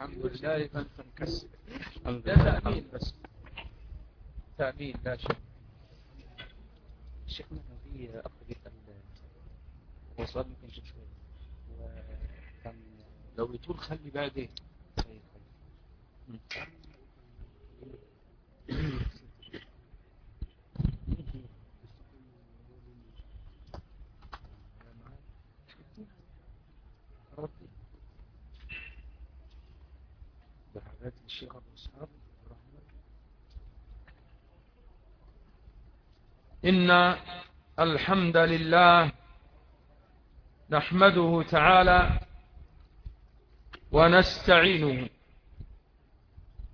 الحمد لله لمن تنكسر. لله. تأمين. بس تأمين لا شك. شيخنا في أخ بيسأل هو سؤال ممكن شوية وكان لو بتقول خلي دي طيب الشيخ أبو إسحاق إن الحمد لله نحمده تعالى ونستعينه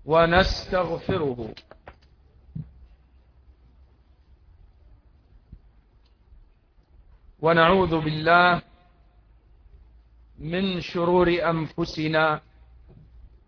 ونستغفره. ونعوذ بالله من شرور أنفسنا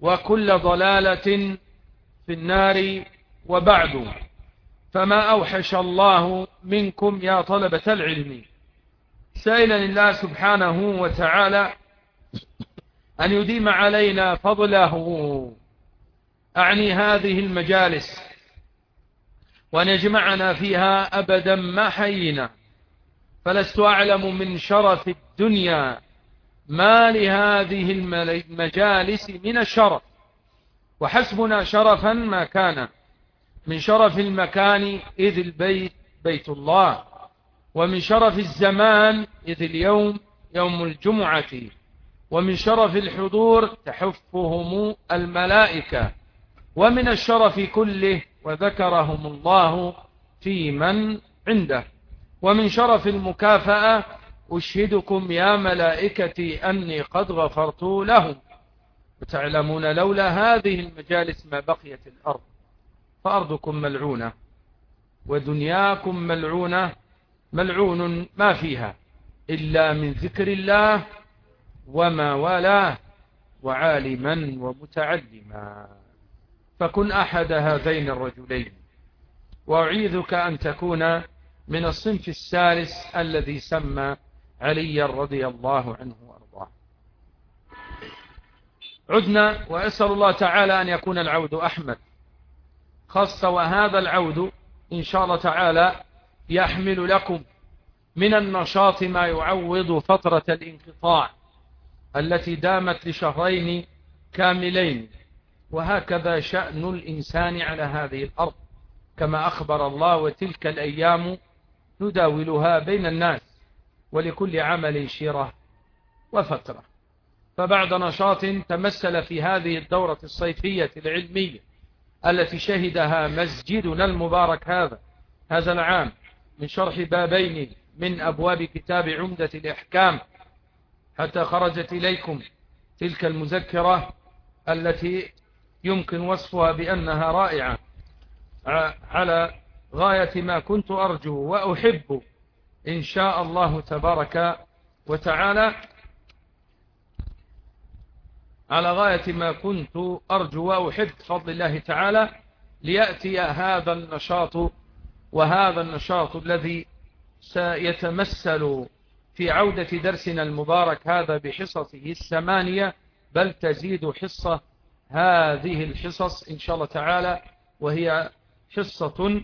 وكل ضلالة في النار وبعد. فما أوحش الله منكم يا طلبة العلم. سائلا الله سبحانه وتعالى أن يديم علينا فضله. أعني هذه المجالس وأن يجمعنا فيها أبدا ما حينا فلست أعلم من شرف الدنيا ما لهذه المجالس من الشرف. وحسبنا شرفا ما كان من شرف المكان إذ البيت بيت الله ومن شرف الزمان إذ اليوم يوم الجمعة ومن شرف الحضور تحفهم الملائكة ومن الشرف كله وذكرهم الله في من عنده ومن شرف المكافأة أشهدكم يا ملائكتي أني قد غفرت لهم. وتعلمون لولا هذه المجالس ما بقيت الأرض. فأرضكم ملعونة ودنياكم ملعونة ملعون ما فيها إلا من ذكر الله وما والاه وعالما ومتعلما. فكن أحد هذين الرجلين. وأعيذك أن تكون من الصنف الثالث الذي سمى علي رضي الله عنه وأرضاه. عدنا وأسأل الله تعالى أن يكون العود أحمد. خاصة وهذا العود إن شاء الله تعالى يحمل لكم من النشاط ما يعوض فترة الانقطاع التي دامت لشهرين كاملين. وهكذا شأن الإنسان على هذه الأرض. كما أخبر الله وتلك الأيام نداولها بين الناس. ولكل عمل شيرة وفترة. فبعد نشاط تمثل في هذه الدورة الصيفية العلمية التي شهدها مسجدنا المبارك هذا هذا العام من شرح بابين من أبواب كتاب عمدة الإحكام. حتى خرجت إليكم تلك المذكرة التي يمكن وصفها بأنها رائعة على غاية ما كنت أرجو وأحب إن شاء الله تبارك وتعالى على غاية ما كنت أرجو وأحب فضل الله تعالى ليأتي هذا النشاط وهذا النشاط الذي سيتمثل في عودة درسنا المبارك هذا بحصصه الثمانية بل تزيد حصة هذه الحصص إن شاء الله تعالى وهي حصة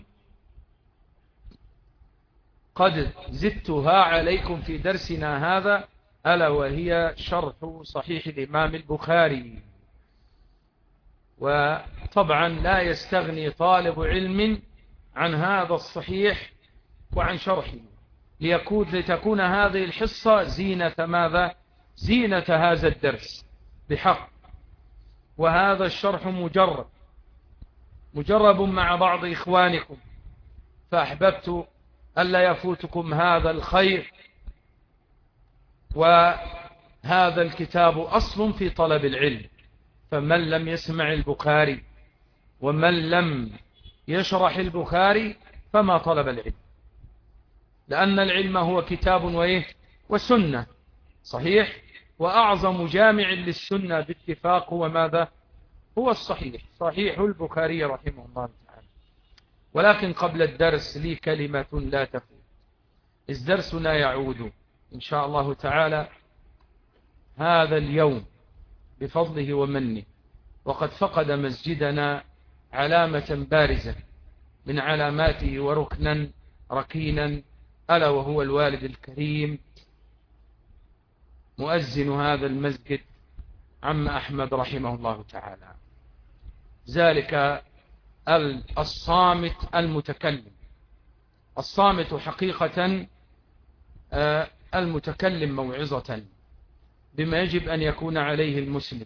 قد زدتها عليكم في درسنا هذا ألا وهي شرح صحيح الإمام البخاري. وطبعا لا يستغني طالب علم عن هذا الصحيح وعن شرحه. ليكون لتكون هذه الحصة زينة ماذا؟ زينة هذا الدرس بحق. وهذا الشرح مجرب مجرب مع بعض إخوانكم. فأحببت ألا يفوتكم هذا الخير وهذا الكتاب أصل في طلب العلم. فمن لم يسمع البخاري ومن لم يشرح البخاري فما طلب العلم. لأن العلم هو كتاب وإيه؟ وسنة. صحيح؟ وأعظم جامع للسنة باتفاق هو ماذا؟ هو الصحيح. صحيح البخاري رحمه الله ولكن قبل الدرس لي كلمة لا تفوت. الدرسنا يعود إن شاء الله تعالى هذا اليوم بفضله ومنه. وقد فقد مسجدنا علامة بارزة من علاماته وركنا ركينا ألا وهو الوالد الكريم. مؤذن هذا المسجد عم أحمد رحمه الله تعالى. ذلك الصامت المتكلم. الصامت حقيقة آه، المتكلم موعظة بما يجب أن يكون عليه المسلم.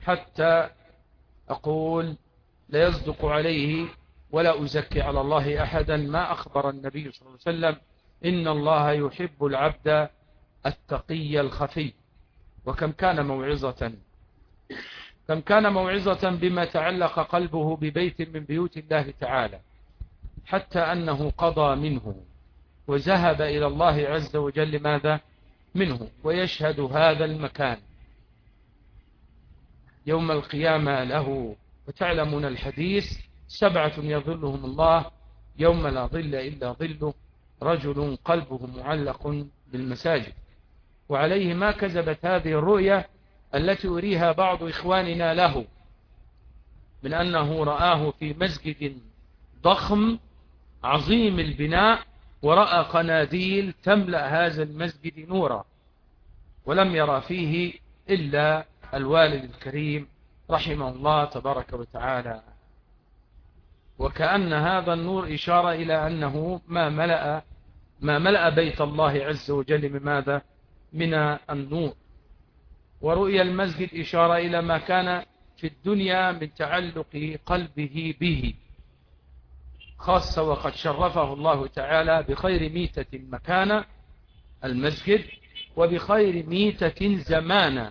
حتى أقول لا يصدق عليه ولا أزكي على الله أحدا ما أخبر النبي صلى الله عليه وسلم. إن الله يحب العبد التقي الخفي. وكم كان موعظة كم كان موعظة بما تعلق قلبه ببيت من بيوت الله تعالى حتى أنه قضى منه وذهب إلى الله عز وجل ماذا؟ منه ويشهد هذا المكان. يوم القيامة له وتعلمون الحديث سبعة يظلهم الله يوم لا ظل إلا ظله رجل قلبه معلق بالمساجد. وعليه ما كذبت هذه الرؤية التي أريها بعض إخواننا له من أنه رآه في مسجد ضخم عظيم البناء ورأى قناديل تملأ هذا المسجد نورا ولم يرى فيه إلا الوالد الكريم رحمه الله تبارك وتعالى. وكأن هذا النور إشارة إلى أنه ما ملأ ما ملأ بيت الله عز وجل بماذا؟ من النور. ورؤيا المسجد إشارة إلى ما كان في الدنيا من تعلق قلبه به خاصة وقد شرفه الله تعالى بخير ميتة مكان المسجد وبخير ميتة زمان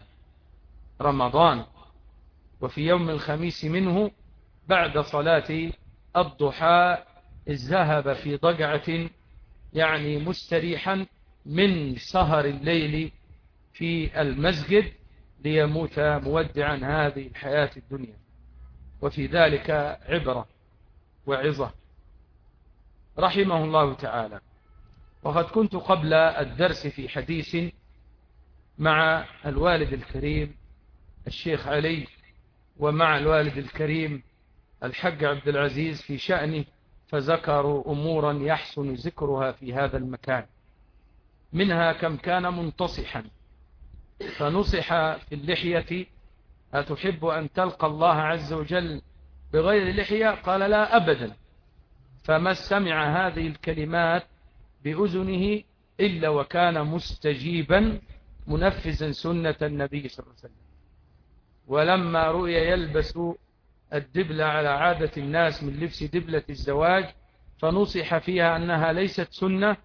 رمضان. وفي يوم الخميس منه بعد صلاة الضحى ذهب في ضجعة يعني مستريحا من سهر الليل في المسجد ليموت مودعا هذه الحياة الدنيا. وفي ذلك عبرة وعظة. رحمه الله تعالى. وقد كنت قبل الدرس في حديث مع الوالد الكريم الشيخ علي ومع الوالد الكريم الحق عبد العزيز في شأنه فذكروا أمورا يحسن ذكرها في هذا المكان. منها كم كان منتصحا. فنصح في اللحية أتحب أن تلقى الله عز وجل بغير لحية؟ قال لا أبدا. فما سمع هذه الكلمات بأذنه إلا وكان مستجيبا منفذا سنة النبي صلى الله عليه وسلم. ولما رؤي يلبس الدبلة على عادة الناس من لبس دبلة الزواج فنصح فيها أنها ليست سنة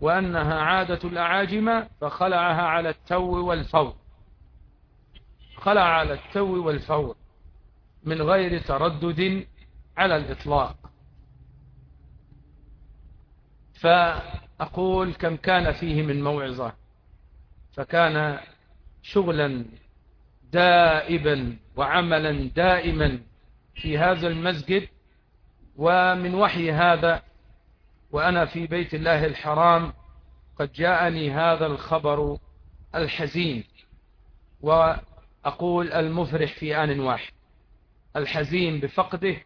وأنها عادة الأعاجم فخلعها على التو والفور. خلع على التو والفور من غير تردد على الإطلاق. فأقول كم كان فيه من موعظة. فكان شغلا دائبا وعملا دائما في هذا المسجد ومن وحي هذا وأنا في بيت الله الحرام قد جاءني هذا الخبر الحزين وأقول المفرح في آن واحد الحزين بفقده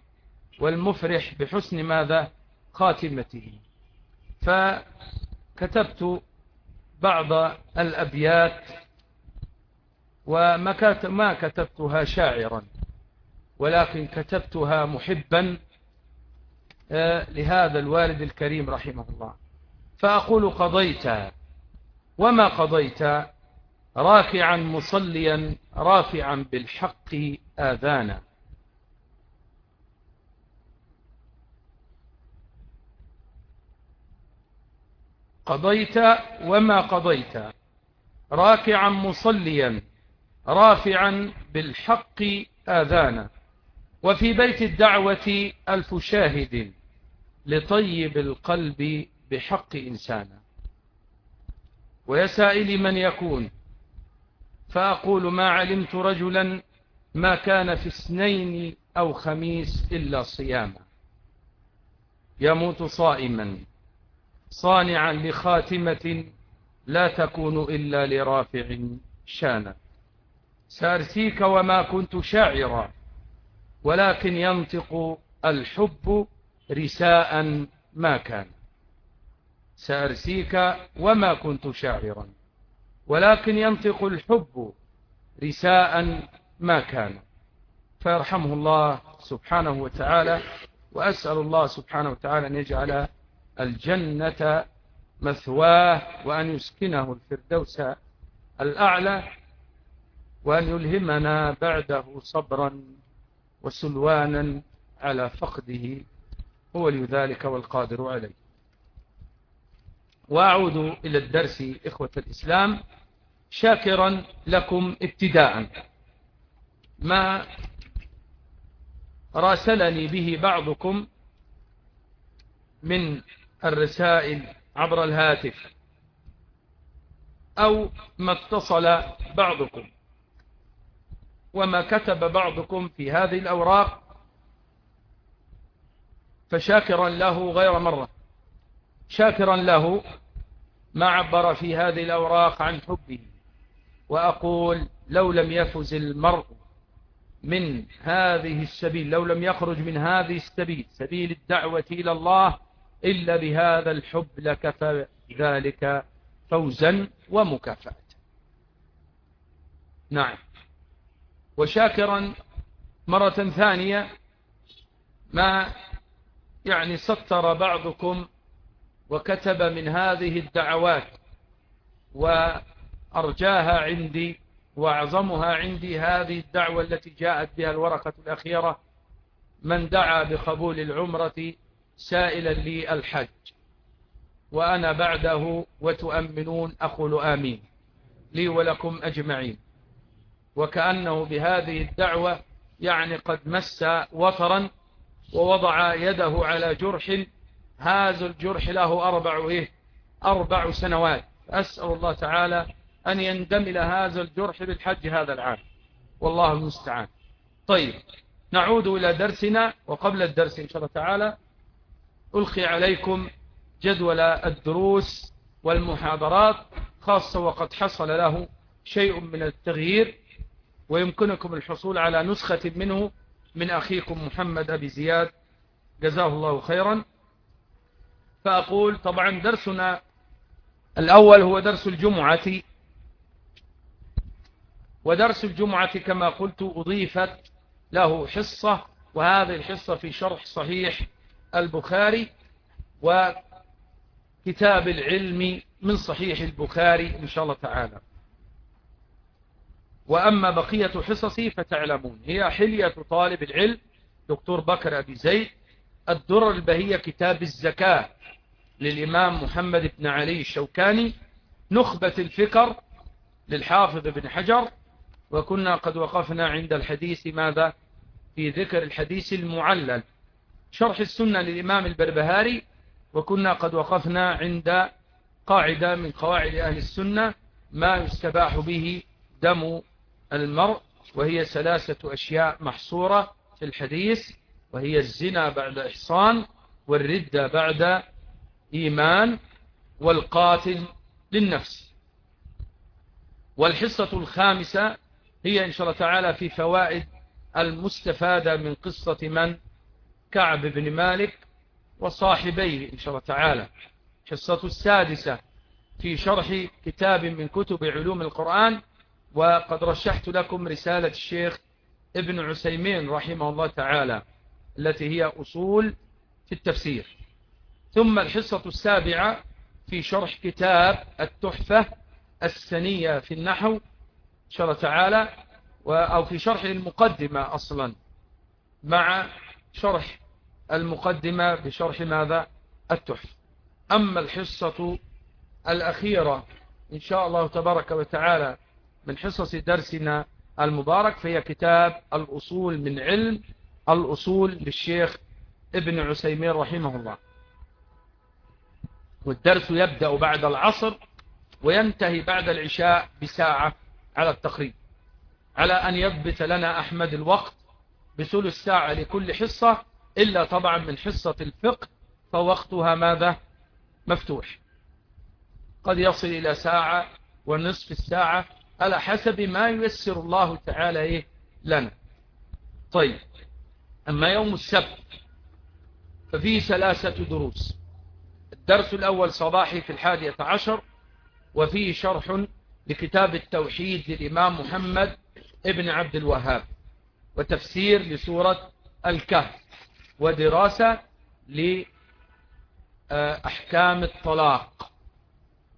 والمفرح بحسن ماذا؟ خاتمته. فكتبت بعض الأبيات وما كتبتها شاعرا ولكن كتبتها محبا لهذا الوالد الكريم رحمه الله. فأقول قضيت. وما قضيت؟ راكعا مصليا رافعا بالحق آذانا. قضيت وما قضيت؟ راكعا مصليا رافعا بالحق آذانا. وفي بيت الدعوة ألف شاهد لطيب القلب بحق إنسانا. ويسائل من يكون فأقول ما علمت رجلا ما كان في اثنين أو خميس إلا صياما. يموت صائما صانعا لخاتمة لا تكون إلا لرافع شانا سأرسيك وما كنت شاعرا ولكن ينطق الحب رساء ما كان. سأرسيك وما كنت شاعرا. ولكن ينطق الحب رساء ما كان. فيرحمه الله سبحانه وتعالى وأسأل الله سبحانه وتعالى أن يجعل الجنة مثواه وأن يسكنه الفردوس الأعلى وأن يلهمنا بعده صبرا. وسلوانا على فقده هو لذلك والقادر عليه. وأعود إلى الدرس إخوة الإسلام شاكرا لكم ابتداء. ما راسلني به بعضكم من الرسائل عبر الهاتف أو ما اتصل بعضكم. وما كتب بعضكم في هذه الأوراق فشاكرا له غير مرة. شاكرا له ما عبر في هذه الأوراق عن حبه. وأقول لو لم يفز المرء من هذه السبيل لو لم يخرج من هذه السبيل سبيل الدعوة إلى الله إلا بهذا الحب لكفى ذلك فوزا ومكافأة. نعم. وشاكرا مرة ثانية ما يعني سطر بعضكم وكتب من هذه الدعوات وأرجاها عندي وأعظمها عندي هذه الدعوة التي جاءت بها الورقة الأخيرة من دعا بقبول العمرة سائلا لي الحج وأنا بعده وتؤمنون أقول آمين لي ولكم أجمعين وكأنه بهذه الدعوة يعني قد مس وطرا ووضع يده على جرح هذا الجرح له أربع, إيه؟ أربع سنوات. أسأل الله تعالى أن يندمل هذا الجرح بالحج هذا العام. والله المستعان. طيب نعود إلى درسنا وقبل الدرس إن شاء الله تعالى ألقي عليكم جدول الدروس والمحاضرات خاصة وقد حصل له شيء من التغيير. ويمكنكم الحصول على نسخة منه من أخيكم محمد أبي زياد. جزاه الله خيرا. فأقول طبعا درسنا الأول هو درس الجمعة. ودرس الجمعة كما قلت أضيفت له حصة وهذه الحصة في شرح صحيح البخاري وكتاب العلم من صحيح البخاري إن شاء الله تعالى. وأما بقية حصصي فتعلمون. هي حلية طالب العلم دكتور بكر أبي زيد. الدرر البهية كتاب الزكاة للإمام محمد بن علي الشوكاني. نخبة الفكر للحافظ بن حجر. وكنا قد وقفنا عند الحديث ماذا؟ في ذكر الحديث المعلل. شرح السنة للإمام البربهاري. وكنا قد وقفنا عند قاعدة من قواعد أهل السنة. ما يستباح به دم المرء وهي ثلاثة أشياء محصورة في الحديث وهي الزنا بعد إحصان والردة بعد إيمان والقاتل للنفس. والحصة الخامسة هي إن شاء الله تعالى في فوائد المستفادة من قصة من؟ كعب بن مالك وصاحبيه إن شاء الله تعالى. حصة السادسة في شرح كتاب من كتب علوم القرآن وقد رشحت لكم رسالة الشيخ ابن عسيمين رحمه الله تعالى التي هي أصول في التفسير. ثم الحصة السابعة في شرح كتاب التحفة السنية في النحو إن شاء الله تعالى أو في شرح المقدمة أصلا مع شرح المقدمة بشرح ماذا؟ التحفة أما الحصة الأخيرة إن شاء الله تبارك وتعالى من حصص درسنا المبارك فهي كتاب الأصول من علم الأصول للشيخ ابن عسيمين رحمه الله. والدرس يبدأ بعد العصر وينتهي بعد العشاء بساعة على التقريب. على أن يضبط لنا أحمد الوقت بثلث ساعة لكل حصة إلا طبعا من حصة الفقه فوقتها ماذا؟ مفتوح. قد يصل إلى ساعة ونصف الساعة على حسب ما ييسر الله تعالى إيه لنا. طيب أما يوم السبت ففيه ثلاثة دروس. الدرس الأول صباحي في الحادية عشر وفيه شرح لكتاب التوحيد للإمام محمد ابن عبد الوهاب وتفسير لسورة الكهف ودراسة لأحكام الطلاق.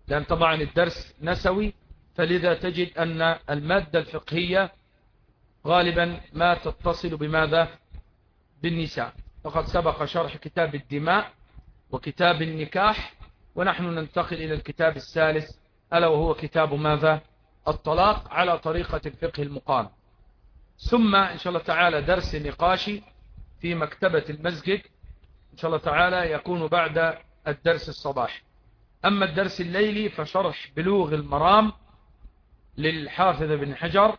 لأن طبعا الدرس نسوي فلذا تجد أن المادة الفقهية غالبا ما تتصل بماذا؟ بالنساء. وقد سبق شرح كتاب الدماء وكتاب النكاح ونحن ننتقل إلى الكتاب الثالث ألا وهو كتاب ماذا؟ الطلاق على طريقة الفقه المقام. ثم إن شاء الله تعالى درس نقاشي في مكتبة المسجد إن شاء الله تعالى يكون بعد الدرس الصباح. أما الدرس الليلي فشرح بلوغ المرام للحافظ بن حجر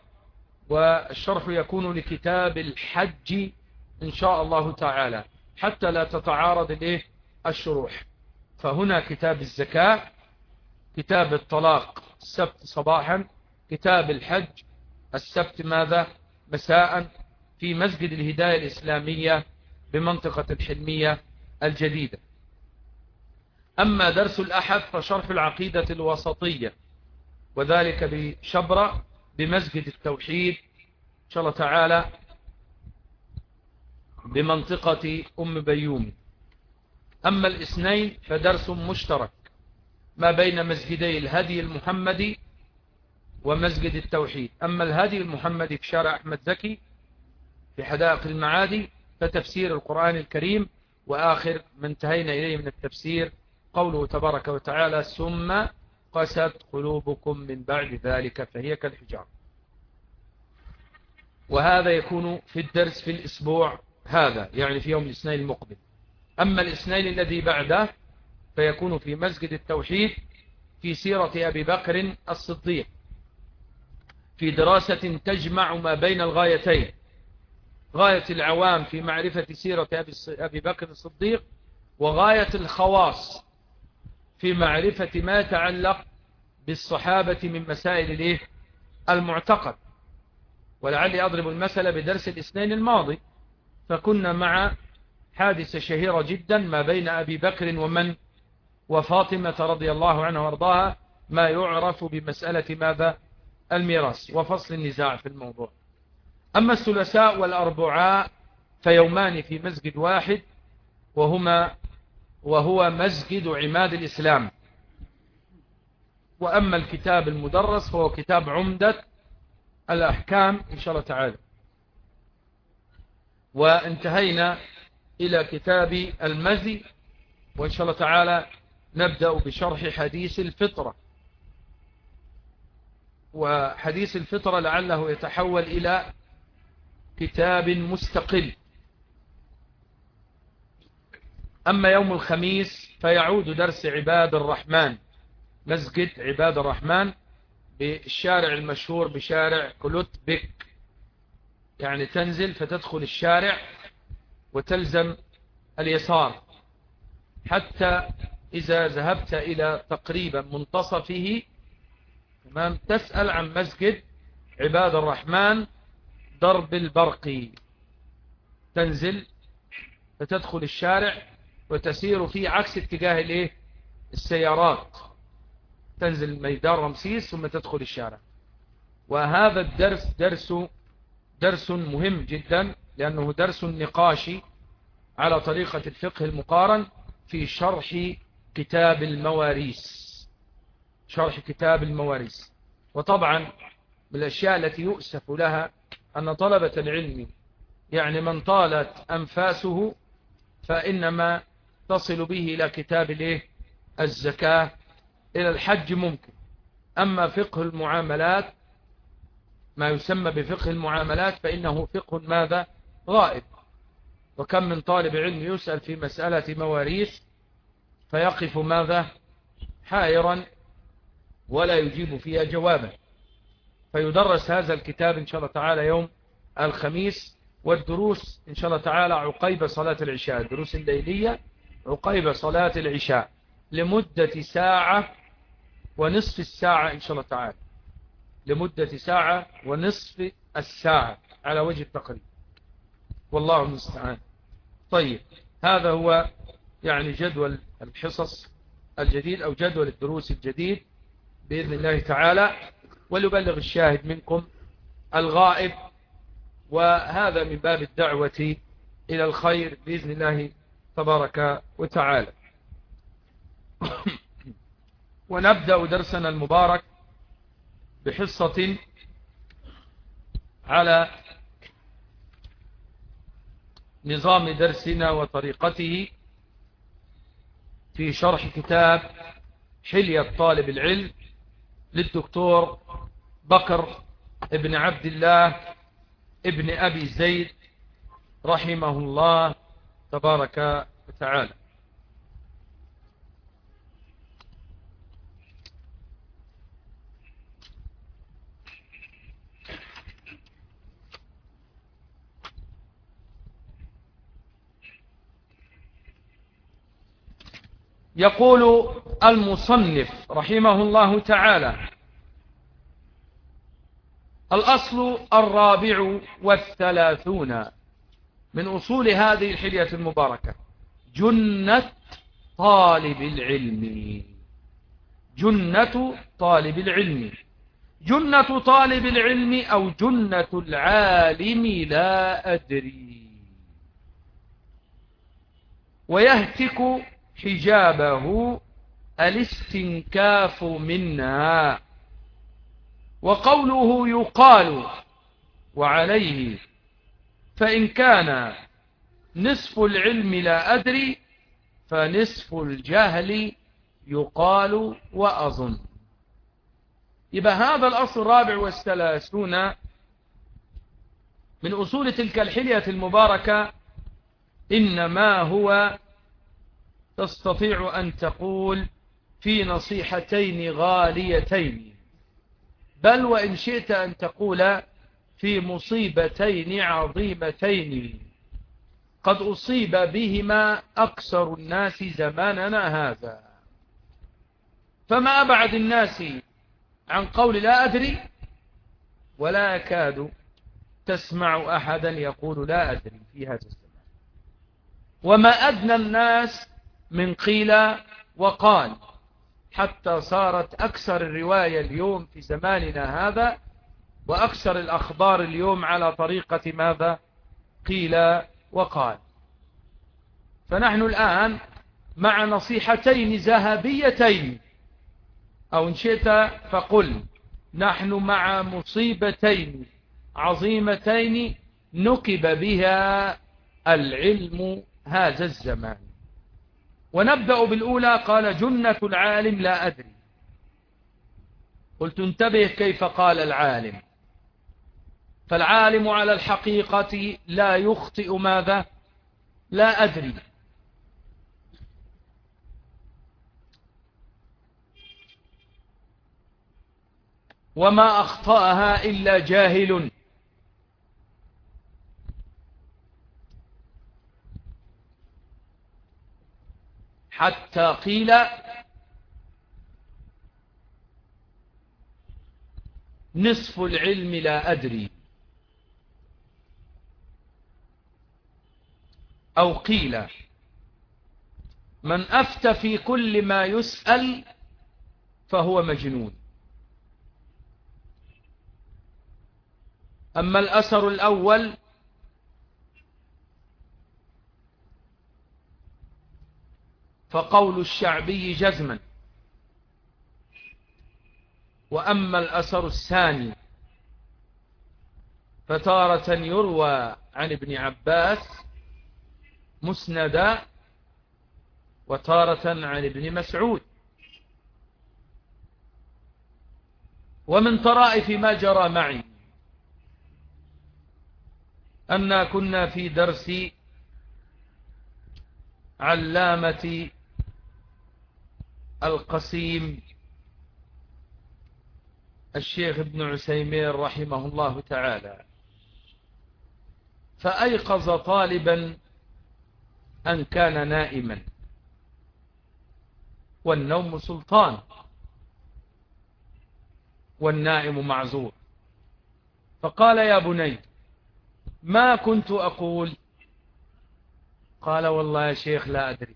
والشرح يكون لكتاب الحج إن شاء الله تعالى حتى لا تتعارض الإيه؟ الشروح. فهنا كتاب الزكاة كتاب الطلاق السبت صباحا كتاب الحج السبت ماذا؟ مساء في مسجد الهداية الإسلامية بمنطقة الحلمية الجديدة. أما درس الأحد فشرح العقيدة الوسطية. وذلك بشبرة بمسجد التوحيد إن شاء الله تعالى بمنطقة أم بيوم. أما الاثنين فدرس مشترك ما بين مسجدي الهدي المحمدي ومسجد التوحيد. أما الهدي المحمدي في شارع أحمد زكي في حدائق المعادي فتفسير القرآن الكريم وآخر ما انتهينا إليه من التفسير قوله تبارك وتعالى ثم قست قلوبكم من بعد ذلك فهي كالحجار. وهذا يكون في الدرس في الأسبوع هذا يعني في يوم الاثنين المقبل. أما الاثنين الذي بعده فيكون في مسجد التوحيد في سيرة أبي بكر الصديق في دراسة تجمع ما بين الغايتين. غاية العوام في معرفة سيرة أبي بكر الصديق وغاية الخواص في معرفة ما يتعلق بالصحابة من مسائل الإيه؟ المعتقد. ولعلي أضرب المثل بدرس الاثنين الماضي. فكنا مع حادثة شهيرة جدا ما بين أبي بكر ومن؟ وفاطمة رضي الله عنها وأرضاها ما يعرف بمسألة ماذا؟ الميراث. وفصل النزاع في الموضوع. أما الثلاثاء والأربعاء فيومان في مسجد واحد وهما وهو مسجد عماد الإسلام. وأما الكتاب المدرس فهو كتاب عمدة الأحكام إن شاء الله تعالى. وانتهينا إلى كتاب المزي وإن شاء الله تعالى نبدأ بشرح حديث الفطرة. وحديث الفطرة لعله يتحول إلى كتاب مستقل. أما يوم الخميس فيعود درس عباد الرحمن. مسجد عباد الرحمن بالشارع المشهور بشارع كلوت بيك يعني تنزل فتدخل الشارع وتلزم اليسار. حتى إذا ذهبت إلى تقريبا منتصفه تمام تسأل عن مسجد عباد الرحمن درب البرقي تنزل فتدخل الشارع وتسير في عكس اتجاه الإيه؟ السيارات. تنزل ميدان رمسيس ثم تدخل الشارع. وهذا الدرس درس درس مهم جدا لأنه درس نقاشي على طريقة الفقه المقارن في شرح كتاب المواريث. شرح كتاب المواريث. وطبعا من الأشياء التي يؤسف لها أن طلبة العلم يعني من طالت أنفاسه فإنما تصل به إلى كتاب الزكاة إلى الحج ممكن. أما فقه المعاملات ما يسمى بفقه المعاملات فإنه فقه ماذا؟ غائب. وكم من طالب علم يسأل في مسألة مواريث فيقف ماذا؟ حائرا ولا يجيب فيها جوابا. فيدرس هذا الكتاب إن شاء الله تعالى يوم الخميس والدروس إن شاء الله تعالى عقيب صلاة العشاء. الدروس الليلية عقيب صلاة العشاء. لمدة ساعة ونصف الساعة إن شاء الله تعالى. لمدة ساعة ونصف الساعة على وجه التقريب. والله المستعان. طيب هذا هو يعني جدول الحصص الجديد أو جدول الدروس الجديد بإذن الله تعالى. وليبلغ الشاهد منكم الغائب. وهذا من باب الدعوة إلى الخير بإذن الله تبارك وتعالى. ونبدأ درسنا المبارك بحصة على نظام درسنا وطريقته في شرح كتاب حلية طالب العلم للدكتور بكر ابن عبد الله ابن أبي زيد رحمه الله تبارك وتعالى. يقول المصنف رحمه الله تعالى الأصل الرابع والثلاثون من أصول هذه الحلية المباركة جنة طالب العلم. جنة طالب العلم. جنة طالب العلم أو جنة العالم لا أدري. ويهتك حجابه الاستنكاف منها وقوله يقال وعليه فإن كان نصف العلم لا أدري فنصف الجهل يقال وأظن. يبقى هذا الأصل الرابع والثلاثون من أصول تلك الحلية المباركة إنما هو تستطيع أن تقول في نصيحتين غاليتين. بل وإن شئت أن تقول في مصيبتين عظيمتين. قد أصيب بهما أكثر الناس زماننا هذا. فما أبعد الناس عن قول لا أدري ولا يكاد تسمع أحدا يقول لا أدري في هذا الزمان. وما أدنى الناس من قيل وقال. حتى صارت أكثر الرواية اليوم في زماننا هذا وأكثر الأخبار اليوم على طريقة ماذا؟ قيل وقال. فنحن الآن مع نصيحتين ذهبيتين. أو إن شئت فقل. نحن مع مصيبتين عظيمتين نكب بها العلم هذا الزمان. ونبدأ بالأولى قال جنة العالم لا أدري. قلت انتبه كيف قال العالم. فالعالم على الحقيقة لا يخطئ ماذا؟ لا أدري. وما أخطأها إلا جاهل. حتى قيل نصف العلم لا أدري. أو قيل من أفت في كل ما يسأل فهو مجنون. أما الأثر الأول فقول الشعبي جزما. وأما الأثر الثاني فتارة يروى عن ابن عباس مسندا وتارة عن ابن مسعود. ومن طرائف ما جرى معي أنا كنا في درس علامة القسيم الشيخ ابن عسيمين رحمه الله تعالى. فأيقظ طالبا أن كان نائما. والنوم سلطان. والنائم معذور. فقال يا بني ما كنت أقول؟ قال والله يا شيخ لا أدري.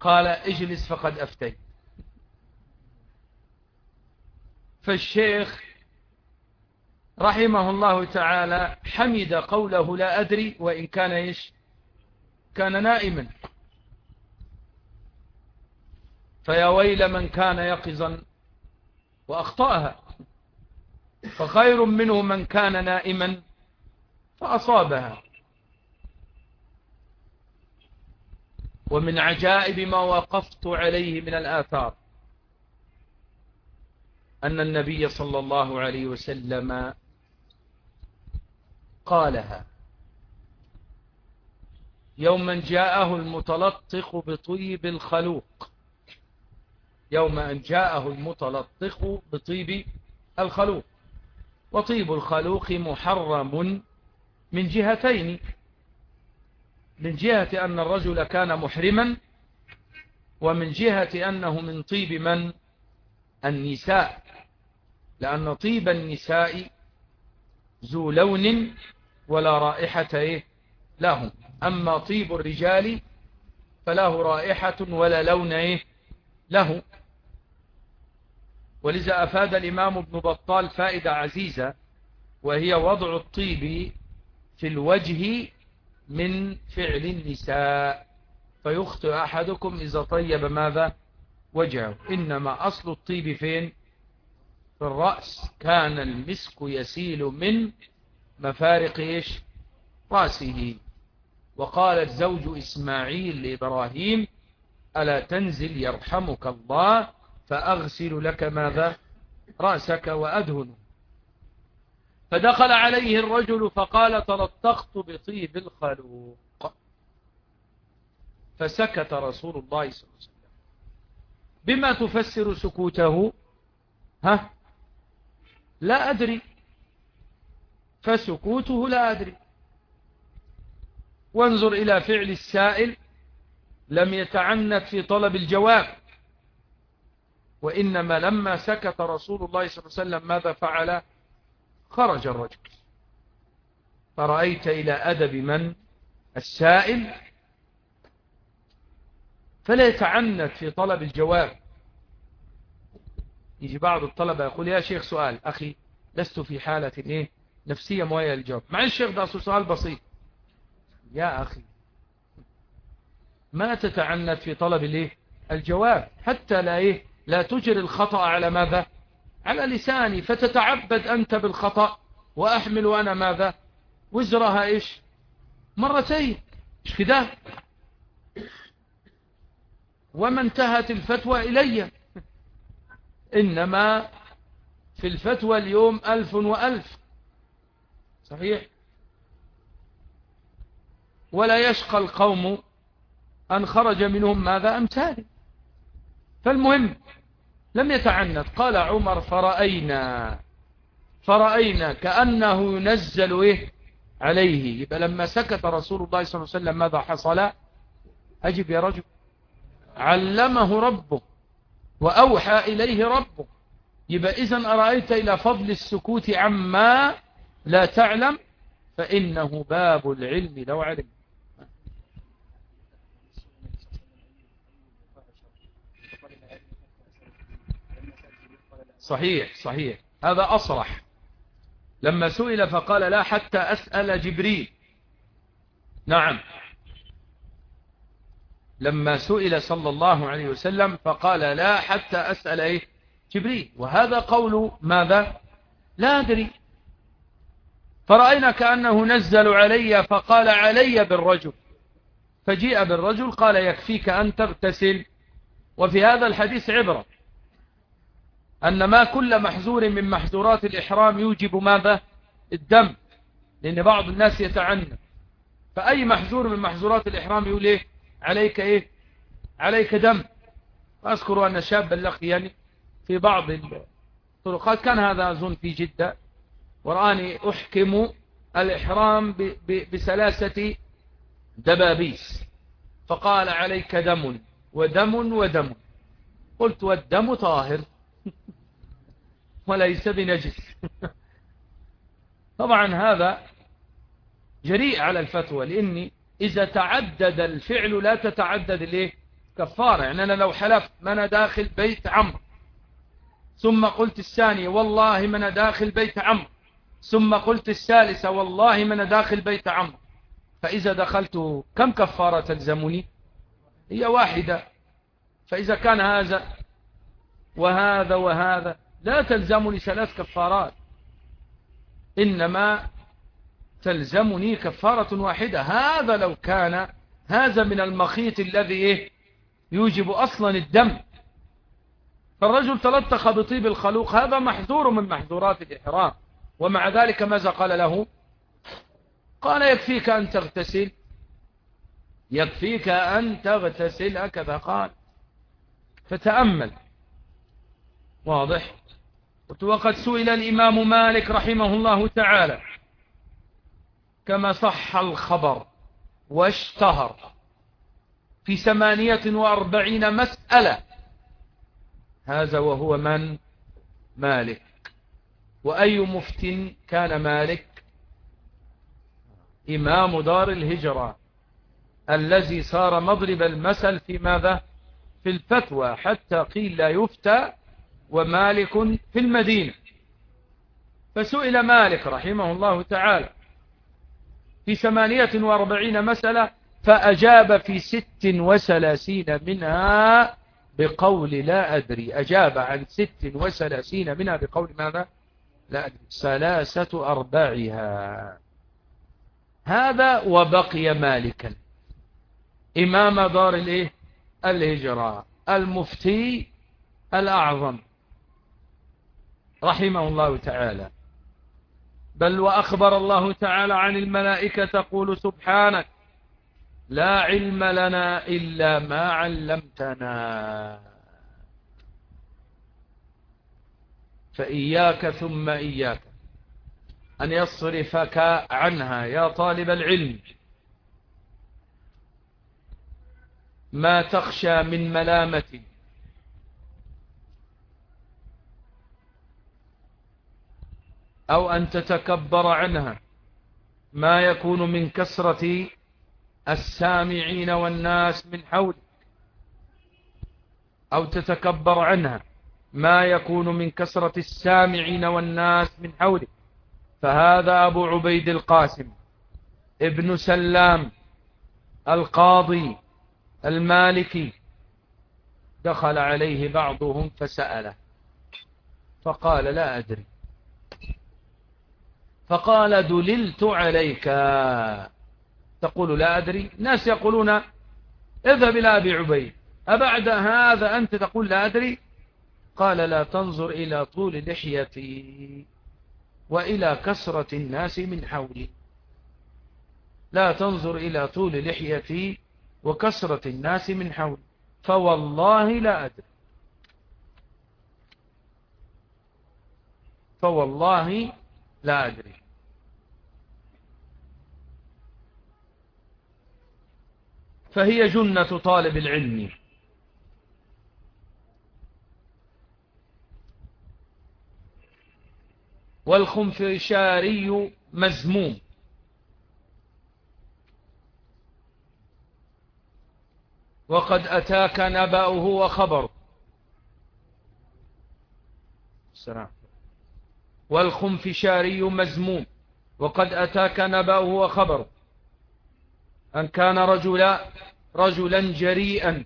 قال اجلس فقد أفتيت. فالشيخ رحمه الله تعالى حمد قوله لا أدري وإن كان إيش؟ كان نائما. فيا ويل من كان يقظا وأخطأها. فخير منه من كان نائما فأصابها. ومن عجائب ما وقفت عليه من الآثار. أن النبي صلى الله عليه وسلم قالها. يوما جاءه المتلطخ بطيب الخلوق. يوم أن جاءه المتلطخ بطيب الخلوق. وطيب الخلوق محرم من جهتين. من جهة أن الرجل كان محرما ومن جهة أنه من طيب من؟ النساء. لأن طيب النساء ذو لون ولا رائحة إيه؟ لهم. أما طيب الرجال فله رائحة ولا لون إيه؟ له. ولذا أفاد الإمام ابن بطال فائدة عزيزة وهي وضع الطيب في الوجه من فعل النساء فيخطئ أحدكم إذا طيب ماذا؟ وجهه. إنما أصل الطيب فين؟ في الرأس. كان المسك يسيل من مفارق إيش؟ رأسه. وقال الزوج إسماعيل لإبراهيم ألا تنزل يرحمك الله فأغسل لك ماذا؟ رأسك وأدهنه فدخل عليه الرجل فقال تلطخت بطيب الخلوق. فسكت رسول الله صلى الله عليه وسلم. بما تفسر سكوته؟ ها؟ لا أدري. فسكوته لا أدري. وانظر إلى فعل السائل لم يتعنت في طلب الجواب. وإنما لما سكت رسول الله صلى الله عليه وسلم ماذا فعل؟ خرج الرجل. فرأيت إلى أدب من؟ السائل. فلا يتعنت في طلب الجواب. يجي بعض الطلبة يقول يا شيخ سؤال أخي لست في حالة إيه؟ نفسية موية للجواب. مع الشيخ ده سؤال بسيط. يا أخي ما تتعنت في طلب الإيه؟ الجواب. حتى لا إيه؟ لا تجري الخطأ على ماذا؟ على لساني فتتعبد أنت بالخطأ وأحمل أنا ماذا؟ وزرها إيش؟ مرتين. إيش كده وما انتهت الفتوى إلي. إنما في الفتوى اليوم ألف وألف. صحيح؟ ولا يشقى القوم أن خرج منهم ماذا؟ أمثال فالمهم لم يتعنت. قال عمر فرأينا فرأينا كأنه ينزل إيه؟ عليه. يبقى لما سكت رسول الله صلى الله عليه وسلم ماذا حصل؟ أجب يا رجل. علمه ربه وأوحى إليه ربه. يبقى إذا أرأيت إلى فضل السكوت عما لا تعلم فإنه باب العلم لو علم. صحيح صحيح. هذا أصرح. لما سئل فقال لا حتى أسأل جبريل. نعم. لما سئل صلى الله عليه وسلم فقال لا حتى أسأل إيه؟ جبريل. وهذا قول ماذا؟ لا أدري. فرأينا كأنه نزل علي فقال علي بالرجل. فجيء بالرجل قال يكفيك أن تغتسل. وفي هذا الحديث عبرة. أن ما كل محزور من محزورات الإحرام يوجب ماذا؟ الدم. لأن بعض الناس يتعنى. فأي محزور من محزورات الإحرام يقول إيه؟ عليك إيه؟ عليك دم. أذكر أن شابا لقيني في بعض الطرقات كان هذا أظن في جدة. ورآني أحكم الإحرام بثلاثة دبابيس. فقال عليك دم. ودم ودم. قلت والدم طاهر. وليس بنجس. طبعا هذا جريء على الفتوى لأني إذا تعدد الفعل لا تتعدد الإيه؟ كفارة. يعني أنا لو حلفت ما أنا داخل بيت عمرو ثم قلت الثانية والله ما أنا داخل بيت عمرو ثم قلت الثالثة والله ما أنا داخل بيت عمرو فإذا دخلت كم كفارة تلزمني؟ هي واحدة. فإذا كان هذا وهذا وهذا. لا تلزمني ثلاث كفارات. إنما تلزمني كفارة واحدة. هذا لو كان هذا من المخيط الذي إيه؟ يوجب أصلا الدم. فالرجل تلطخ بطيب الخلوق هذا محذور من محذورات الإحرام. ومع ذلك ماذا قال له؟ قال يكفيك أن تغتسل. يكفيك أن تغتسل هكذا قال. فتأمل. واضح. وقد سئل الإمام مالك رحمه الله تعالى كما صح الخبر واشتهر في ثمانية وأربعين مسألة. هذا وهو من؟ مالك. وأي مفت كان مالك؟ إمام دار الهجرة الذي صار مضرب المثل في ماذا؟ في الفتوى حتى قيل لا يفتى ومالك في المدينة. فسئل مالك رحمه الله تعالى في ثمانية وأربعين مسألة فأجاب في ست وثلاثين منها بقول لا أدري. أجاب عن ست وثلاثين منها بقول ماذا؟ لا أدري. ثلاثة أرباعها هذا وبقي مالكا. إمام دار الإيه؟ الهجرة. المفتي الأعظم. رحمه الله تعالى. بل وأخبر الله تعالى عن الملائكة تقول سبحانك لا علم لنا إلا ما علمتنا. فإياك ثم إياك أن يصرفك عنها يا طالب العلم. ما تخشى من ملامة أو أن تتكبر عنها. ما يكون من كسرة السامعين والناس من حولك. أو تتكبر عنها. ما يكون من كسرة السامعين والناس من حولك. فهذا أبو عبيد القاسم ابن سلام القاضي المالكي دخل عليه بعضهم فسأله. فقال لا أدري. فقال دللت عليك. تقول لا أدري. الناس يقولون اذهب إلى أبي عبيد. أبعد هذا أنت تقول لا أدري؟ قال لا تنظر إلى طول لحيتي وإلى كسرة الناس من حولي. لا تنظر إلى طول لحيتي وكسرة الناس من حولي. فوالله لا أدري. فوالله لا أدري. فهي جنة طالب العلم. والخنفشاري مزموم وقد أتاك نبأه وخبره. السلام. والخنفشاري مزموم وقد أتاك نبأه وخبره. أن كان رجلا رجلا جريئا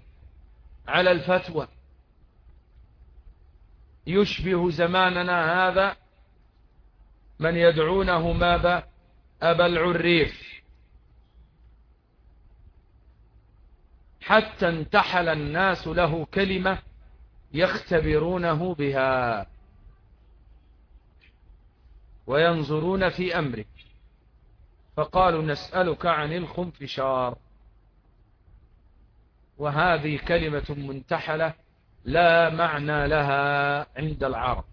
على الفتوى. يشبه زماننا هذا من يدعونه ماذا؟ أبا العريف. حتى انتحل الناس له كلمة يختبرونه بها. وينظرون في أمره. فقالوا نسألك عن الخنفشار. وهذه كلمة منتحلة لا معنى لها عند العرب.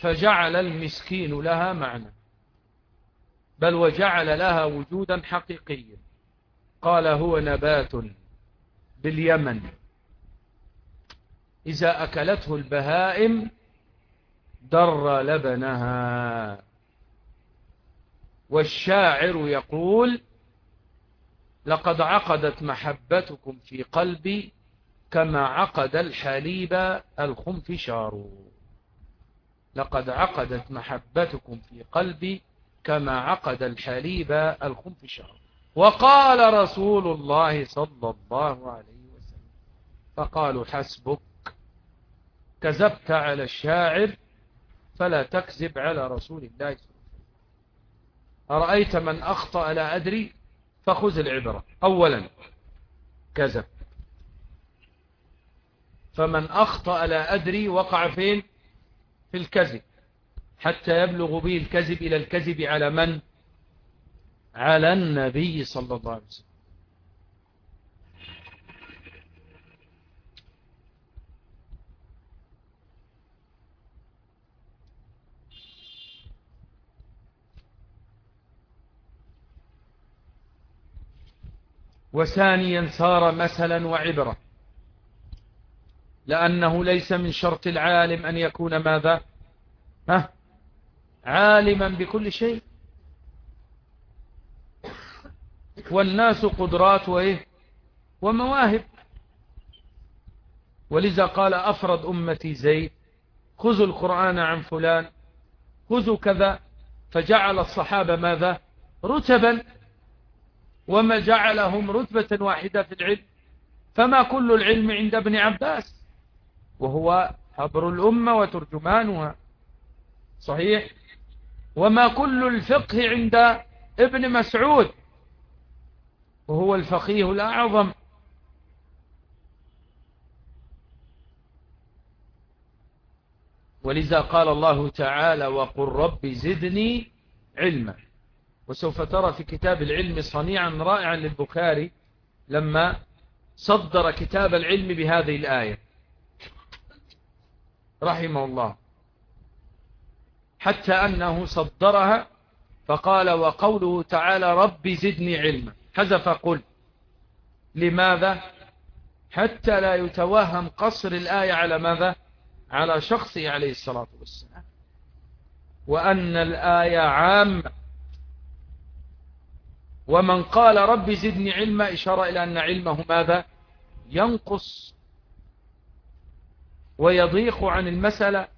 فجعل المسكين لها معنى. بل وجعل لها وجودا حقيقيا. قال هو نبات باليمن. إذا أكلته البهائم در لبنها. والشاعر يقول لقد عقدت محبتكم في قلبي كما عقد الحليب الخنفشار. لقد عقدت محبتكم في قلبي كما عقد الحليب الخنفشار. وقال رسول الله صلى الله عليه وسلم فقالوا حسبك كذبت على الشاعر فلا تكذب على رسول الله صلى الله عليه وسلم. أرأيت من أخطأ لا أدري فخذ العبرة. أولا كذب. فمن أخطأ لا أدري وقع فين؟ في الكذب. حتى يبلغ به الكذب إلى الكذب على من؟ على النبي صلى الله عليه وسلم. وثانيا صار مثلا وعبرة لأنه ليس من شرط العالم أن يكون ماذا؟ ها؟ عالما بكل شيء. والناس قدرات وإيه؟ ومواهب. ولذا قال أفرد أمتي زيد خذوا القرآن عن فلان خذوا كذا فجعل الصحابة ماذا؟ رتبا. وما جعلهم رتبة واحدة في العلم. فما كل العلم عند ابن عباس؟ وهو حبر الأمة وترجمانها. صحيح؟ وما كل الفقه عند ابن مسعود؟ وهو الفقيه الأعظم. ولذا قال الله تعالى وقل رب زدني علما. وسوف ترى في كتاب العلم صنيعا رائعا للبخاري لما صدر كتاب العلم بهذه الآية. رحمه الله. حتى أنه صدرها فقال وقوله تعالى رب زدني علما. حذف قل. لماذا؟ حتى لا يتوهم قصر الآية على ماذا؟ على شخصه عليه الصلاة والسلام. وأن الآية عامة. ومن قال رب زدني علما إشارة إلى أن علمه ماذا؟ ينقص ويضيق عن المسألة.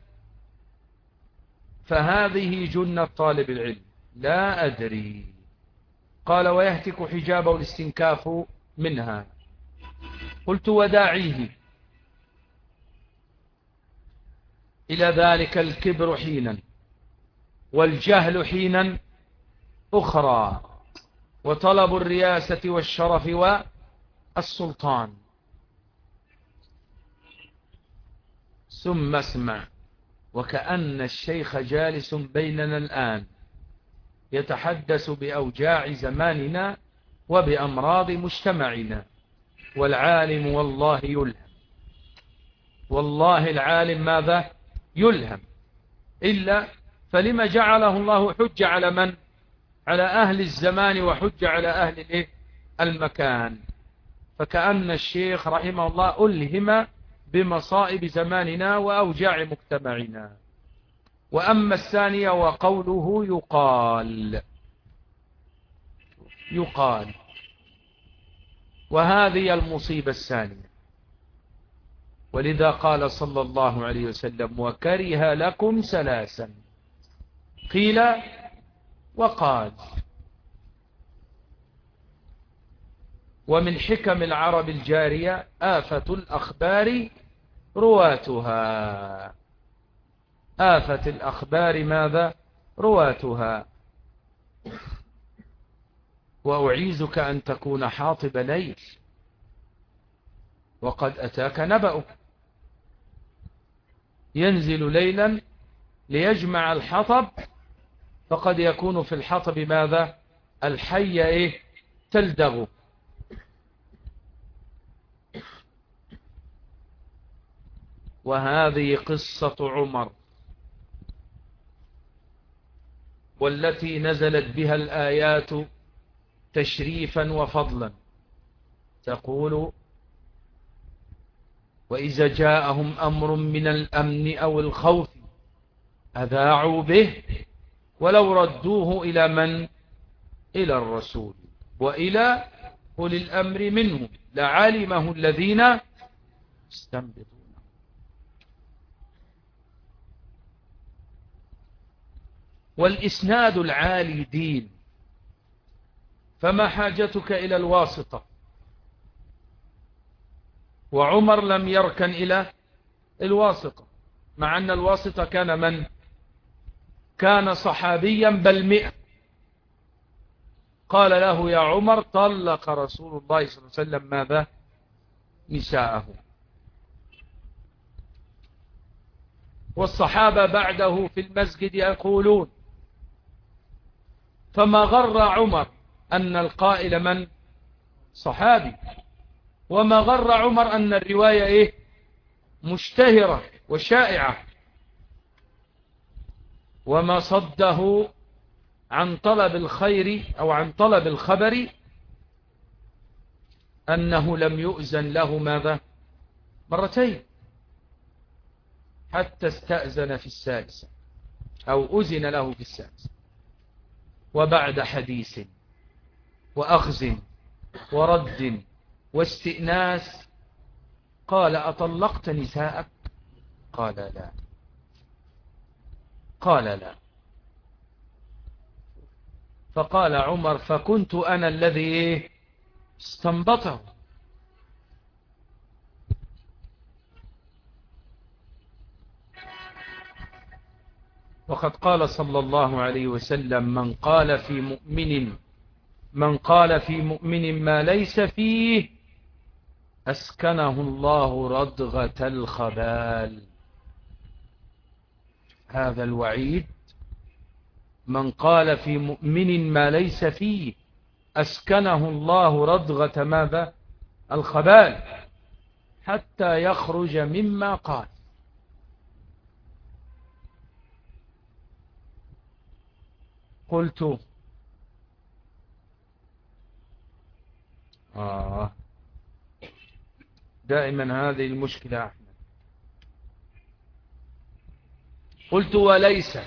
فهذه جنة طالب العلم. لا أدري. قال ويهتك حجابه الاستنكاف منها. قلت وداعيه. إلى ذلك الكبر حينا والجهل حينا أخرى. وطلب الرياسة والشرف والسلطان. ثم اسمع وكأن الشيخ جالس بيننا الآن يتحدث بأوجاع زماننا وبأمراض مجتمعنا والعالم والله يلهم. والله العالم ماذا؟ يلهم. إلا فلما جعله الله حج على من؟ على أهل الزمان وحج على أهل المكان. فكأن الشيخ رحمه الله ألهم بمصائب زماننا وأوجاع مجتمعنا. وأما الثانية وقوله يقال. يقال. وهذه المصيبة الثانية. ولذا قال صلى الله عليه وسلم وكره لكم سلاسا قيل وقال ومن حكم العرب الجارية آفة الأخبار رواتها آفة الأخبار ماذا؟ رواتها وأعيزك أن تكون حاطب ليل. وقد أتاك نبأ ينزل ليلا ليجمع الحطب فقد يكون في الحطب ماذا؟ الحية إيه؟ تلدغ. وهذه قصة عمر. والتي نزلت بها الآيات تشريفا وفضلا. تقول وإذا جاءهم أمر من الأمن أو الخوف أذاعوا به ولو ردوه إلى من؟ إلى الرسول وإلى أولي الأمر منهم لعلمه الذين استنبطوا والإسناد العالي دين. فما حاجتك إلى الواسطة؟ وعمر لم يركن إلى الواسطة مع أن الواسطة كان من؟ كان صحابيا بل مئة. قال له يا عمر طلق رسول الله صلى الله عليه وسلم ماذا؟ نساءه. والصحابة بعده في المسجد يقولون فما غر عمر أن القائل من؟ صحابي. وما غر عمر أن الرواية إيه؟ مشتهرة وشائعة. وما صده عن طلب الخير أو عن طلب الخبر أنه لم يؤذن له ماذا؟ مرتين. حتى استأذن في السادسة أو أذن له في السادسة. وبعد حديث وأخذ ورد واستئناس قال أطلقت نساءك؟ قال لا. قال لا. فقال عمر فكنت أنا الذي استنبطه. وقد قال صلى الله عليه وسلم من قال في مؤمن من قال في مؤمن ما ليس فيه أسكنه الله ردغة الخبال. هذا الوعيد؟ من قال في مؤمن ما ليس فيه أسكنه الله ردغة ماذا؟ الخبال حتى يخرج مما قال. قلت آه. دائما هذه المشكلة. أحمد قلت وليس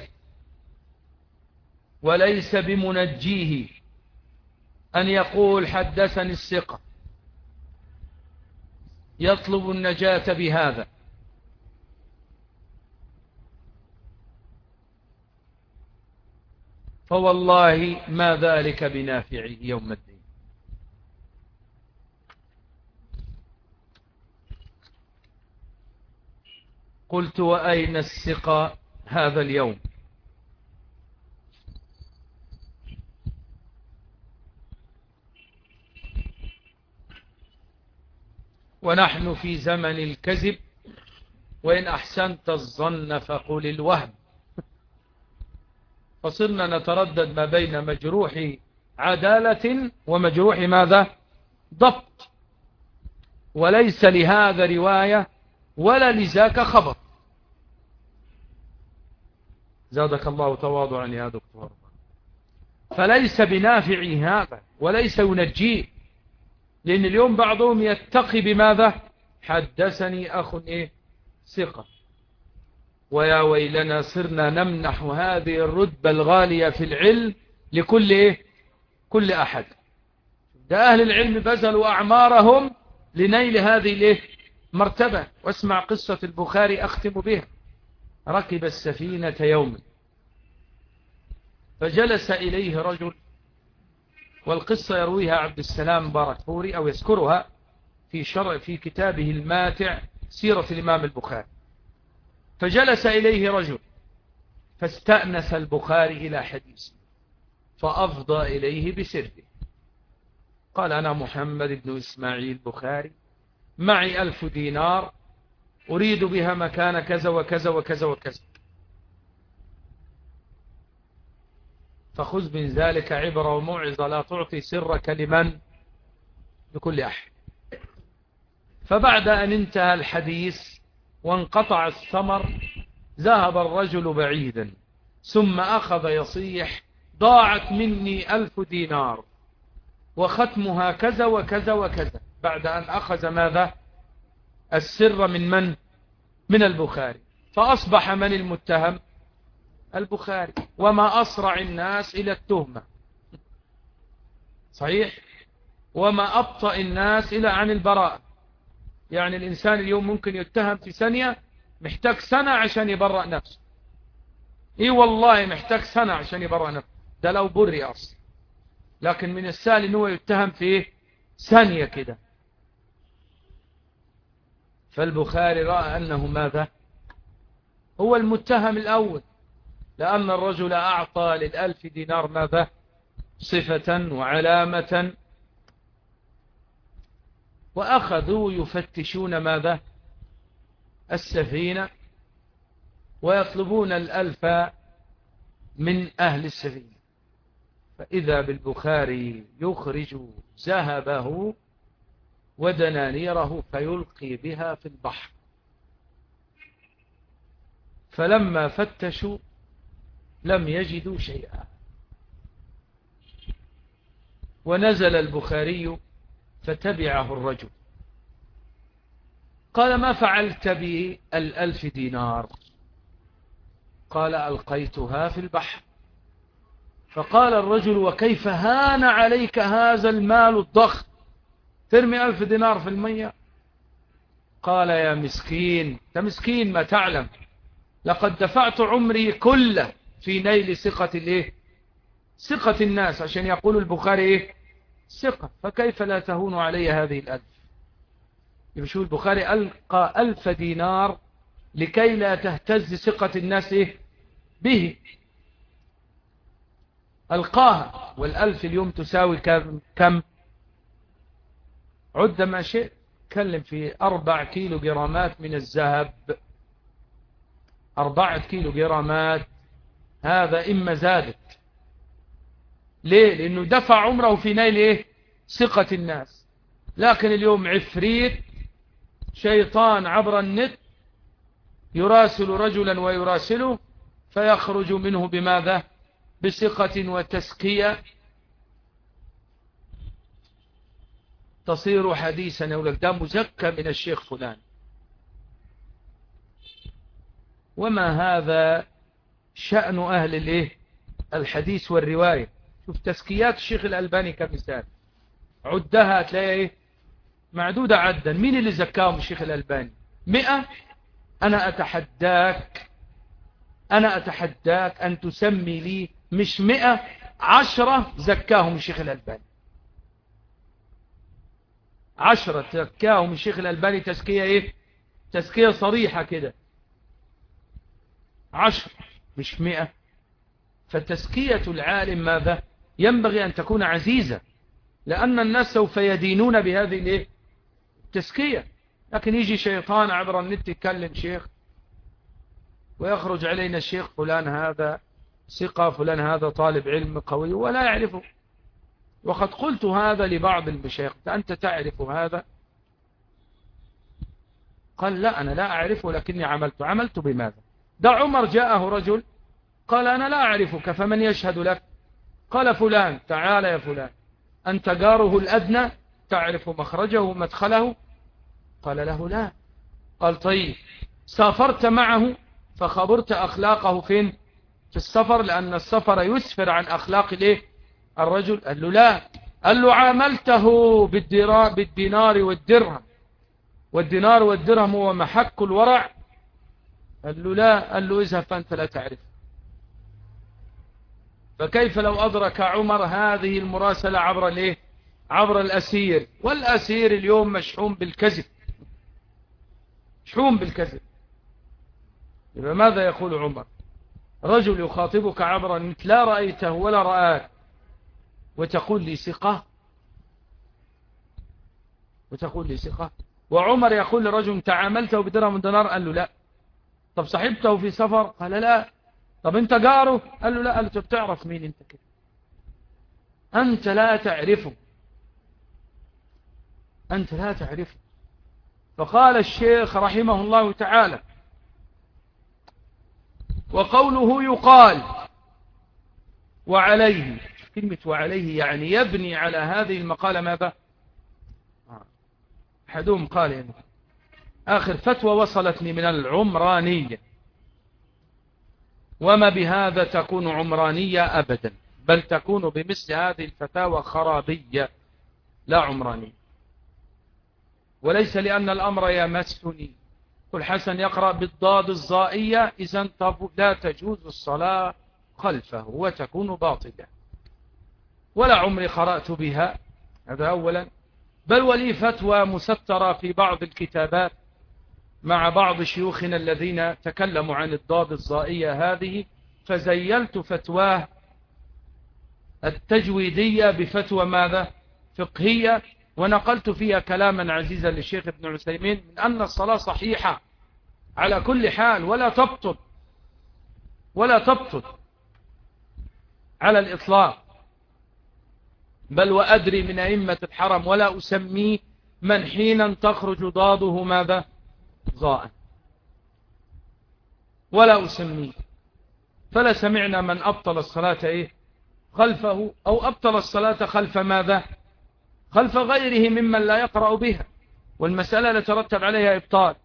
وليس بمنجيه أن يقول حدثني الثقة. يطلب النجاة بهذا. فوالله ما ذلك بنافع يوم الدين. قلت وأين الثقة؟ هذا اليوم. ونحن في زمن الكذب وإن أحسنت الظن فقل الوهم فصرنا نتردد ما بين مجروح عدالة ومجروح ماذا؟ ضبط. وليس لهذا رواية ولا لذاك خبر. زادك الله تواضعا يا دكتور. فليس بنافع هذا وليس ينجيه لأن اليوم بعضهم يتقي بماذا؟ حدثني أخ إيه ثقة. ويا ويلنا صرنا نمنح هذه الرتبة الغالية في العلم لكل إيه؟ كل أحد. ده أهل العلم بذلوا أعمارهم لنيل هذه الإيه؟ مرتبة. واسمع قصة البخاري أختم بها. ركب السفينة يوما فجلس إليه رجل والقصة يرويها عبد السلام باركفوري أو يذكرها في شرع في كتابه الماتع سيرة الإمام البخاري. فجلس إليه رجل فاستأنس البخاري إلى حديث فأفضى إليه بسره. قال أنا محمد بن إسماعيل بخاري معي ألف دينار أريد بها مكان كذا وكذا وكذا وكذا. فخذ من ذلك عبرة وموعظة لا تعطي سرك لمن؟ لكل أحد. فبعد أن انتهى الحديث وانقطع الثمر ذهب الرجل بعيدا ثم أخذ يصيح ضاعت مني ألف دينار وختمها كذا وكذا وكذا. بعد أن أخذ ماذا؟ السر من من؟ من البخاري. فأصبح من المتهم؟ البخاري. وما أسرع الناس إلى التهمة. صحيح؟ وما أبطأ الناس إلى عن البراء يعني الإنسان اليوم ممكن يتهم في ثانية محتاج سنة عشان يبرأ نفسه. إيه والله محتاج سنة عشان يبرأ نفسه. ده لو بري أصلا. لكن من السهل أنه يتهم في ثانية كده. فالبخاري رأى أنه ماذا؟ هو المتهم الأول. لأن الرجل أعطى للألف دينار ماذا؟ صفة وعلامة. وأخذوا يفتشون ماذا؟ السفينة ويطلبون الألف من أهل السفينة. فإذا بالبخاري يخرج ذهبه ودنانيره فيلقي بها في البحر. فلما فتشوا لم يجدوا شيئا. ونزل البخاري فتبعه الرجل. قال ما فعلت بالألف دينار؟ قال ألقيتها في البحر. فقال الرجل وكيف هان عليك هذا المال الضخم؟ ترمي ألف دينار في المية؟ قال يا مسكين أنت مسكين ما تعلم. لقد دفعت عمري كله في نيل ثقة الإيه؟ ثقة الناس عشان يقول البخاري إيه؟ ثقة. فكيف لا تهون علي هذه الألف؟ يبشو البخاري ألقى ألف دينار لكي لا تهتز ثقة الناس إيه؟ به. ألقاها. والألف اليوم تساوي كم؟ عد ما شئت تكلم في أربع كيلو جرامات من الذهب. أربعة كيلو جرامات. هذا إما زادت ليه؟ لأنه دفع عمره في نيل إيه؟ ثقة الناس. لكن اليوم عفريت شيطان عبر النت يراسل رجلا ويراسله فيخرج منه بماذا؟ بثقة وتسكية تصير حديثا يقول لك ده مزكى من الشيخ فلان. وما هذا شأن أهل الإيه؟ الحديث والرواية. شوف تسكيات الشيخ الألباني كمثال. عدها تلاقي إيه؟ معدودة عدا. مين اللي زكاهم الشيخ الألباني؟ مئة؟ أنا أتحداك أنا أتحداك أن تسمي لي مش مئة عشرة زكاهم الشيخ الألباني. عشرة زكاهم الشيخ الألباني تزكية إيه؟ تزكية صريحة كده. عشر مش مئة. فتزكية العالم ماذا؟ ينبغي أن تكون عزيزة لأن الناس سوف يدينون بهذه الإيه؟ التزكية. لكن يجي شيطان عبر النت يكلم شيخ ويخرج علينا الشيخ فلان هذا ثقة فلان هذا طالب علم قوي ولا يعرفه. وقد قلت هذا لبعض المشايخ أنت تعرف هذا؟ قال لا أنا لا أعرفه لكني عملت. عملت بماذا؟ دع عمر جاءه رجل قال أنا لا أعرفك فمن يشهد لك؟ قال فلان تعال يا فلان. أنت جاره الأدنى؟ تعرف مخرجه ومدخله؟ قال له لا. قال طيب سافرت معه؟ فخبرت أخلاقه فين؟ في السفر لأن السفر يسفر عن أخلاق الإيه؟ الرجل قال له لا. قال له عاملته بالدينار والدرهم. والدينار والدرهم هو محك الورع. قال له لا. قال له اذهب فأنت لا تعرف. فكيف لو أدرك عمر هذه المراسلة عبر الايه؟ عبر الأسير. والأسير اليوم مشحوم بالكذب. مشحوم بالكذب. يبقى ماذا يقول عمر؟ رجل يخاطبك عبر النت لا رأيته ولا رآك وتقول لي ثقة. وتقول لي ثقة. وعمر يقول لرجل تعاملته بدرهم دينار؟ قال له لا. طب صحبته في سفر؟ قال لا. طب انت جاره؟ قال له لا. قال له بتعرف مين انت كده؟ انت لا تعرفه. انت لا تعرفه. فقال الشيخ رحمه الله تعالى وقوله يقال وعليه كلمة وعليه يعني يبني على هذه المقالة ماذا أحدهم قال يعني آخر فتوى وصلتني من العمرانية. وما بهذا تكون عمرانية أبدا بل تكون بمثل هذه الفتاوى خرابية لا عمرانية. وليس لأن الأمر يمسني. كل حسن يقرأ بالضاد الزائية إذا لا تجوز الصلاة خلفه وتكون باطلة. ولا عمري قرأت بها. هذا أولا. بل ولي فتوى مسترة في بعض الكتابات مع بعض شيوخنا الذين تكلموا عن الضاد الزائية هذه فزيلت فتواه التجويدية بفتوى ماذا؟ فقهية. ونقلت فيها كلاما عزيزا للشيخ ابن عثيمين من أن الصلاة صحيحة على كل حال ولا تبطل ولا تبطل على الإطلاق. بل وأدري من أئمة الحرم ولا أسميه من حينا تخرج ضاده ماذا؟ ضاء. ولا أسميه فلا سمعنا من أبطل الصلاة إيه؟ خلفه أو أبطل الصلاة خلف ماذا؟ خلف غيره ممن لا يقرأ بها. والمسألة لا ترتب عليها إبطال.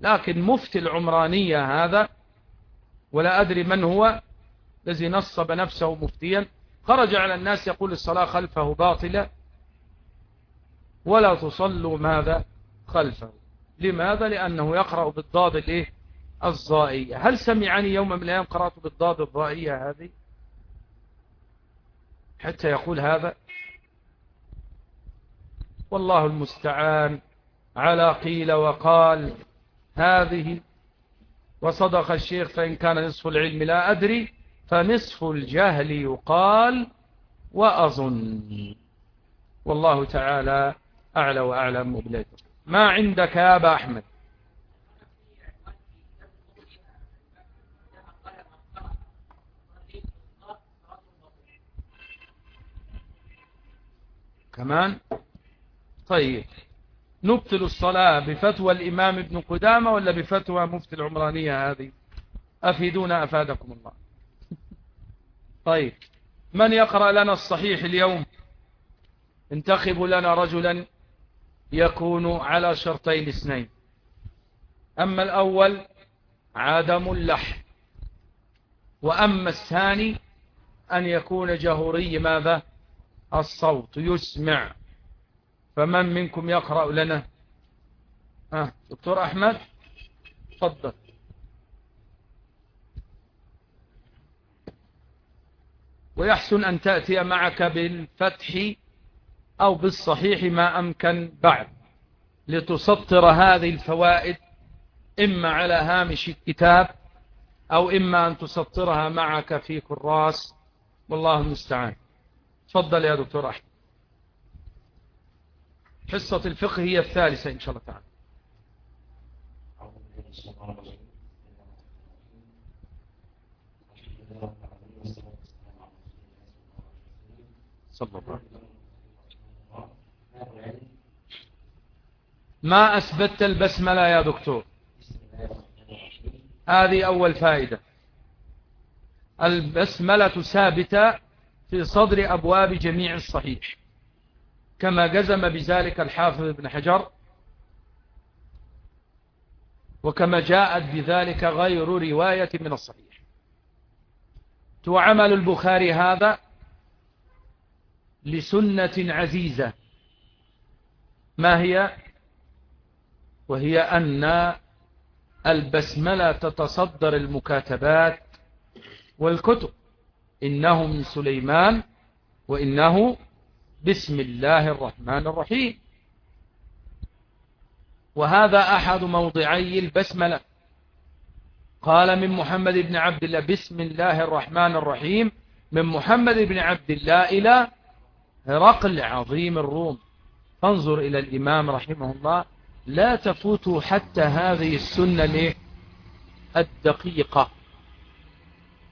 لكن مفتي العمرانية هذا ولا أدري من هو الذي نصب نفسه مفتيا. خرج على الناس يقول الصلاة خلفه باطلة. ولا تصلوا ماذا خلفه. لماذا؟ لأنه يقرأ بالضاد الإيه؟ الضائية. هل سمعني يوم من الأيام قرأت بالضاد الضائية هذه؟ حتى يقول هذا. والله المستعان. على قيل وقال. هذه وصدق الشيخ فإن كان نصف العلم. لا أدري. فنصف الجهل يقال وأظن. والله تعالى أعلى وأعلم وبلاده ما عندك يا أبا أحمد؟ كمان؟ طيب. نبطل الصلاة بفتوى الإمام ابن قدامة ولا بفتوى مفتي العمرانية هذه؟ أفيدونا أفادكم الله. طيب من يقرأ لنا الصحيح اليوم؟ انتخبوا لنا رجلا يكون على شرطين اثنين. أما الأول عدم اللح وأما الثاني أن يكون جهوري ماذا؟ الصوت يسمع. فمن منكم يقرأ لنا؟ آه دكتور أحمد؟ تفضل. ويحسن أن تأتي معك بالفتح أو بالصحيح ما أمكن بعد لتسطر هذه الفوائد إما على هامش الكتاب أو إما أن تسطرها معك في كراس. والله المستعان. تفضل يا دكتور أحمد. حصة الفقه هي الثالثة إن شاء الله تعالى. صلى الله عليه وسلم. ما أثبت البسملة يا دكتور؟ هذه أول فائدة. البسملة ثابتة في صدر أبواب جميع الصحيح كما جزم بذلك الحافظ ابن حجر وكما جاءت بذلك غير رواية من الصحيح. وعمل البخاري هذا لسنة عزيزة. ما هي؟ وهي أن البسملة تتصدر المكاتبات والكتب. إنه من سليمان وإنه بسم الله الرحمن الرحيم. وهذا أحد موضعي البسملة. قال من محمد بن عبد الله بسم الله الرحمن الرحيم من محمد بن عبد الله إلى هرقل عظيم الروم. فانظر إلى الإمام رحمه الله. لا تفوت حتى هذه السنة الدقيقة.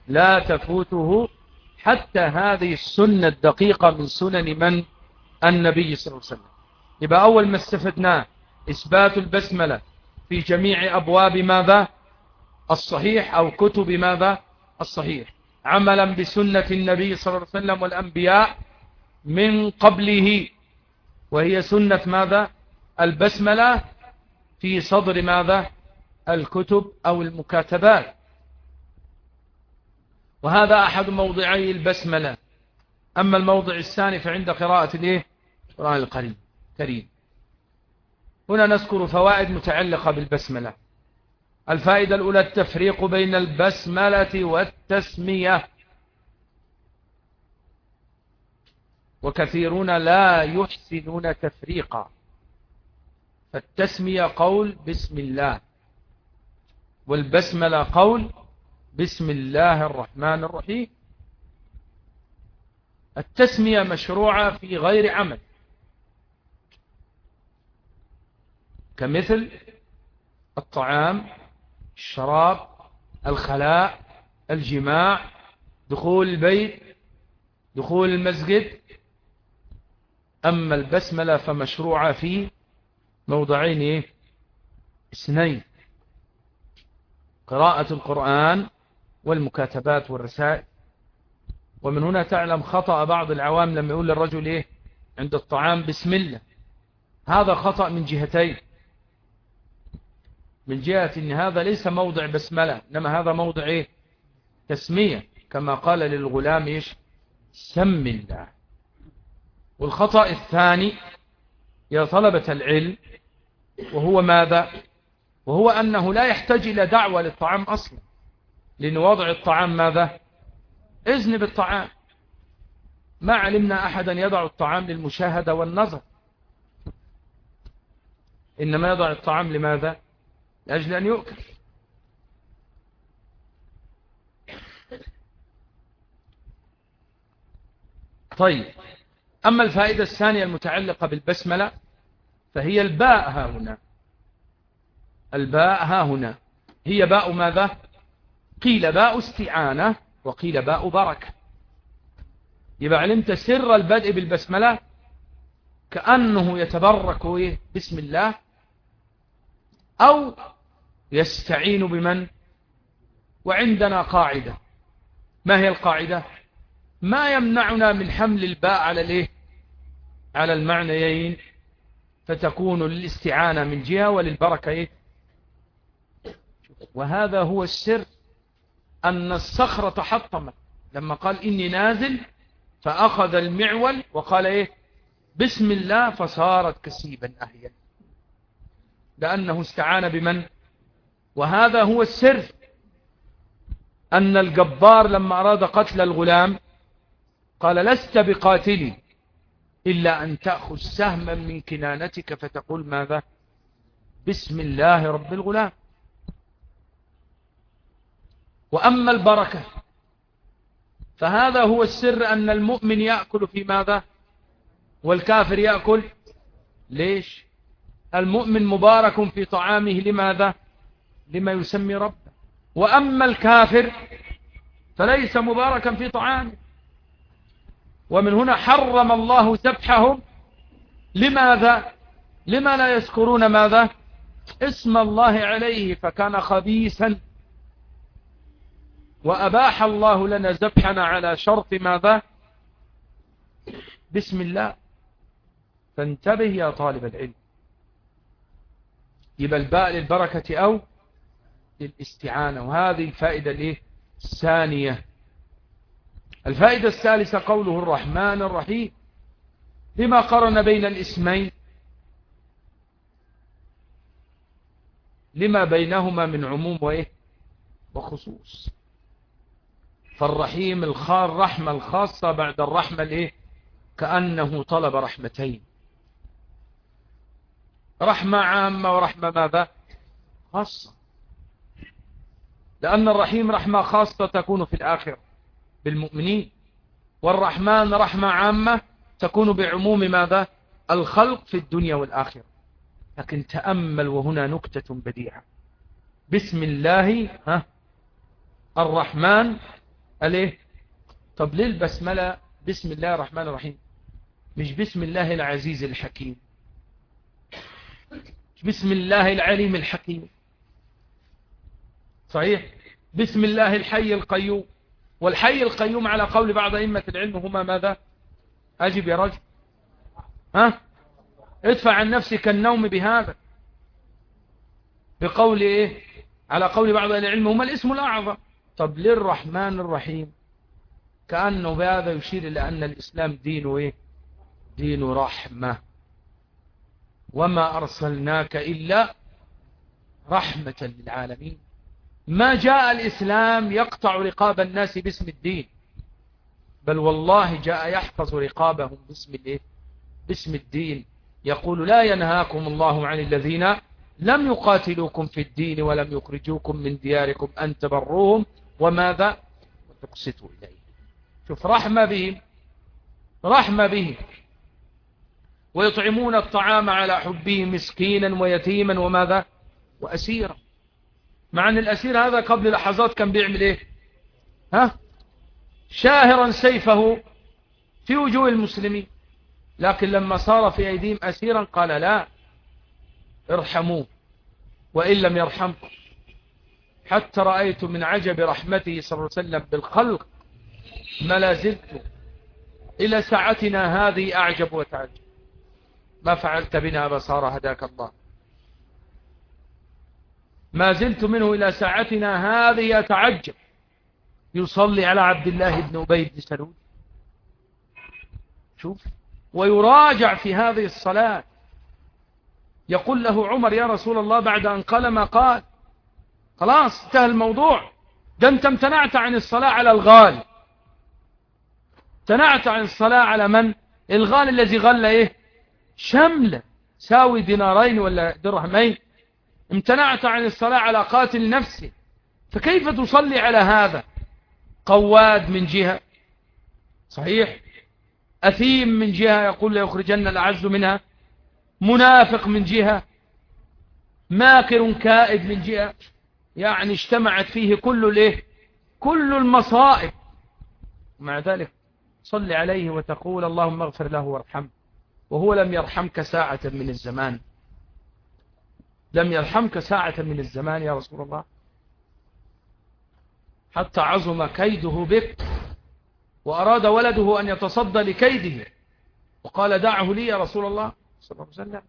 لا تفوته حتى هذه السنة الدقيقة من سنن من؟ النبي صلى الله عليه وسلم. يبقى أول ما استفدناه إثبات البسملة في جميع أبواب ماذا؟ الصحيح أو كتب ماذا؟ الصحيح. عملا بسنة النبي صلى الله عليه وسلم والأنبياء من قبله وهي سنة ماذا؟ البسملة في صدر ماذا؟ الكتب أو المكاتبات. وهذا أحد موضعي البسملة. أما الموضع الثاني فعند قراءة الإيه؟ القرآن القريب كريم هنا نذكر فوائد متعلقة بالبسملة. الفائدة الأولى التفريق بين البسملة والتسمية. وكثيرون لا يحسنون تفريقا. فالتسمية قول بسم الله والبسملة قول بسم الله الرحمن الرحيم. التسمية مشروعة في غير عمل. كمثل الطعام الشراب الخلاء الجماع دخول البيت دخول المسجد أما البسملة فمشروعة في موضعين إيه؟ اثنين. قراءة القرآن والمكاتبات والرسائل. ومن هنا تعلم خطأ بعض العوام لما يقول للرجل إيه؟ عند الطعام بسم الله. هذا خطأ من جهتين. من جهة إن هذا ليس موضع بسملة إنما هذا موضع إيه؟ تسمية. كما قال للغلام إيش؟ سم الله. والخطأ الثاني يا طلبة العلم وهو ماذا؟ وهو أنه لا يحتاج إلى دعوة للطعام أصلا. لأن وضع الطعام ماذا؟ إذن بالطعام. ما علمنا أحدا يضع الطعام للمشاهدة والنظر. إنما يضع الطعام لماذا؟ لأجل أن يؤكل. طيب. أما الفائدة الثانية المتعلقة بالبسملة فهي الباء ها هنا. الباء ها هنا. هي باء ماذا؟ قيل باء استعانة وقيل باء بركة. يبقى علمت سر البدء بالبسملة؟ كأنه يتبرك بسم الله. أو يستعين بمن؟ وعندنا قاعدة. ما هي القاعدة؟ ما يمنعنا من حمل الباء على الايه؟ على المعنيين فتكون للاستعانة من جهة وللبركة إيه؟ وهذا هو السر أن الصخرة تحطمت لما قال إني نازل فأخذ المعول وقال إيه؟ بسم الله فصارت كسيبا أهيا. لأنه استعان بمن؟ وهذا هو السر. أن الجبار لما أراد قتل الغلام قال لست بقاتلي إلا أن تأخذ سهما من كنانتك فتقول ماذا؟ بسم الله رب الغلام. وأما البركة فهذا هو السر أن المؤمن يأكل في ماذا؟ والكافر يأكل ليش؟ المؤمن مبارك في طعامه لماذا؟ لما يسمي ربه. وأما الكافر فليس مباركا في طعامه. ومن هنا حرم الله ذبحهم لماذا؟ لما لا يذكرون ماذا؟ اسم الله عليه فكان خبيثا. وأباح الله لنا ذبحنا على شرط ماذا؟ بسم الله. فانتبه يا طالب العلم. يبقى الباء للبركة أو للاستعانة. وهذه الفائدة الثانية. الفائدة الثالثة قوله الرحمن الرحيم. لما قرن بين الاسمين. لما بينهما من عموم وإيه؟ وخصوص. فالرحيم الخار رحمة الخاصة بعد الرحمة الإيه؟ كأنه طلب رحمتين. رحمة عامة ورحمة ماذا؟ خاصة. لأن الرحيم رحمة خاصة تكون في الآخر بالمؤمنين. والرحمن رحمة عامة تكون بعموم ماذا؟ الخلق في الدنيا والآخرة. لكن تأمل وهنا نكتة بديعة. بسم الله ها؟ الرحمن الايه طب ليه البسملة؟ بسم الله الرحمن الرحيم. مش بسم الله العزيز الحكيم. مش بسم الله العليم الحكيم. صحيح؟ بسم الله الحي القيوم. والحي القيوم على قول بعض أئمة العلم هما ماذا؟ أجب يا رجل. ها؟ ادفع عن نفسك النوم بهذا. بقول إيه؟ على قول بعض العلم هما الاسم الأعظم. طب للرحمن الرحيم. كأنه بهذا يشير إلى أن الإسلام دين إيه؟ دين رحمة. وما أرسلناك إلا رحمة للعالمين. ما جاء الإسلام يقطع رقاب الناس باسم الدين. بل والله جاء يحفظ رقابهم باسم الايه؟ باسم الدين. يقول لا ينهاكم الله عن الذين لم يقاتلوكم في الدين ولم يخرجوكم من دياركم أن تبروهم. وماذا؟ وتقسطوا إليه. شوف رحمة بهم رحمة بهم. ويطعمون الطعام على حبه مسكينا ويتيما وماذا؟ وأسيرا. مع أن الأسير هذا قبل لحظات كان بيعمل إيه؟ ها؟ شاهرا سيفه في وجوه المسلمين. لكن لما صار في أيديهم أسيرا قال لا ارحموه وإن لم يرحمكم. حتى رأيت من عجب رحمته صلى الله عليه وسلم بالخلق ما لا زلت إلى ساعتنا هذه أعجب وتعجب ما فعلت بنا بصار هداك الله. ما زلت منه إلى ساعتنا هذه يتعجب. يصلي على عبد الله بن أبي بن سلول. شوف. ويراجع في هذه الصلاة. يقول له عمر يا رسول الله بعد أن قال ما قال خلاص انتهى الموضوع. ده أنت امتنعت عن الصلاة على الغال امتنعت عن الصلاة على من؟ الغال الذي غل إيه؟ شملة. ساوي دينارين ولا درهمين. امتنعت عن الصلاة على قاتل نفسه. فكيف تصلي على هذا؟ قواد من جهة. صحيح. أثيم من جهة يقول ليخرجن الأعز منها. منافق من جهة. ماكر كائد من جهة. يعني اجتمعت فيه كل الايه؟ كل المصائب. مع ذلك صل عليه وتقول اللهم اغفر له وارحمه. وهو لم يرحمك ساعة من الزمان. لم يرحمك ساعة من الزمان يا رسول الله. حتى عظم كيده بك وأراد ولده أن يتصدى لكيده. وقال دعه لي يا رسول الله. صلى الله عليه وسلم.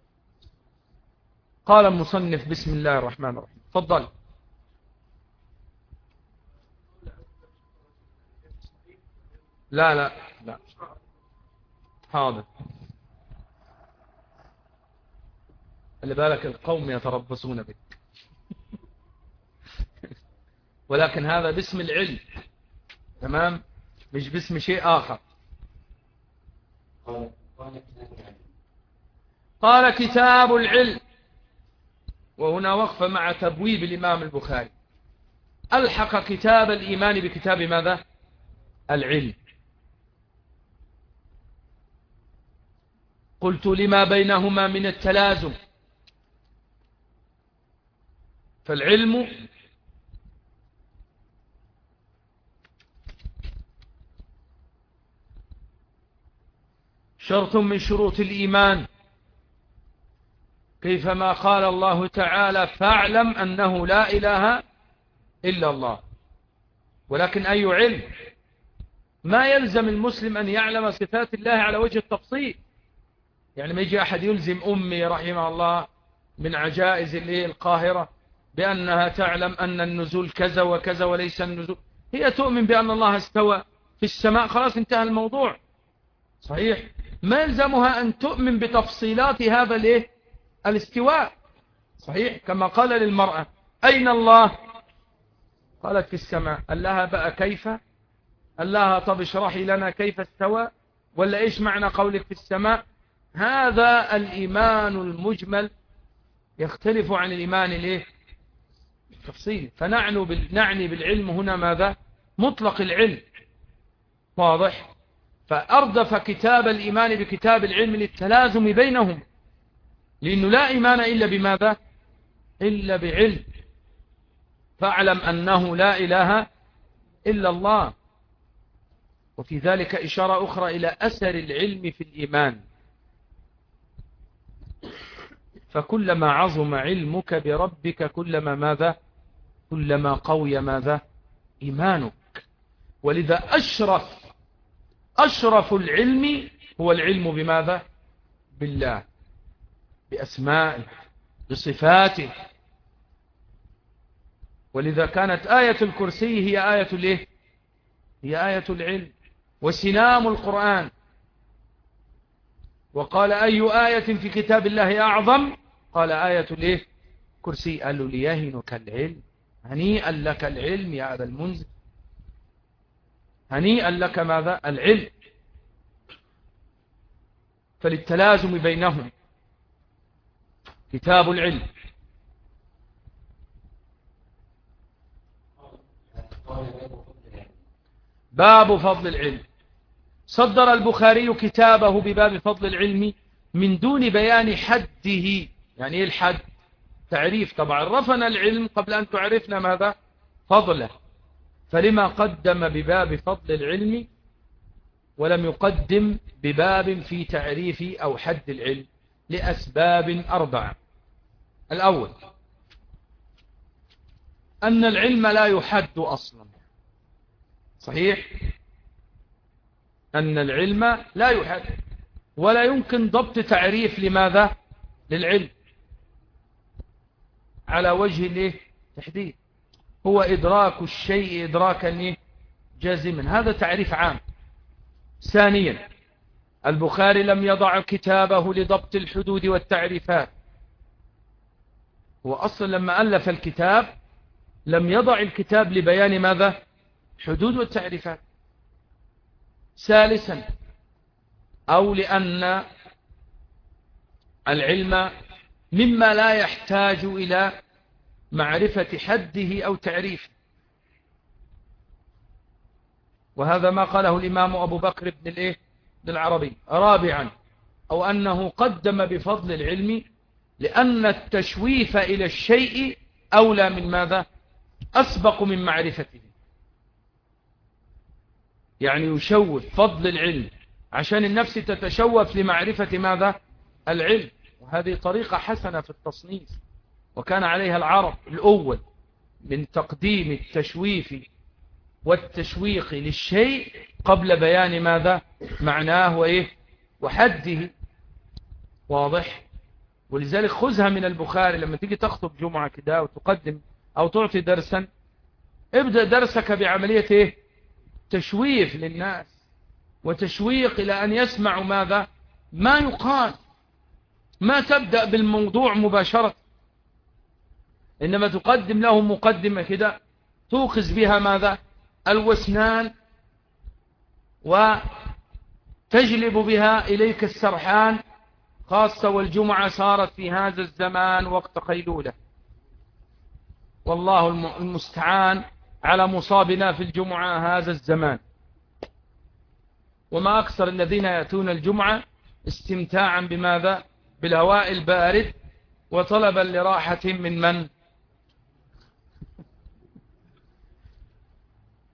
قال المصنف بسم الله الرحمن الرحيم. تفضل. لا لا لا. حاضر. اللي بالك القوم يتربصون بك. ولكن هذا باسم العلم. تمام؟ مش باسم شيء آخر. قال كتاب العلم. وهنا وقف مع تبويب الإمام البخاري. ألحق كتاب الإيمان بكتاب ماذا؟ العلم. قلت لما بينهما من التلازم؟ فالعلم شرط من شروط الإيمان. كيفما قال الله تعالى فاعلم أنه لا إله إلا الله. ولكن أي علم؟ ما يلزم المسلم أن يعلم صفات الله على وجه التفصيل؟ يعني ما يجي أحد يلزم أمي رحمه الله من عجائز القاهرة بأنها تعلم أن النزول كذا وكذا وليس النزول. هي تؤمن بأن الله استوى في السماء. خلاص انتهى الموضوع. صحيح. ما يلزمها أن تؤمن بتفصيلات هذا الايه الاستواء. صحيح. كما قال للمرأة أين الله؟ قالت في السماء قال لها بقى كيف؟ قال لها طب اشرحي لنا كيف استوى؟ ولا إيش معنى قولك في السماء؟ هذا الإيمان المجمل يختلف عن الإيمان الايه التفصيلي فنعني نعني بالعلم هنا ماذا؟ مطلق العلم. واضح؟ فأردف كتاب الإيمان بكتاب العلم للتلازم بينهم. لأنه لا إيمان إلا بماذا؟ إلا بعلم. فاعلم أنه لا إله إلا الله. وفي ذلك إشارة أخرى إلى أثر العلم في الإيمان. فكلما عظم علمك بربك كلما ماذا؟ كلما قوي ماذا؟ إيمانك. ولذا أشرف أشرف العلم هو العلم بماذا؟ بالله بأسمائه بصفاته. ولذا كانت آية الكرسي هي آية الإيه؟ هي آية العلم. وسنام القرآن. وقال أي آية في كتاب الله أعظم؟ قال آية الإيه؟ كرسي. قال ليهنك العلم. هنيئا لك العلم يا أبا المنزل هنيئا لك ماذا؟ العلم. فللتلازم بينهم. كتاب العلم. باب فضل العلم. صدر البخاري كتابه بباب فضل العلم من دون بيان حده. يعني إيه الحد؟ تعريف طبعا عرفنا العلم قبل أن تعرفنا ماذا؟ فضله. فلما قدم بباب فضل العلم ولم يقدم بباب في تعريف أو حد العلم لأسباب أربعة الأول أن العلم لا يحد أصلا. صحيح؟ أن العلم لا يحد ولا يمكن ضبط تعريف لماذا؟ للعلم. على وجه الايه؟ تحديد. هو إدراك الشيء إدراكا جازما هذا تعريف عام. ثانيا البخاري لم يضع كتابه لضبط الحدود والتعريفات. هو أصلا لما ألف الكتاب لم يضع الكتاب لبيان ماذا؟ حدود والتعريفات. ثالثا أو لأن العلم مما لا يحتاج إلى معرفة حده أو تعريفه. وهذا ما قاله الإمام أبو بكر بن الإيه؟ العربي. رابعا أو أنه قدم بفضل العلم لأن التشويف إلى الشيء أولى من ماذا؟ أسبق من معرفته. يعني يشوف فضل العلم. عشان النفس تتشوف لمعرفة ماذا؟ العلم. وهذه طريقة حسنة في التصنيف. وكان عليها العرب الأول من تقديم التشويف والتشويق للشيء قبل بيان ماذا معناه وإيه وحده. واضح؟ ولذلك خذها من البخاري لما تيجي تخطب جمعة كده وتقدم أو تعطي درسا ابدأ درسك بعملية إيه؟ تشويف للناس وتشويق إلى أن يسمعوا ماذا؟ ما يقال. ما تبدأ بالموضوع مباشرة. إنما تقدم لهم مقدمة كده توقز بها ماذا؟ الوسنان وتجلب بها إليك السرحان خاصة والجمعة صارت في هذا الزمان وقت قيلولة. والله المستعان على مصابنا في الجمعة هذا الزمان. وما أكثر الذين يأتون الجمعة استمتاعا بماذا؟ بالهواء البارد وطلبا لراحة من من؟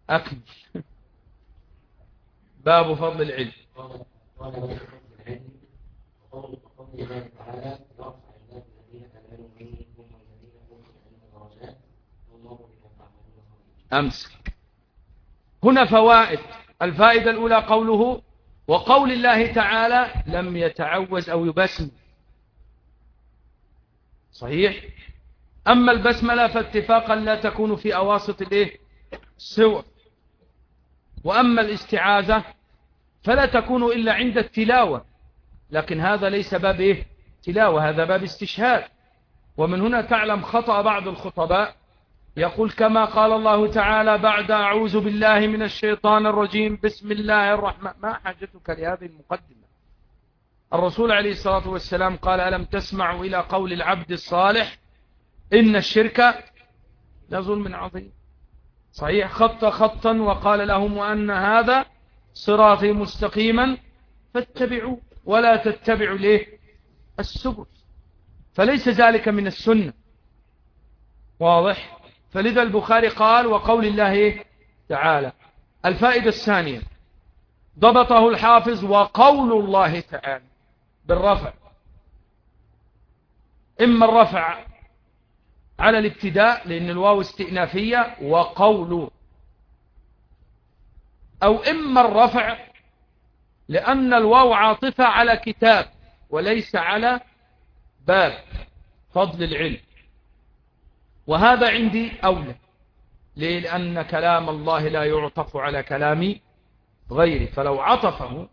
أكمل باب فضل العلم. أمسك هنا فوائد. الفائدة الأولى قوله وقول الله تعالى لم يتعوز أو يبسم. صحيح؟ أما البسملة فاتفاقا لا تكون في أواسط الإيه؟ سوى. وأما الاستعاذة فلا تكون إلا عند التلاوة لكن هذا ليس باب إيه؟ تلاوة هذا باب استشهاد. ومن هنا تعلم خطأ بعض الخطباء. يقول كما قال الله تعالى بعد أعوذ بالله من الشيطان الرجيم بسم الله الرحمن ما حاجتك لهذه المقدمة؟ الرسول عليه الصلاة والسلام قال ألم تسمعوا إلى قول العبد الصالح إن الشرك لظلم عظيم؟ صحيح. خط خطا وقال لهم وأن هذا صراطي مستقيما فاتبعوا ولا تتبعوا ليه؟ السبل. فليس ذلك من السنة. واضح؟ فلذا البخاري قال وقول الله تعالى الفائدة الثانية ضبطه الحافظ وقول الله تعالى بالرفع. إما الرفع على الابتداء لأن الواو استئنافية وقول. أو إما الرفع لأن الواو عاطفة على كتاب وليس على باب فضل العلم. وهذا عندي أولى. ليه؟ لأن كلام الله لا يعطف على كلام غيره. فلو عطفه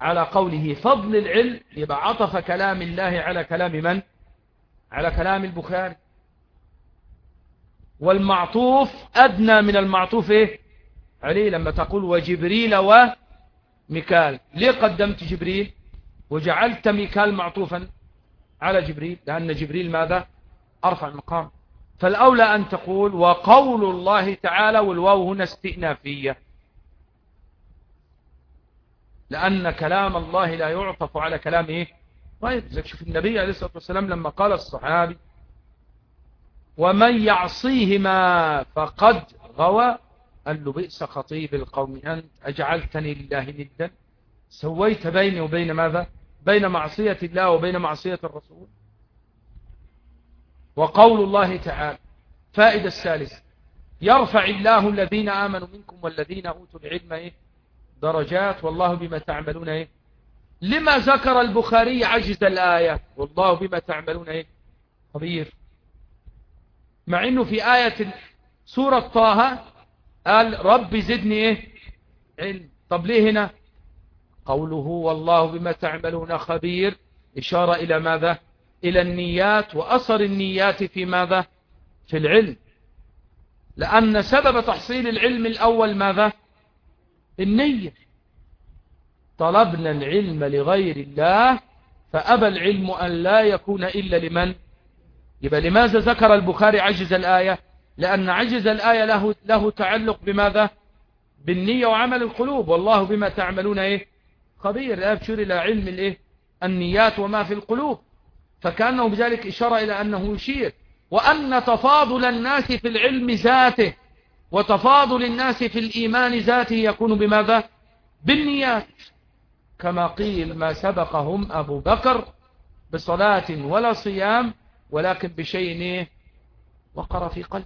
على قوله فضل العلم يبقى عطف كلام الله على كلام من؟ على كلام البخاري. والمعطوف أدنى من المعطوف إيه؟ عليه لما تقول وجبريل وميكال. ليه قدمت جبريل؟ وجعلت ميكال معطوفا على جبريل لأن جبريل ماذا؟ أرفع المقام. فالأولى أن تقول وقول الله تعالى والواو هنا استئنافية. لأن كلام الله لا يعطف على كلام إيه؟ طيب شوف النبي عليه الصلاة والسلام لما قال الصحابي ومن يعصيهما فقد غوى قال له بئس خطيب القوم. أنت أجعلتني لله ندا. سويت بيني وبين ماذا؟ بين معصية الله وبين معصية الرسول. وقول الله تعالى فائدة الثالثة يرفع الله الذين آمنوا منكم والذين أوتوا العلم إيه؟ درجات. والله بما تعملون إيه؟ لما ذكر البخاري عجز الآية. والله بما تعملون إيه؟ خبير. مع أنه في آية سورة طه قال رب زدني إيه؟ علم. طب ليه هنا؟ قوله والله بما تعملون خبير. إشارة إلى ماذا؟ إلى النيات وأثر النيات في ماذا؟ في العلم. لأن سبب تحصيل العلم الأول ماذا؟ النية. طلبنا العلم لغير الله فأبى العلم أن لا يكون إلا لمن؟ يبقى لماذا ذكر البخاري عجز الآية؟ لأن عجز الآية له, له تعلق بماذا؟ بالنية وعمل القلوب. والله بما تعملون إيه؟ خبير. لا يبشر إلى علم الإيه؟ النيات وما في القلوب. فكأنه بذلك إشارة إلى أنه يشير. وأن تفاضل الناس في العلم ذاته وتفاضل الناس في الإيمان ذاته يكون بماذا؟ بالنيات. كما قيل ما سبقهم أبو بكر بصلاة ولا صيام ولكن بشيء وقر في قلب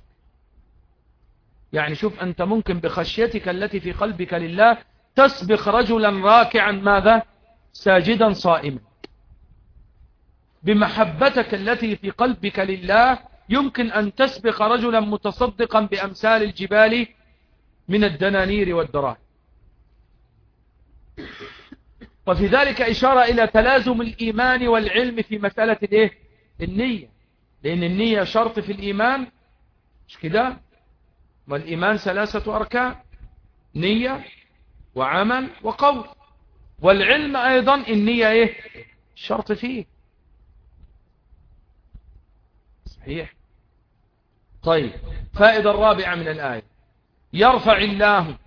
يعني شوف أنت ممكن بخشيتك التي في قلبك لله تسبق رجلا راكعا ماذا؟ ساجدا صائما. بمحبتك التي في قلبك لله يمكن أن تسبق رجلا متصدقا بأمثال الجبال من الدنانير والدراهم وفي ذلك إشارة إلى تلازم الإيمان والعلم في مسألة الإيه؟ النية. لأن النية شرط في الإيمان مش كده؟ والإيمان ثلاثة أركان نية وعمل وقول. والعلم أيضا النية إيه؟ شرط فيه. صحيح. طيب فائدة الرابعة من الآية. يرفع الله.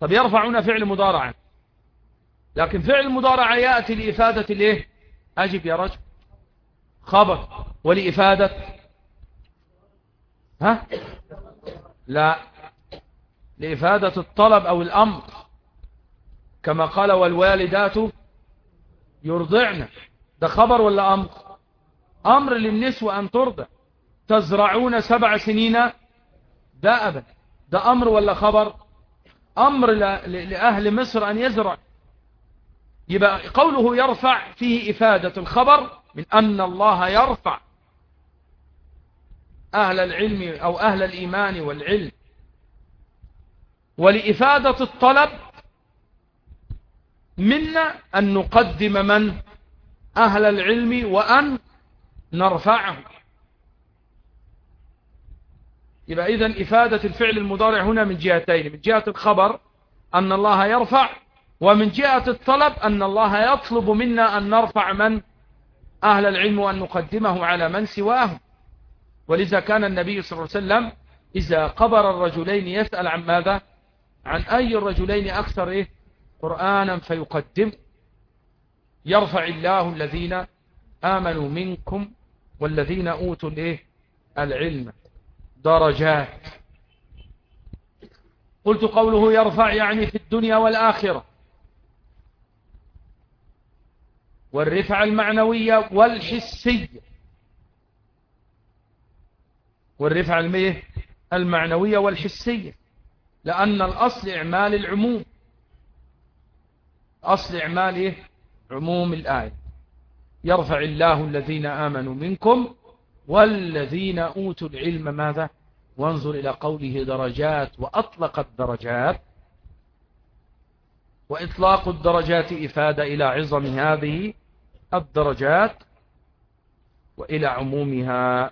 طب يرفعون فعل مضارعة. لكن فعل المضارعة يأتي لإفادة الإيه؟ أجب يا رجل. خبر. ولإفادة. ها؟ لا. لإفادة الطلب أو الأمر. كما قال والوالدات يرضعن. ده خبر ولا أمر؟ أمر للنسوة أن ترضع. تزرعون سبع سنين. دأبا ده أمر ولا خبر؟ أمر لأهل مصر أن يزرع. يبقى قوله يرفع فيه إفادة. الخبر من أن الله يرفع. أهل العلم أو أهل الإيمان والعلم. ولإفادة الطلب منا أن نقدم من؟ أهل العلم وأن نرفعه يبقى إذن إفادة الفعل المضارع هنا من جهتين من جهة الخبر أن الله يرفع ومن جهة الطلب أن الله يطلب منا أن نرفع من؟ أهل العلم وأن نقدمه على من سواه ولذا كان النبي صلى الله عليه وسلم إذا قبر الرجلين يسأل عن ماذا؟ عن أي الرجلين أكثر إيه؟ قرآنا فيقدم. يرفع الله الذين آمنوا منكم والذين أوتوا الإيه؟ العلم درجات. قلت قوله يرفع يعني في الدنيا والآخرة. والرفع المعنوية والحسية. والرفع الميه المعنوية والحسية لأن الأصل إعمال العموم. أصل إعمال إيه؟ عموم الآية. يرفع الله الذين آمنوا منكم والذين أوتوا العلم ماذا؟ وانظر إلى قوله درجات وأطلق الدرجات وإطلاق الدرجات إفادة إلى عظم هذه الدرجات وإلى عمومها.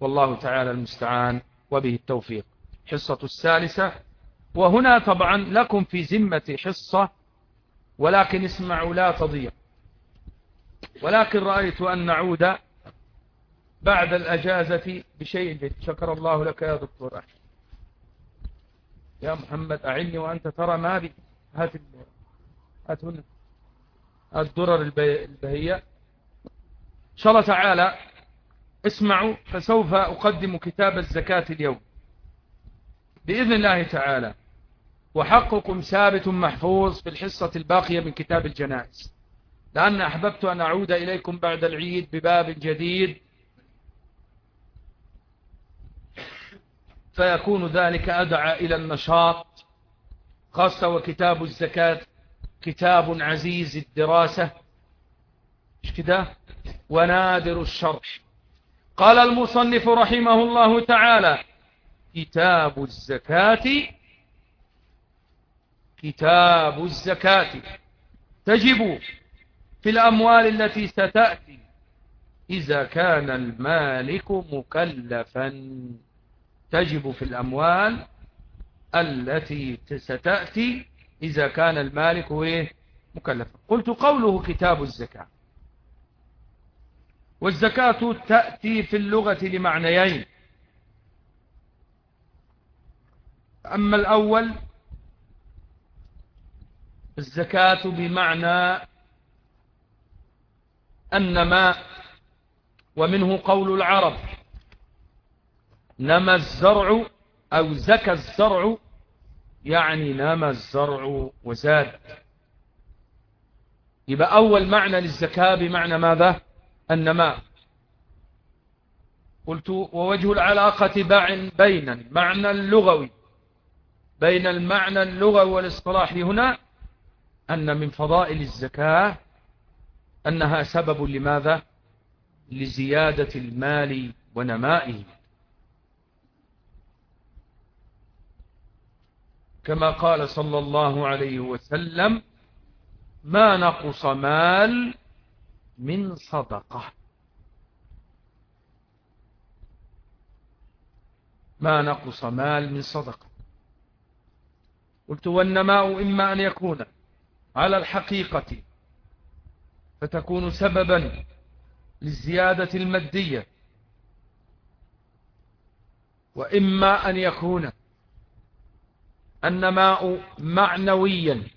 والله تعالى المستعان وبه التوفيق. حصة الثالثة وهنا طبعا لكم في ذمة حصة ولكن اسمعوا لا تضيع. ولكن رأيت أن نعود بعد الأجازة بشيء جديد. شكر الله لك يا دكتور أحمد. يا محمد أعني وأنت ترى ما بي. هات الدرر البهية. إن شاء الله تعالى اسمعوا فسوف أقدم كتاب الزكاة اليوم. بإذن الله تعالى وحقكم ثابت محفوظ في الحصة الباقية من كتاب الجنائز. لأن أحببت أن أعود إليكم بعد العيد بباب جديد. فيكون ذلك أدعى إلى النشاط خاصة وكتاب الزكاة كتاب عزيز الدراسة. مش كده؟ ونادر الشرح. قال المصنف رحمه الله تعالى كتاب الزكاة كتاب الزكاة. تجب في الأموال التي ستأتي إذا كان المالك مكلفا. تجب في الأموال التي ستأتي إذا كان المالك مكلفا. قلت قوله كتاب الزكاة. والزكاة تأتي في اللغة لمعنيين. أما الأول الزكاة بمعنى النماء ومنه قول العرب نمى الزرع أو زكى الزرع يعني نمى الزرع وزاد. يبقى أول معنى للزكاة بمعنى ماذا؟ النماء قلت ووجه العلاقة بين المعنى اللغوي. بين المعنى اللغوي والاصطلاحي هنا أن من فضائل الزكاة أنها سبب لماذا؟ لزيادة المال ونمائه. كما قال صلى الله عليه وسلم ما نقص مال من صدقة. ما نقص مال من صدقة. قلت والنماء إما أن يكون على الحقيقة فتكون سببا للزيادة المادية وإما أن يكون النماء معنويا.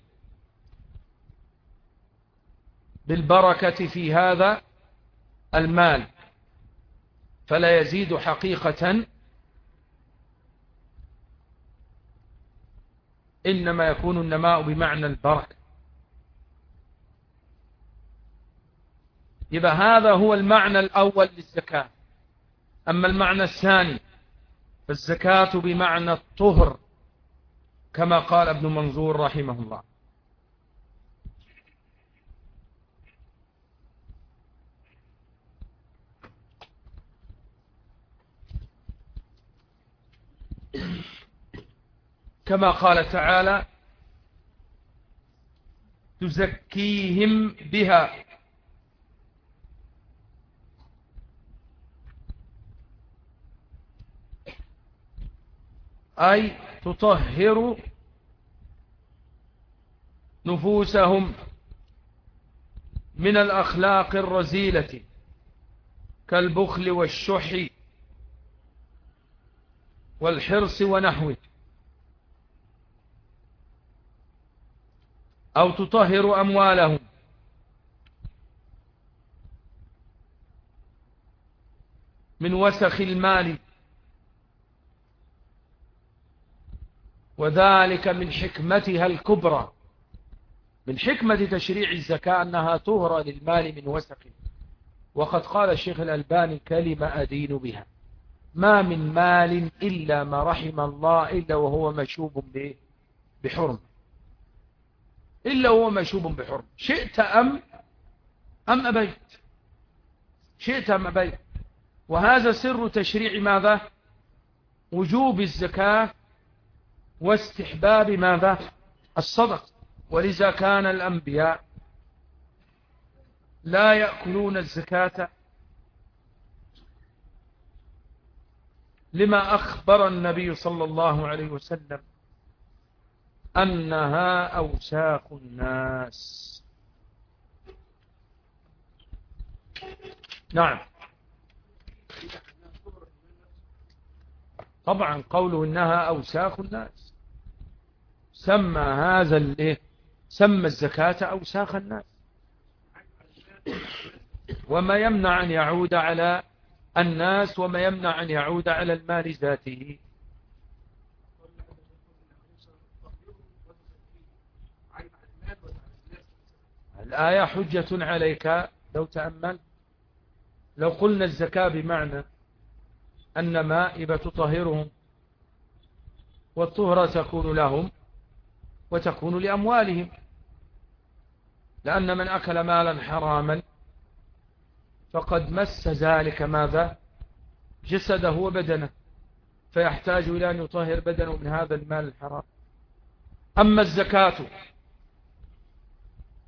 بالبركة في هذا المال فلا يزيد حقيقة. إنما يكون النماء بمعنى البركة. يبقى هذا هو المعنى الأول للزكاة. أما المعنى الثاني فالزكاة بمعنى الطهر كما قال ابن منظور رحمه الله. كما قال تعالى تزكيهم بها. أي تطهر نفوسهم من الأخلاق الرزيلة كالبخل والشح والحرص ونحوه. أو تطهر أموالهم. من وسخ المال. وذلك من حكمتها الكبرى. من حكمة تشريع الزكاة أنها تهرى للمال من وسخ. وقد قال الشيخ الألباني كلمة أدين بها. ما من مال إلا ما رحم الله إلا وهو مشوب بحرم. إلا وهو مشوب بحرم. شئت أم أم أبيت. شئت أم أبيت. وهذا سر تشريع ماذا؟ وجوب الزكاة واستحباب ماذا؟ الصدق. ولذا كان الأنبياء لا يأكلون الزكاة لما أخبر النبي صلى الله عليه وسلم أنها أوساخ الناس. نعم. طبعا قوله إنها أوساخ الناس. سمى هذا الإيه؟ سمى الزكاة أوساخ الناس. وما يمنع أن يعود على الناس وما يمنع أن يعود على المال ذاته. الآية حجة عليك. لو تأمل لو قلنا الزكاة بمعنى أن مائبة تطهرهم والطهرة تكون لهم وتكون لأموالهم. لأن من أكل مالا حراما فقد مس ذلك ماذا؟ جسده وبدنه فيحتاج إلى أن يطهر بدنه من هذا المال الحرام. أما الزكاة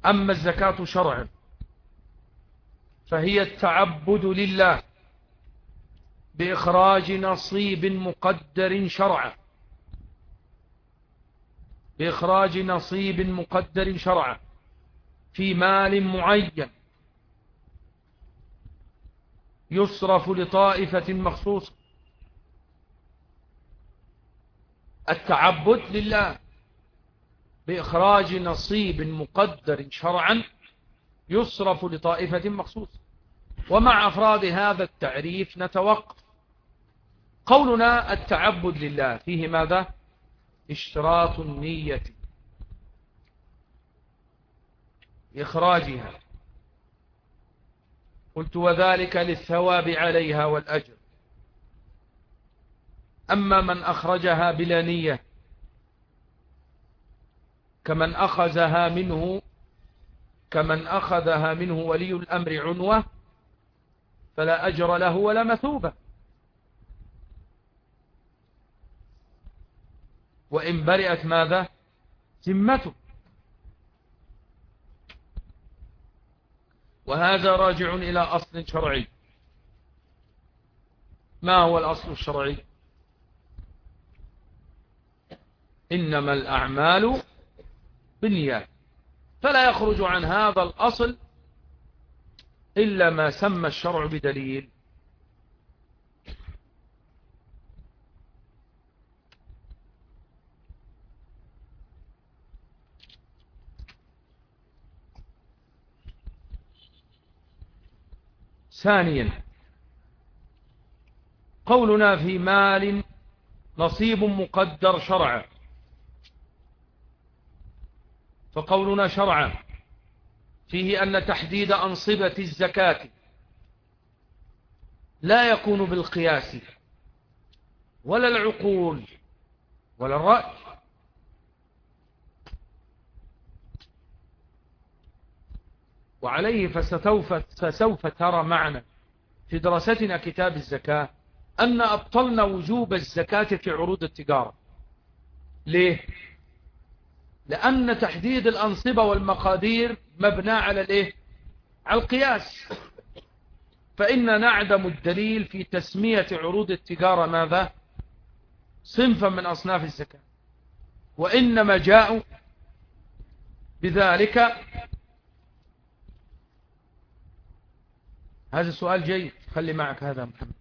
أما الزكاة شرعا فهي التعبد لله بإخراج نصيب مقدر شرعا. بإخراج نصيب مقدر شرعا في مال معين. يصرف لطائفة مخصوصة التعبد لله بإخراج نصيب مقدر شرعا يصرف لطائفة مخصوصة ومع أفراد هذا التعريف نتوقف. قولنا التعبد لله فيه ماذا؟ اشتراط النية. إخراجها قلت وذلك للثواب عليها والأجر. أما من أخرجها بلا نية كمن أخذها منه كمن أخذها منه ولي الأمر عنوة فلا أجر له ولا مثوبة. وإن برئت ماذا؟ ذمته. وهذا راجع إلى أصل شرعي. ما هو الأصل الشرعي؟ إنما الأعمال بالنيات. فلا يخرج عن هذا الأصل إلا ما سمى الشرع بدليل. ثانيا قولنا في مال نصيب مقدر شرعا. فقولنا شرعا فيه أن تحديد أنصبة الزكاة لا يكون بالقياس ولا العقول ولا الرأي. وعليه فسوف, فسوف ترى معنا في دراستنا كتاب الزكاة أن أبطلنا وجوب الزكاة في عروض التجارة ليه؟ لأن تحديد الأنصبة والمقادير مبنى على الإيه؟ على القياس فإن نعدم الدليل في تسمية عروض التجارة ماذا؟ صنفا من أصناف الزكاة وإنما جاءوا بذلك هذا سؤال جيد خلي معك هذا محمد.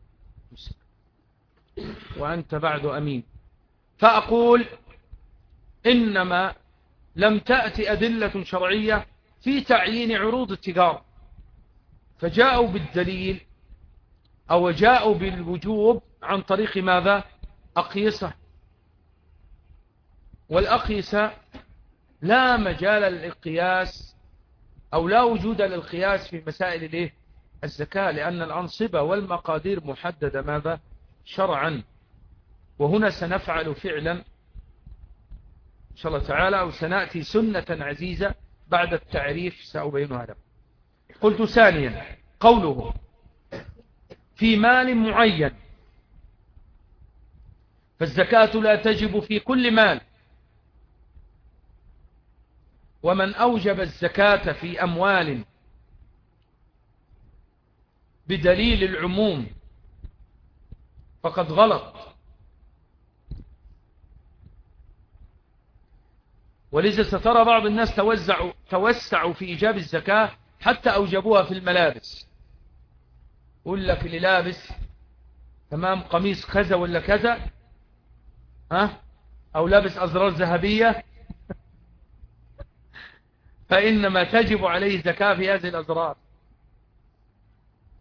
وأنت بعد أمين. فأقول إنما لم تأتي أدلة شرعية في تعيين عروض التجارة. فجاءوا بالدليل أو جاءوا بالوجوب عن طريق ماذا؟ أقيسة. والأقيسة لا مجال للقياس أو لا وجود للقياس في مسائل الإيه؟ الزكاة لأن الأنصبة والمقادير محددة ماذا؟ شرعا. وهنا سنفعل فعلا إن شاء الله تعالى أو سنأتي سنة عزيزة بعد التعريف سأبينها لكم. قلت ثانيا قوله في مال معين. فالزكاة لا تجب في كل مال. ومن أوجب الزكاة في أموال بدليل العموم. فقد غلط. ولذا سترى بعض الناس توزعوا توسعوا في إيجاب الزكاة حتى أوجبوها في الملابس. يقول لك اللي لابس تمام قميص كذا ولا كذا؟ ها؟ أو لابس أزرار ذهبية؟ فإنما تجب عليه زكاة في هذه الأزرار.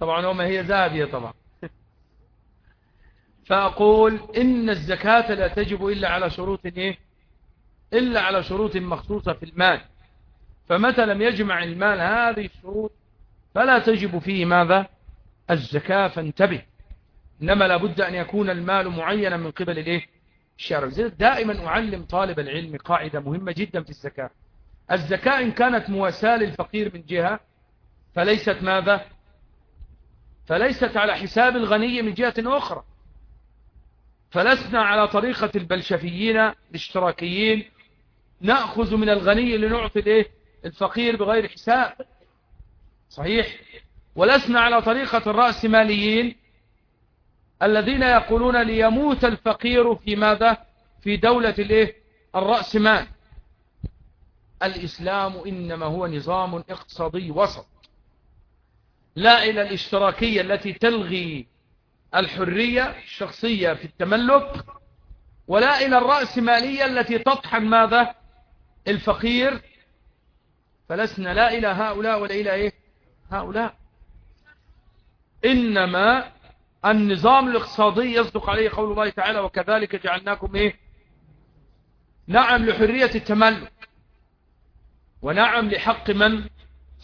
طبعا وما هي ذهبية طبعا. فأقول إن الزكاة لا تجب إلا على شروط إيه؟ إلا على شروط مخصوصة في المال. فمتى لم يجمع المال هذه الشروط فلا تجب فيه ماذا؟ الزكاة فانتبه. إنما لابد أن يكون المال معينا من قبل الإيه؟ الشرع دائما أعلم طالب العلم قاعدة مهمة جدا في الزكاة. الزكاة إن كانت مواساة للفقير من جهة فليست ماذا؟ فليست على حساب الغني من جهة أخرى. فلسنا على طريقة البلشفيين الاشتراكيين. نأخذ من الغني لنعطي الإيه؟ الفقير بغير حساب. صحيح؟ ولسنا على طريقة الرأسماليين الذين يقولون ليموت الفقير في ماذا؟ في دولة الإيه؟ الرأسمال الإسلام إنما هو نظام اقتصادي وسط. لا إلى الاشتراكية التي تلغي الحرية الشخصية في التملك ولا إلى الرأسمالية التي تطحن ماذا؟ الفقير. فلسنا لا إلى هؤلاء ولا إلى إيه؟ هؤلاء. إنما النظام الاقتصادي يصدق عليه قول الله تعالى وكذلك جعلناكم إيه؟ نعم لحرية التملك ونعم لحق من؟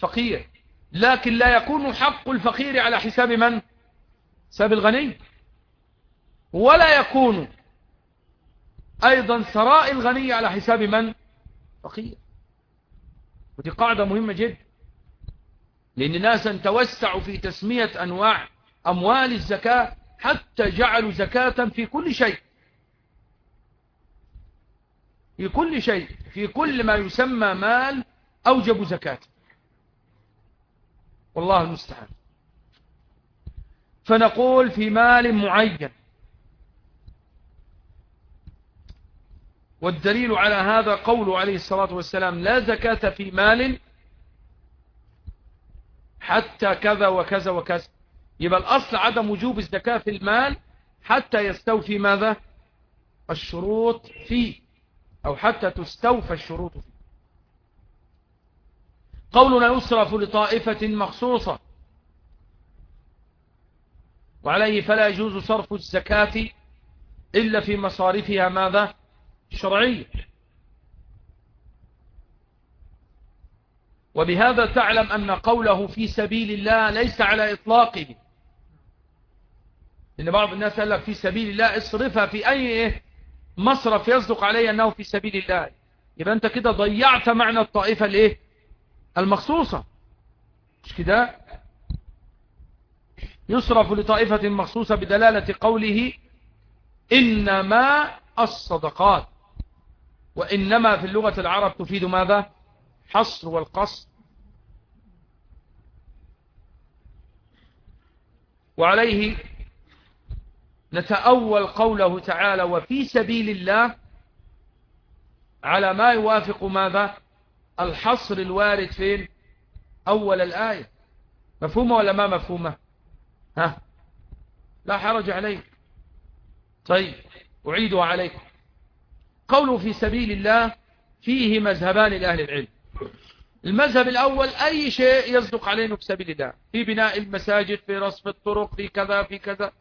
فقير. لكن لا يكون حق الفقير على حساب من؟ حساب الغني. ولا يكون أيضا ثراء الغني على حساب من؟ فقير. ودي قاعدة مهمة جدا. لأن ناسا توسعوا في تسمية أنواع أموال الزكاة حتى جعلوا زكاة في كل شيء. في كل شيء. في كل ما يسمى مال أوجبوا زكاة. والله المستعان. فنقول في مال معين. والدليل على هذا قوله عليه الصلاة والسلام لا زكاة في مال حتى كذا وكذا وكذا. يبقى الأصل عدم وجوب الزكاة في المال حتى يستوفي ماذا؟ الشروط فيه. أو حتى تستوفى الشروط فيه. قولنا يصرف لطائفة مخصوصة. وعليه فلا يجوز صرف الزكاة إلا في مصارفها ماذا؟ شرعية. وبهذا تعلم أن قوله في سبيل الله ليس على إطلاقه. لأن بعض الناس قال لك في سبيل الله اصرفها في أي مصرف يصدق عليه أنه في سبيل الله. يبقى أنت كده ضيعت معنى الطائفة الايه المخصوصة. مش كده؟ يصرف لطائفة مخصوصة بدلالة قوله إنما الصدقات وإنما في اللغة العرب تفيد ماذا؟ حصر والقصر. وعليه نتأول قوله تعالى وفي سبيل الله على ما يوافق ماذا؟ الحصر الوارد فين؟ أول الآية. مفهومة ولا ما مفهومة؟ ها؟ لا حرج عليك. طيب أعيدها عليكم. قوله في سبيل الله فيه مذهبان لأهل العلم. المذهب الأول أي شيء يصدق علينا في سبيل الله. في بناء المساجد في رصف الطرق في كذا في كذا.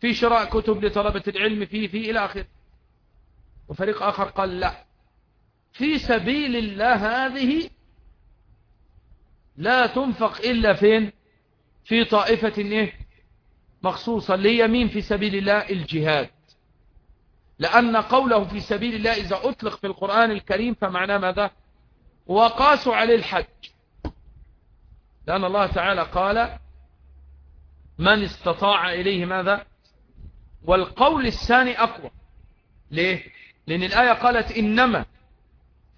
في شراء كتب لطلبة العلم في في إلى آخر وفريق آخر قال لا. في سبيل الله هذه لا تنفق إلا فين؟ في طائفة إيه؟ مخصوصة اللي هي مين في سبيل الله الجهاد. لأن قوله في سبيل الله إذا أطلق في القرآن الكريم فمعناه ماذا؟ وقاسوا عليه الحج. لأن الله تعالى قال من استطاع إليه ماذا؟ والقول الثاني أقوى. ليه؟ لأن الآية قالت إنما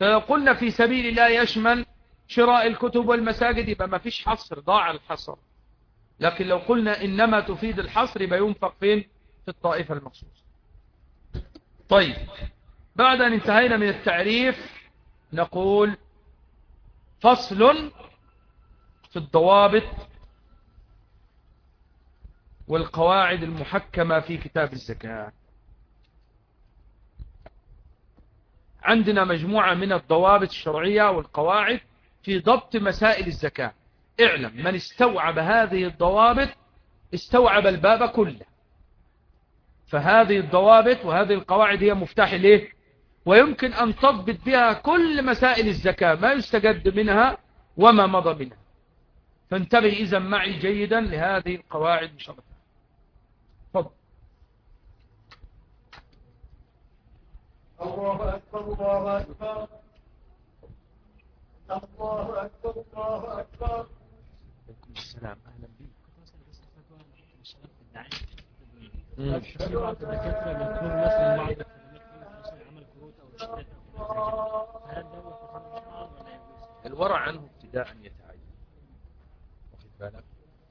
فقلنا في سبيل الله يشمل شراء الكتب والمساجد يبقى ما فيش حصر ضاع الحصر. لكن لو قلنا إنما تفيد الحصر يبقى ينفق فين؟ في الطائفة المخصوصة. طيب بعد أن انتهينا من التعريف نقول فصل في الضوابط والقواعد المحكمة في كتاب الزكاة. عندنا مجموعة من الضوابط الشرعية والقواعد في ضبط مسائل الزكاة. اعلم من استوعب هذه الضوابط استوعب الباب كله. فهذه الضوابط وهذه القواعد هي مفتاح ليه؟ ويمكن أن تضبط بها كل مسائل الزكاة ما يستجد منها وما مضى منها. فانتبه إذا معي جيدا لهذه القواعد إن شاء الله. الله أكبر الله أكبر. الله أكبر الله أكبر. السلام. أهلا بك أشهد أن يتخرج ولا يجوز؟ الورع عنه ابتداء يتعين. واخد بالك؟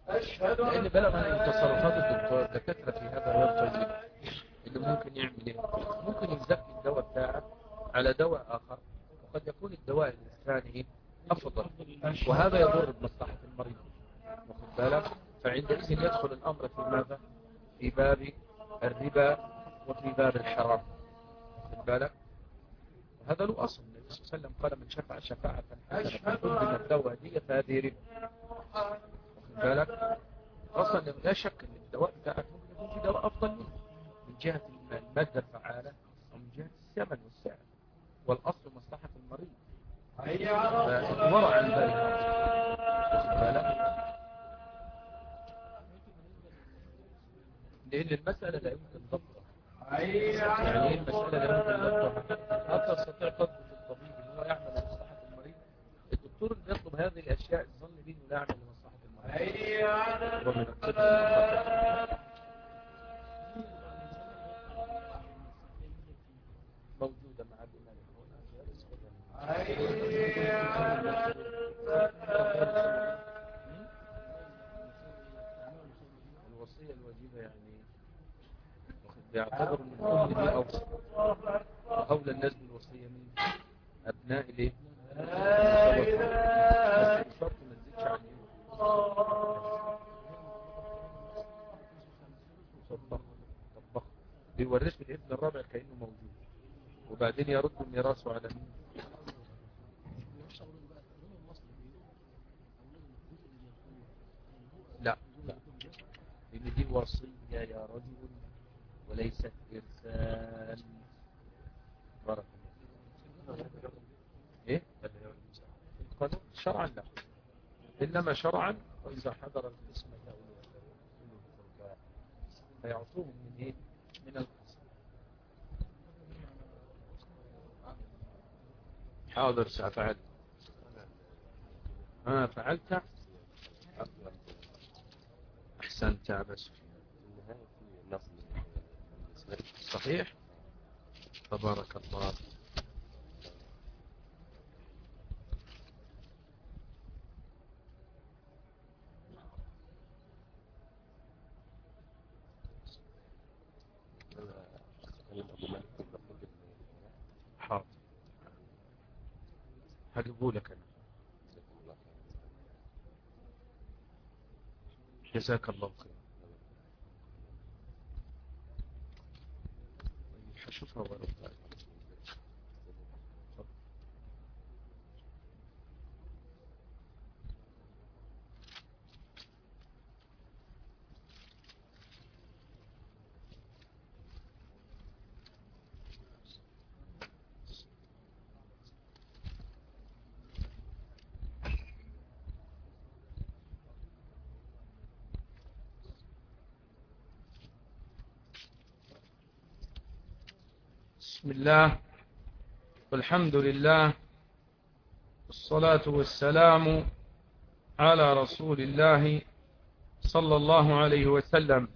أشهد لأن أن بلغنا من تصرفات الدكتور الدكاترة في هذا إنه ممكن يعمل إيه؟ ممكن يزكي الدواء بتاعه على دواء آخر وقد يكون الدواء الثاني أفضل. وهذا يضر بمصلحة المريض. واخد بالك؟ فعندئذ يدخل الأمر في ماذا؟ في باب الربا وفي باب الحرام واخد بالك؟ وهذا له أصل. النبي صلى الله عليه وسلم قال من شفع شفاعة حسنة قدمت له هدية فهذه ربا. واخد بالك؟ أصلا لا شك إن الدواء بتاعك ممكن يكون في دواء أفضل منه. من جهه المادة الفعالة ومن جهه الثمن والسعر والأصل مصلحة المريض. فالورع عن ذلك. لأن المسألة لا يمكن ضبطها يعني إيه المسألة لا يمكن ضبطها هل تستطيع تضبط الطبيب إن هو يعمل لمصلحة المريض. الدكتور اللي يطلب هذه الأشياء الظن به لا يعمل لمصلحة المريض. ومن القدر موجودة مع الإمام حي على الوصية الواجبة يعني بيعتبر من الأم دي أوصى وأولى الناس بالوصية من أبناء الإيه؟ بس بشرط ما تزيدش عن؟ طبخ طبخ بيورث الإبن الرابع كأنه موجود وبعدين يرد ميراثه على مين لا لا وصية يا رجل وليست إرسال. بارك الله قانون شرعا لا إنما شرعا وإذا حضر القسم فيعطوهم من إيه؟ من القسم. حاضر سأفعل. ما فعلت؟ أحسنت يا أبا صحيح؟ تبارك الله. حاضر. جزاك الله خير. حشوفها ورد بسم الله والحمد لله والصلاة والسلام على رسول الله صلى الله عليه وسلم.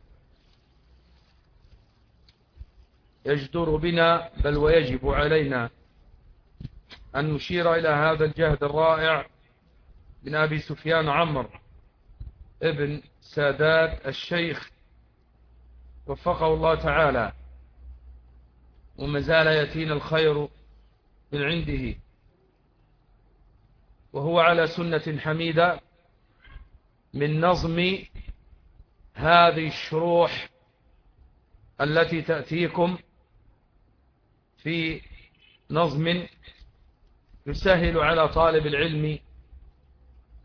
يجدر بنا بل ويجب علينا أن نشير إلى هذا الجهد الرائع من أبي سفيان عمرو ابن سادات الشيخ وفقه الله تعالى. وما زال يأتينا الخير من عنده. وهو على سنة حميدة من نظم هذه الشروح التي تأتيكم في نظم يسهل على طالب العلم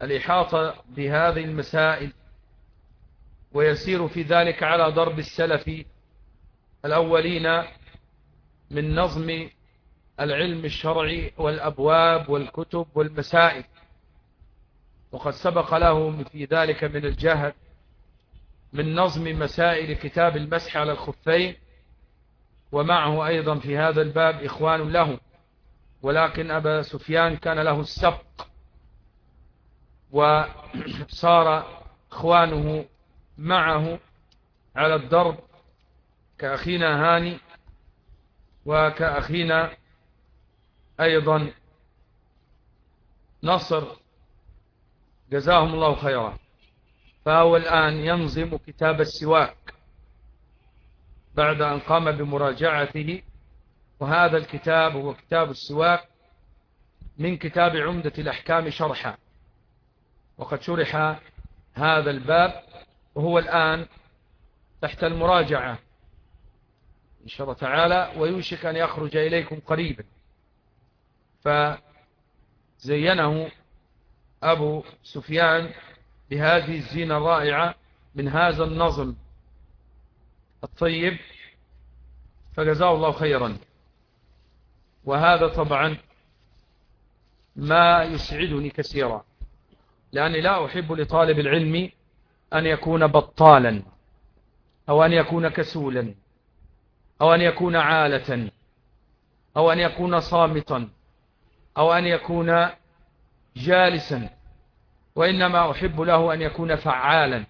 الإحاطة بهذه المسائل ويسير في ذلك على ضرب السلف الأولين من نظم العلم الشرعي والأبواب والكتب والمسائل. وقد سبق له في ذلك من الجهد من نظم مسائل كتاب المسح على الخفين ومعه أيضا في هذا الباب إخوان له. ولكن أبا سفيان كان له السبق وصار إخوانه معه على الضرب كأخينا هاني. وكأخينا أيضا نصر. جزاهم الله خيرا. فهو الآن ينظم كتاب السواك بعد أن قام بمراجعته. وهذا الكتاب هو كتاب السواك من كتاب عمدة الأحكام شرحا. وقد شرح هذا الباب. وهو الآن تحت المراجعة. إن شاء الله تعالى ويوشك أن يخرج إليكم قريبا. فزينه أبو سفيان بهذه الزينة الرائعة من هذا النظم الطيب فجزاه الله خيرا. وهذا طبعا ما يسعدني كثيرا لأني لا أحب لطالب العلم أن يكون بطالا أو أن يكون كسولا. أو أن يكون عالة أو أن يكون صامتا أو أن يكون جالسا وإنما أحب له أن يكون فعالا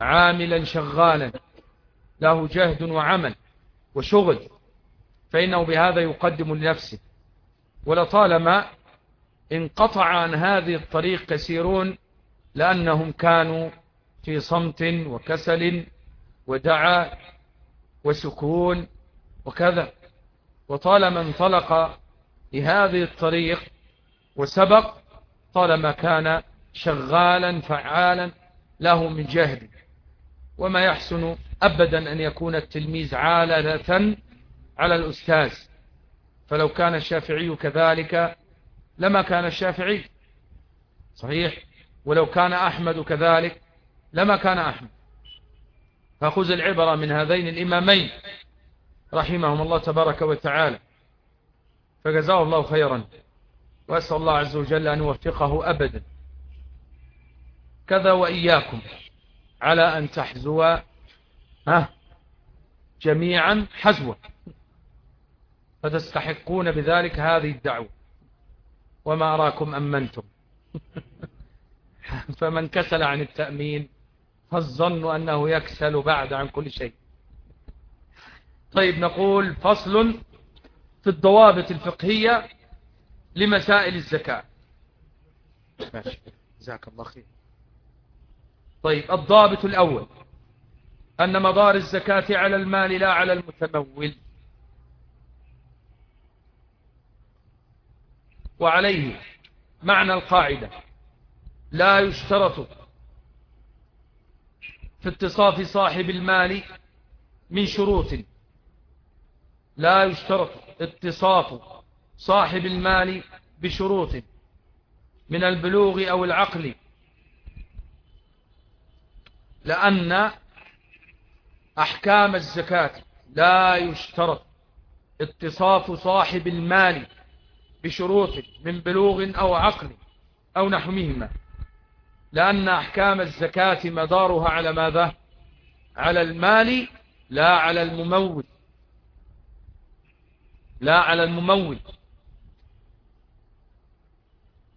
عاملا شغالا له جهد وعمل وشغل فإنه بهذا يقدم لنفسه. ولطالما انقطع عن هذه الطريق كثيرون لأنهم كانوا في صمت وكسل ودعا وسكون وكذا. وطالما انطلق لهذه الطريق وسبق طالما كان شغالا فعالا له من جهد. وما يحسن أبدا أن يكون التلميذ عالة على الأستاذ. فلو كان الشافعي كذلك لما كان الشافعي. صحيح. ولو كان أحمد كذلك لما كان أحمد. فخذ العبرة من هذين الإمامين. رحمهم الله تبارك وتعالى. فجزاه الله خيرا. وأسأل الله عز وجل أن يوفقه أبدا. كذا وإياكم على أن تحزوا ها جميعا حزوا. فتستحقون بذلك هذه الدعوة. وما أراكم أمنتم. فمن كسل عن التأمين فالظن أنه يكسل بعد عن كل شيء. طيب نقول فصل في الضوابط الفقهية لمسائل الزكاة. ماشي. جزاك الله خير. طيب الضابط الأول أن مدار الزكاة على المال لا على المتمول. وعليه معنى القاعدة لا يشترط في اتصاف صاحب المال من شروط. لا يشترط اتصاف صاحب المال بشروط من البلوغ أو العقل لأن أحكام الزكاة لا يشترط اتصاف صاحب المال بشروط من بلوغ أو عقل أو نحوهما. لأن أحكام الزكاة مدارها على ماذا؟ على المال لا على الممول. لا على الممول.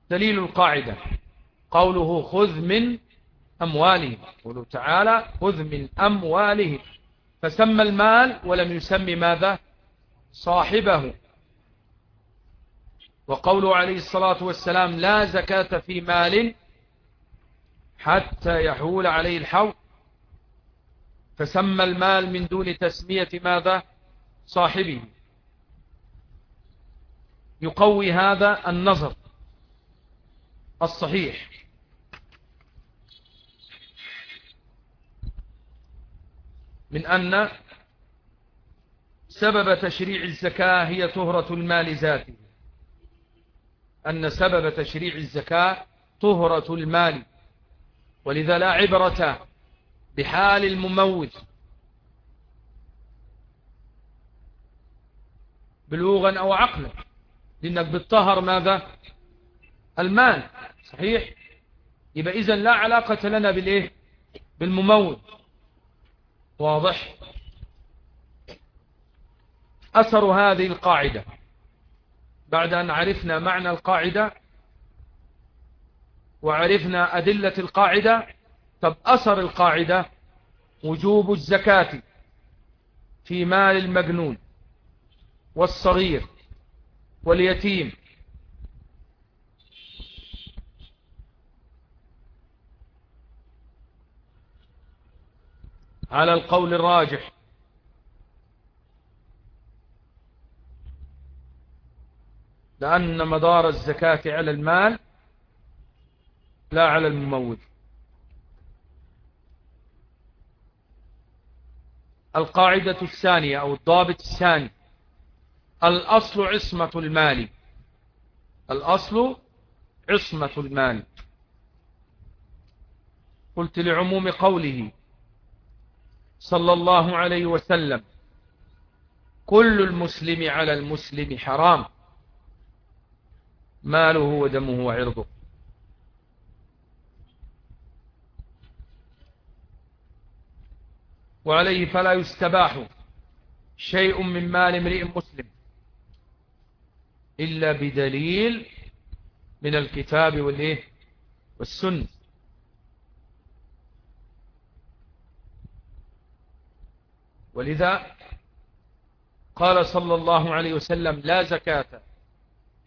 دليل القاعدة. قوله خذ من أموالهم. قوله تعالى خذ من أموالهم. فسمى المال ولم يسمي ماذا؟ صاحبه. وقوله عليه الصلاة والسلام لا زكاة في مال حتى يحول عليه الحول فسمى المال من دون تسمية ماذا؟ صاحبه. يقوي هذا النظر الصحيح. من أن سبب تشريع الزكاة هي طهرة المال ذاته. أن سبب تشريع الزكاة طهرة المال. ولذا لا عبرة بحال المموت. بلوغا أو عقلا. لأنك بالطهر ماذا؟ المال. صحيح؟ يبقى إذن لا علاقة لنا بالإيه؟ بالمموت. واضح؟ أثر هذه القاعدة. بعد أن عرفنا معنى القاعدة وعرفنا أدلة القاعدة طب أثر القاعدة وجوب الزكاة في مال المجنون والصغير واليتيم. على القول الراجح. لأن مدار الزكاة على المال لا على الممول القاعدة الثانية أو الضابط الثاني. الأصل عصمة المال. الأصل عصمة المال. قلت لعموم قوله صلى الله عليه وسلم كل المسلم على المسلم حرام. ماله ودمه وعرضه. وعليه فلا يستباح شيء من مال امرئ مسلم إلا بدليل من الكتاب والإيه؟ والسنة. ولذا قال صلى الله عليه وسلم لا زكاة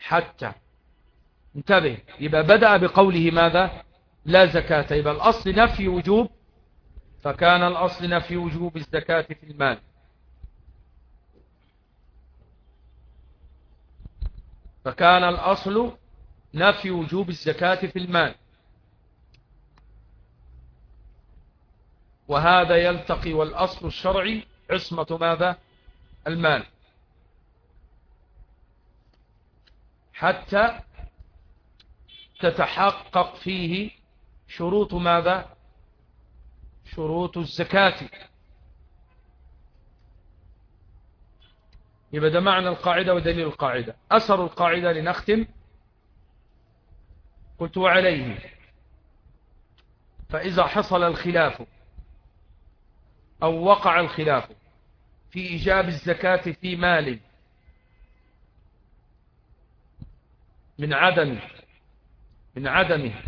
حتى. انتبه يبقى بدأ بقوله ماذا؟ لا زكاة. يبقى الأصل نفي وجوب فكان الأصل نفي وجوب الزكاة في المال. فكان الأصل نفي وجوب الزكاة في المال. وهذا يلتقي والأصل الشرعي عصمة ماذا؟ المال. حتى تتحقق فيه شروط ماذا؟ شروط الزكاة. يبقى ده معنى القاعدة ودليل القاعدة. أثر القاعدة لنختم. قلت وعليه. فإذا حصل الخلاف أو وقع الخلاف في إيجاب الزكاة في مال من عدم من عدمه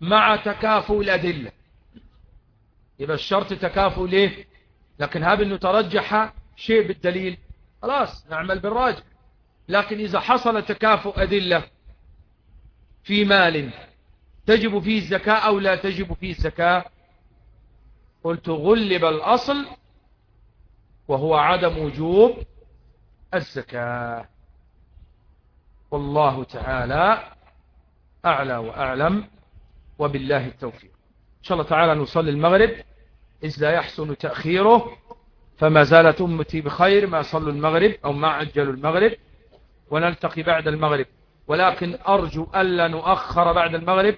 مع تكافؤ الأدلة. يبقى الشرط تكافؤ ليه لكن هذا أنه ترجح شيء بالدليل. خلاص نعمل بالراجع لكن إذا حصل تكافؤ أدلة في مال تجب فيه الزكاة أو لا تجب فيه الزكاة؟ قلت غلب الأصل وهو عدم وجوب الزكاة. والله تعالى أعلى وأعلم. وبالله التوفيق. إن شاء الله تعالى نصلي المغرب. إذ لا يحسن تأخيره فما زالت أمتي بخير ما صلوا المغرب أو ما عجلوا المغرب. ونلتقي بعد المغرب. ولكن أرجو ألا نؤخر بعد المغرب.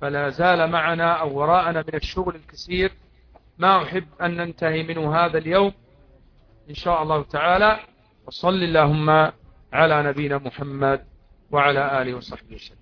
فلا زال معنا أو وراءنا من الشغل الكثير. ما أحب أن ننتهي منه هذا اليوم. إن شاء الله تعالى. وصل اللهم على نبينا محمد وعلى آله وصحبه وسلم.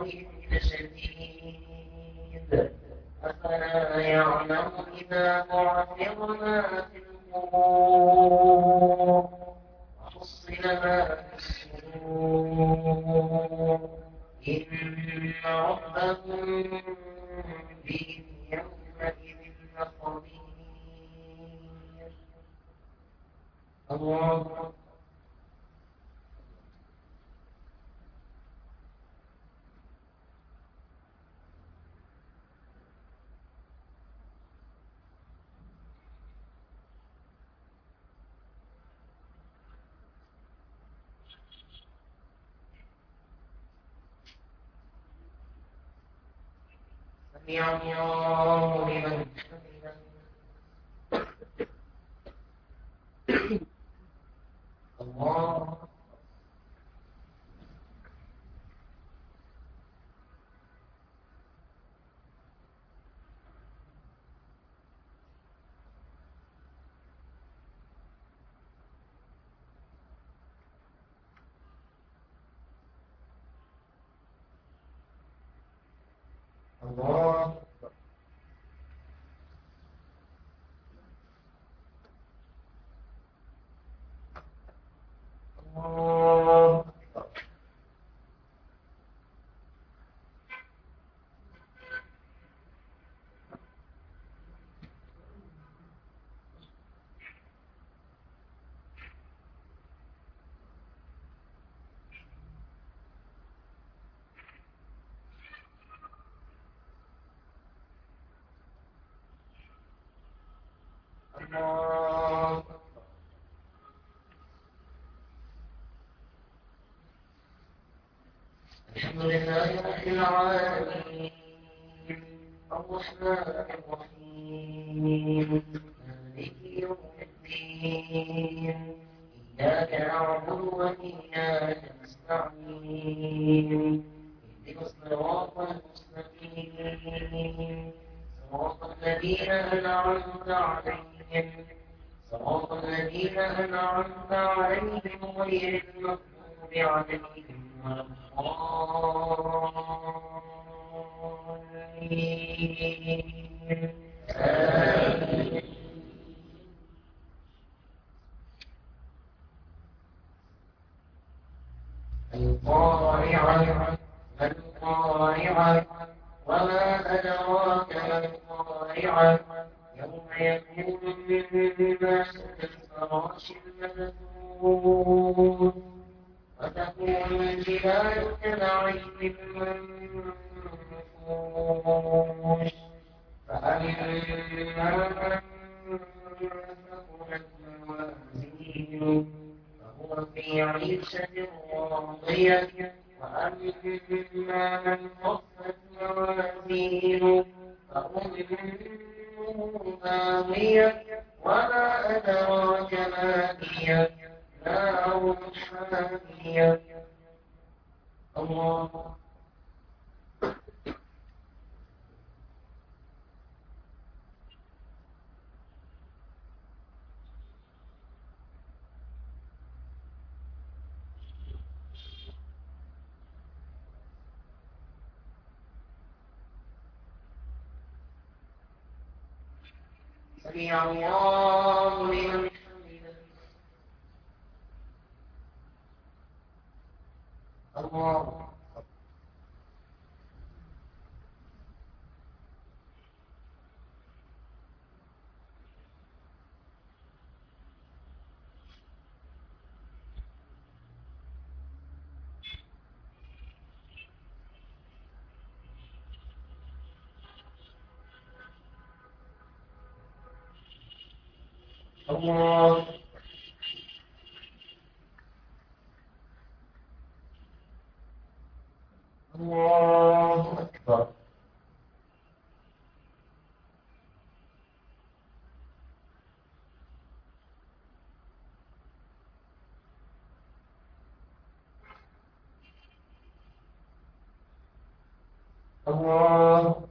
الخير لشديد أفلا يعلم إذا بعثر ما في الله الحمد لله الرحمن الرحيم. مالك يوم الدين. إياك نعبد وإياك أنعمت عليهم غير المغضوب عليهم فأمه هاوية وما أدراك ما هي؟ نار حامية. الله. سمع الله لمن حمده. الله الله أكبر الله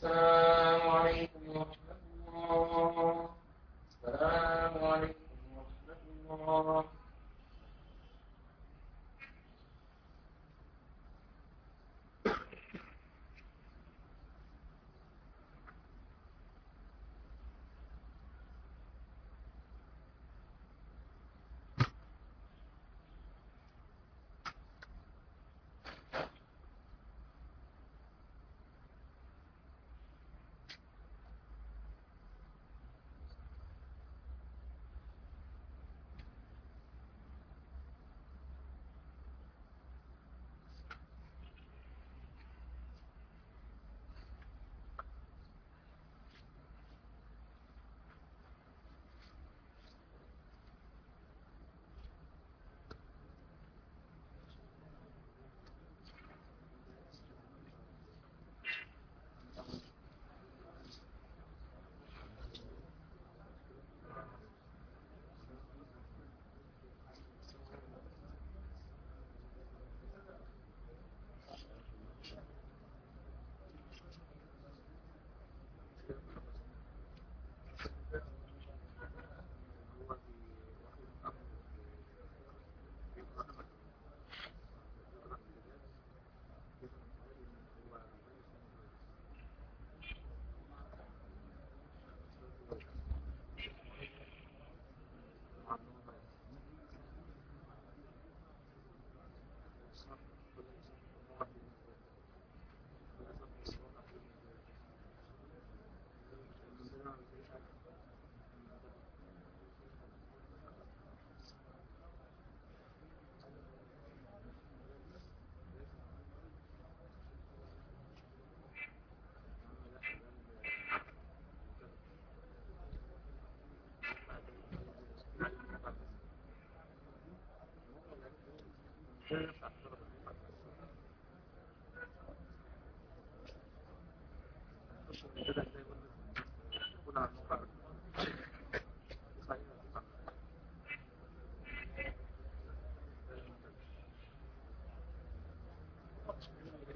السلام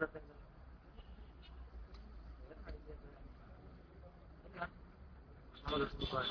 أنا معايا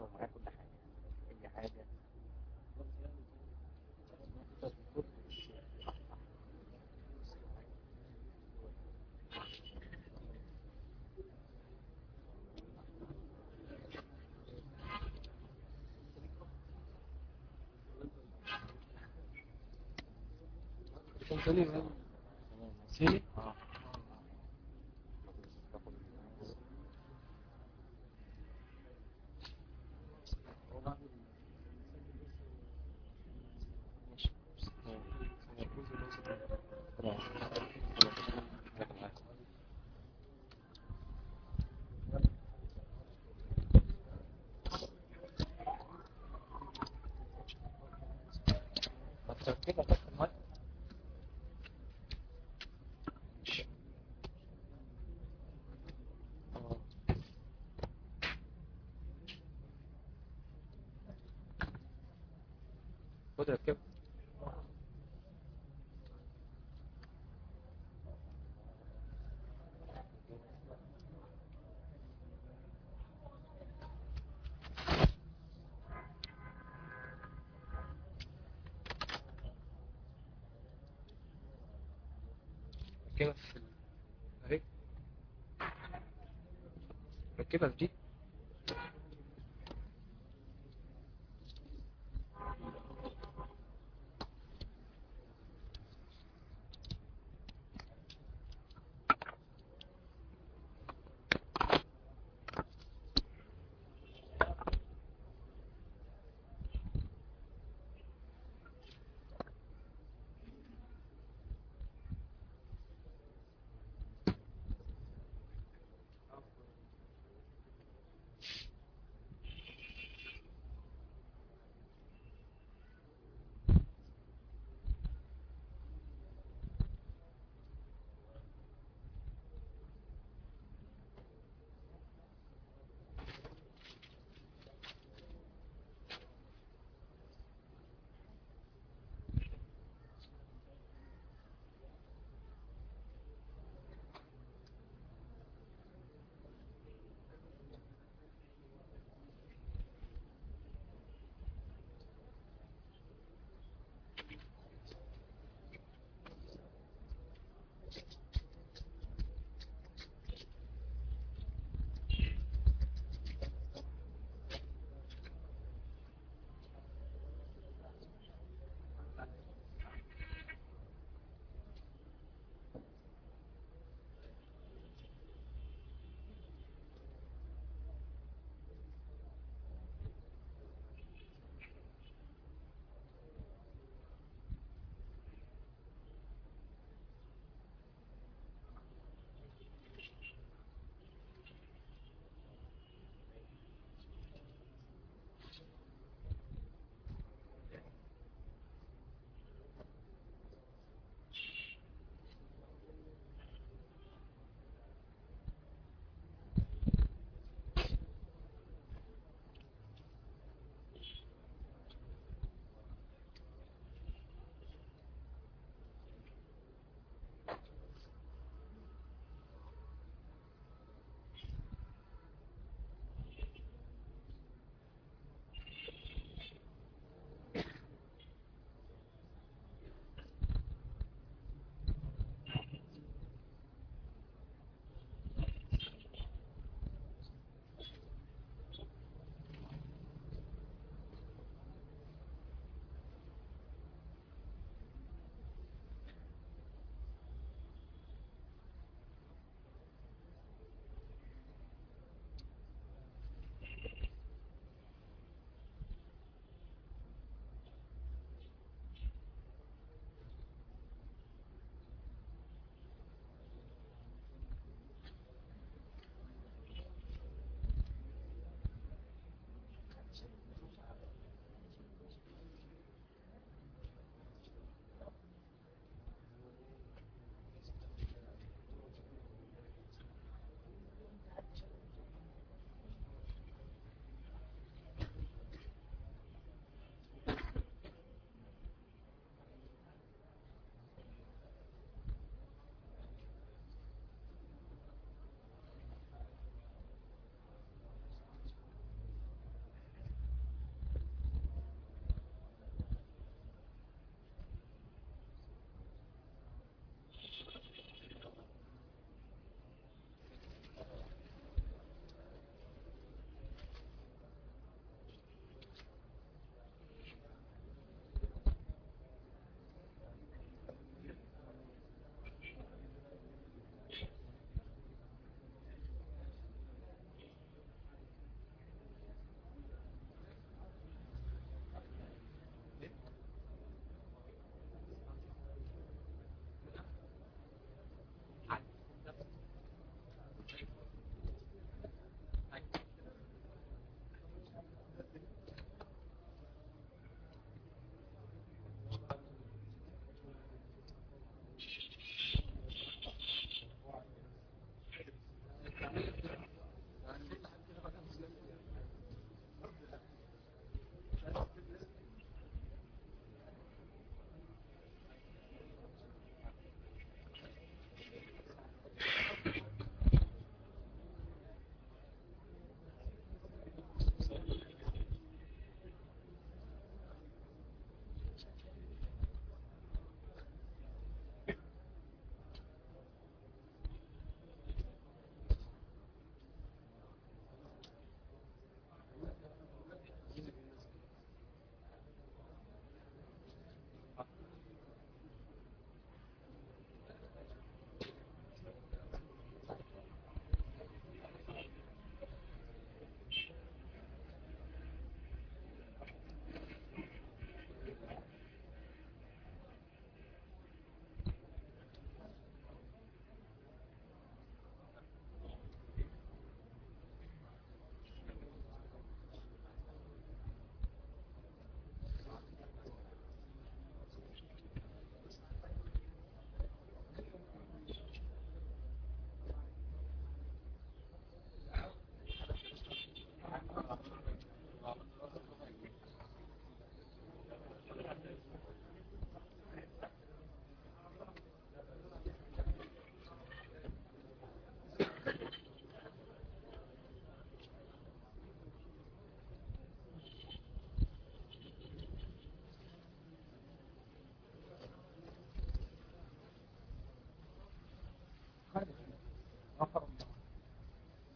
فلاش ومعايا كل حاجة أي حاجة. سيني آه coisa que eu... ¿Qué vas a decir?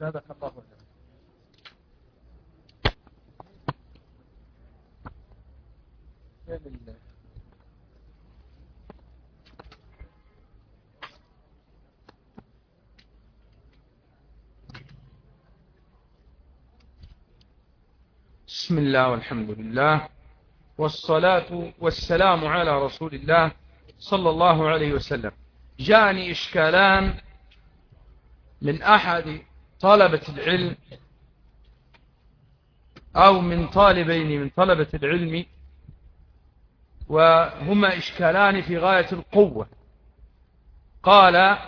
زادك الله ال- بسم الله والحمد لله والصلاة والسلام على رسول الله صلى الله عليه وسلم. جاءني إشكالان من أحد طلبة العلم أو من طالبين من طلبة العلم وهما إشكالان في غاية القوة. قال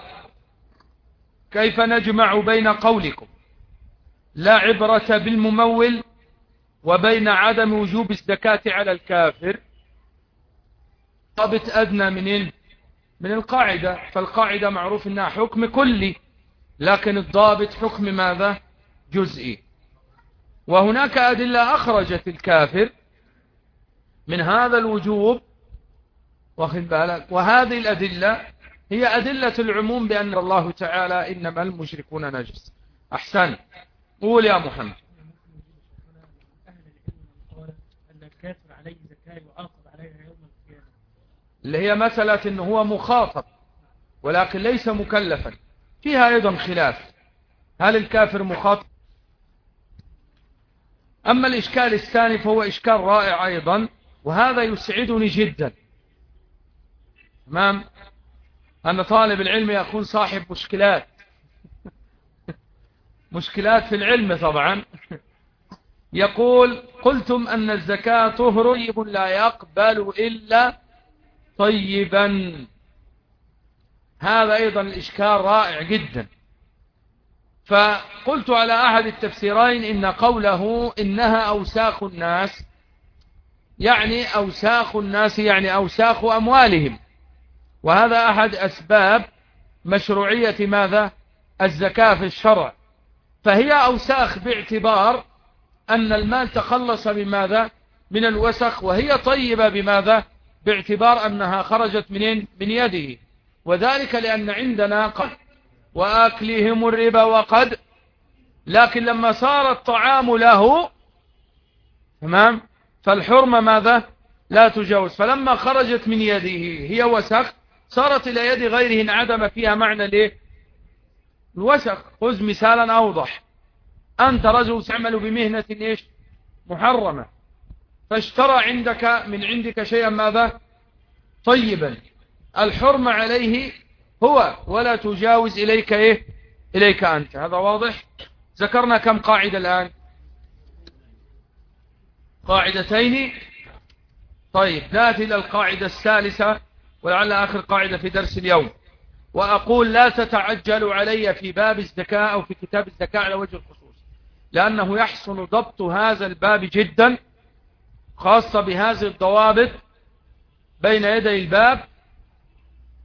كيف نجمع بين قولكم؟ لا عبرة بالممول وبين عدم وجوب الزكاة على الكافر. ضابط أدنى منين من القاعدة فالقاعدة معروف أنها حكم كلي. لكن الضابط حكم ماذا؟ جزئي. وهناك أدلة أخرجت الكافر من هذا الوجوب. واخد بالك. وهذه الأدلة هي أدلة العموم بأن الله تعالى إنما المشركون نجس. أحسن. قول يا محمد. اللي هي مسألة أنه هو مخاطب ولكن ليس مكلفا. فيها أيضا خلاف. هل الكافر مخاطب؟ أما الإشكال الثاني فهو إشكال رائع أيضا وهذا يسعدني جدا. تمام؟ أن طالب العلم يكون صاحب مشكلات. مشكلات في العلم طبعا. يقول قلتم أن الزكاة طهر لا يقبل إلا طيبا. هذا أيضا الإشكال رائع جدا. فقلت على أحد التفسيرين إن قوله إنها أوساخ الناس يعني أوساخ الناس يعني أوساخ أموالهم. وهذا أحد أسباب مشروعية ماذا؟ الزكاة في الشرع. فهي أوساخ باعتبار أن المال تخلص بماذا؟ من الوسخ وهي طيبة بماذا؟ باعتبار أنها خرجت منين؟ من يده. وذلك لأن عندنا قد وآكلهم الربا وقد لكن لما صار الطعام له تمام؟ فالحرمة ماذا؟ لا تجاوز. فلما خرجت من يده هي وسخ صارت إلى يد غيره انعدم فيها معنى ليه الوسخ. خذ مثالا أوضح. أنت رجل تعمل بمهنة إيش؟ محرمة. فاشترى عندك من عندك شيئا ماذا؟ طيبا. الحرمة عليه هو ولا تجاوز إليك إيه؟ إليك أنت. هذا واضح؟ ذكرنا كم قاعدة الآن؟ قاعدتين. طيب نأتي إلى القاعدة الثالثة ولعل آخر قاعدة في درس اليوم. وأقول لا تتعجلوا علي في باب الزكاة أو في كتاب الزكاة على وجه الخصوص لأنه يحسن ضبط هذا الباب جدا خاصة بهذه الضوابط بين يدي الباب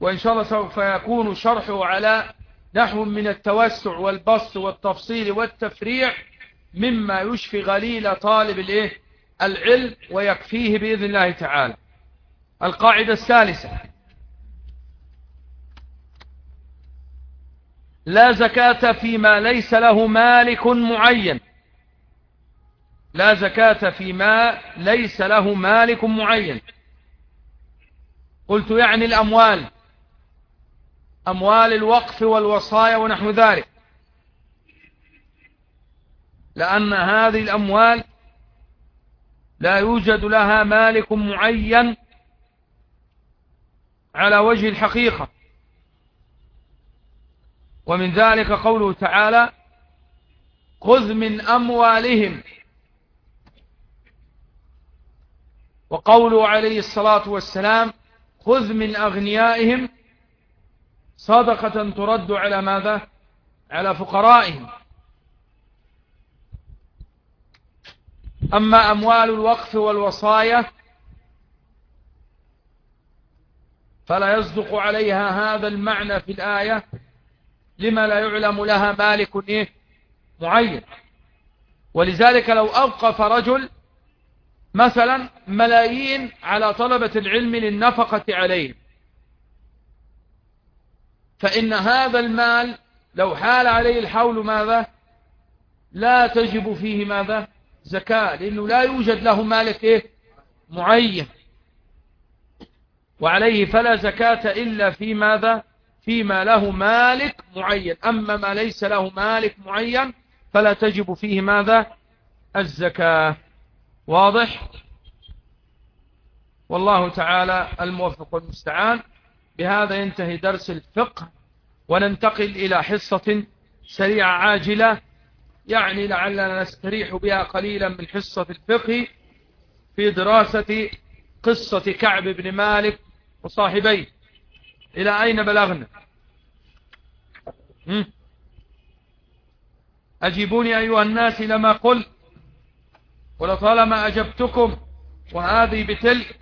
وإن شاء الله سوف يكون شرحه على نحو من التوسع والبسط والتفصيل والتفريع مما يشفي غليل طالب الإيه؟ العلم ويكفيه بإذن الله تعالى. القاعدة الثالثة. لا زكاة فيما ليس له مالك معين. لا زكاة فيما ليس له مالك معين. قلت يعني الأموال. أموال الوقف والوصايا ونحو ذلك. لأن هذه الأموال لا يوجد لها مالك معين على وجه الحقيقة. ومن ذلك قوله تعالى خذ من أموالهم وقوله عليه الصلاة والسلام خذ من أغنيائهم صدقة ترد على ماذا؟ على فقرائهم. أما أموال الوقف والوصايا فلا يصدق عليها هذا المعنى في الآية لما لا يعلم لها مالك إيه؟ معين. ولذلك لو أوقف رجل مثلا ملايين على طلبة العلم للنفقة عليهم فإن هذا المال لو حال عليه الحول ماذا؟ لا تجب فيه ماذا؟ زكاة لأنه لا يوجد له مالك إيه؟ معين. وعليه فلا زكاة إلا في ماذا؟ فيما له مالك معين. أما ما ليس له مالك معين فلا تجب فيه ماذا؟ الزكاة. واضح؟ والله تعالى الموفق والمستعان. بهذا ينتهي درس الفقه وننتقل إلى حصة سريعة عاجلة يعني لعلنا نستريح بها قليلا من حصة الفقه في دراسة قصة كعب بن مالك وصاحبيه. إلى أين بلغنا؟ أجيبوني أيها الناس لما قل ولطالما أجبتكم وهذه بتلك.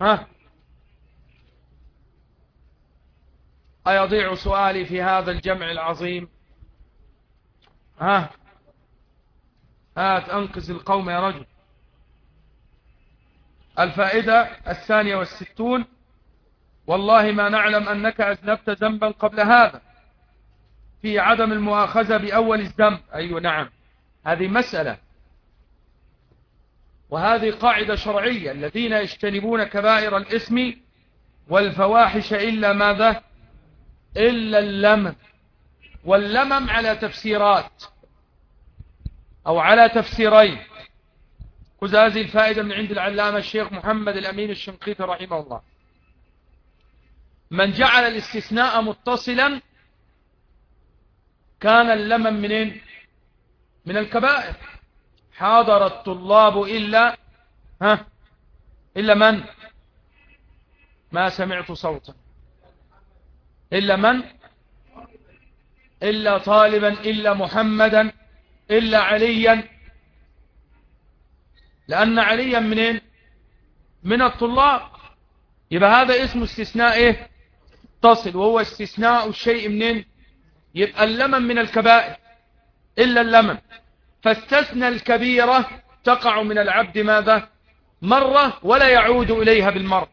ها؟ أيضيع سؤالي في هذا الجمع العظيم؟ ها؟ هات أنقذ القوم يا رجل. الفائدة الثانية والستون والله ما نعلم أنك أذنبت ذنبا قبل هذا في عدم المؤاخذة بأول الذنب. أيوة نعم. هذه مسألة. وهذه قاعدة شرعية. الذين يجتنبون كبائر الإثم والفواحش إلا ماذا؟ إلا اللمم. واللمم على تفسيرات. أو على تفسيرين. خذ هذه الفائدة من عند العلامة الشيخ محمد الأمين الشنقيطي رحمه الله. من جعل الاستثناء متصلا كان اللمم منين؟ من الكبائر. حاضر الطلاب إلا ها؟ إلا من؟ ما سمعت صوتا. إلا من؟ إلا طالبا إلا محمدا إلا عليا. لأن عليا منين؟ من الطلاب. يبقى هذا اسمه استثناء إيه؟ تصل. وهو استثناء الشيء منين؟ يبقى اللمن من الكبائر. إلا اللمن فاستثنى الكبيرة تقع من العبد ماذا؟ مرة ولا يعود إليها بالمرة.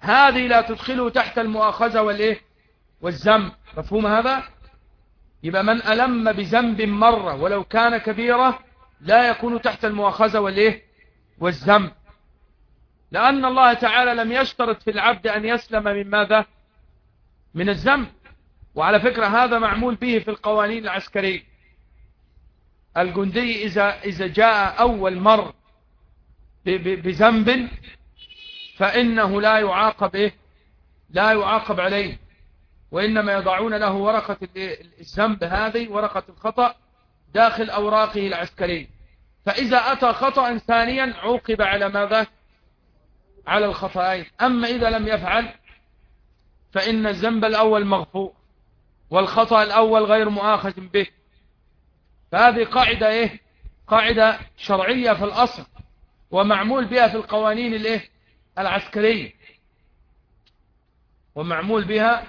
هذه لا تدخله تحت المؤاخذة والإيه؟ والذنب مفهوم هذا؟ يبقى من ألم بذنب مرة ولو كان كبيرة لا يكون تحت المؤاخذة والإيه؟ والذنب لأن الله تعالى لم يشترط في العبد أن يسلم من ماذا؟ من الذنب وعلى فكرة هذا معمول به في القوانين العسكرية. الجندي إذا, إذا جاء أول مر بذنب فإنه لا يعاقب إيه؟ لا يعاقب عليه. وإنما يضعون له ورقة الذنب هذه ورقة الخطأ داخل أوراقه العسكرية. فإذا أتى خطأ ثانيا عوقب على ماذا؟ على الخطأين. أما إذا لم يفعل فإن الذنب الأول مغفور والخطأ الأول غير مؤاخذ به. فهذه قاعدة إيه؟ قاعدة شرعية في الأصل ومعمول بها في القوانين الإيه؟ العسكرية. ومعمول بها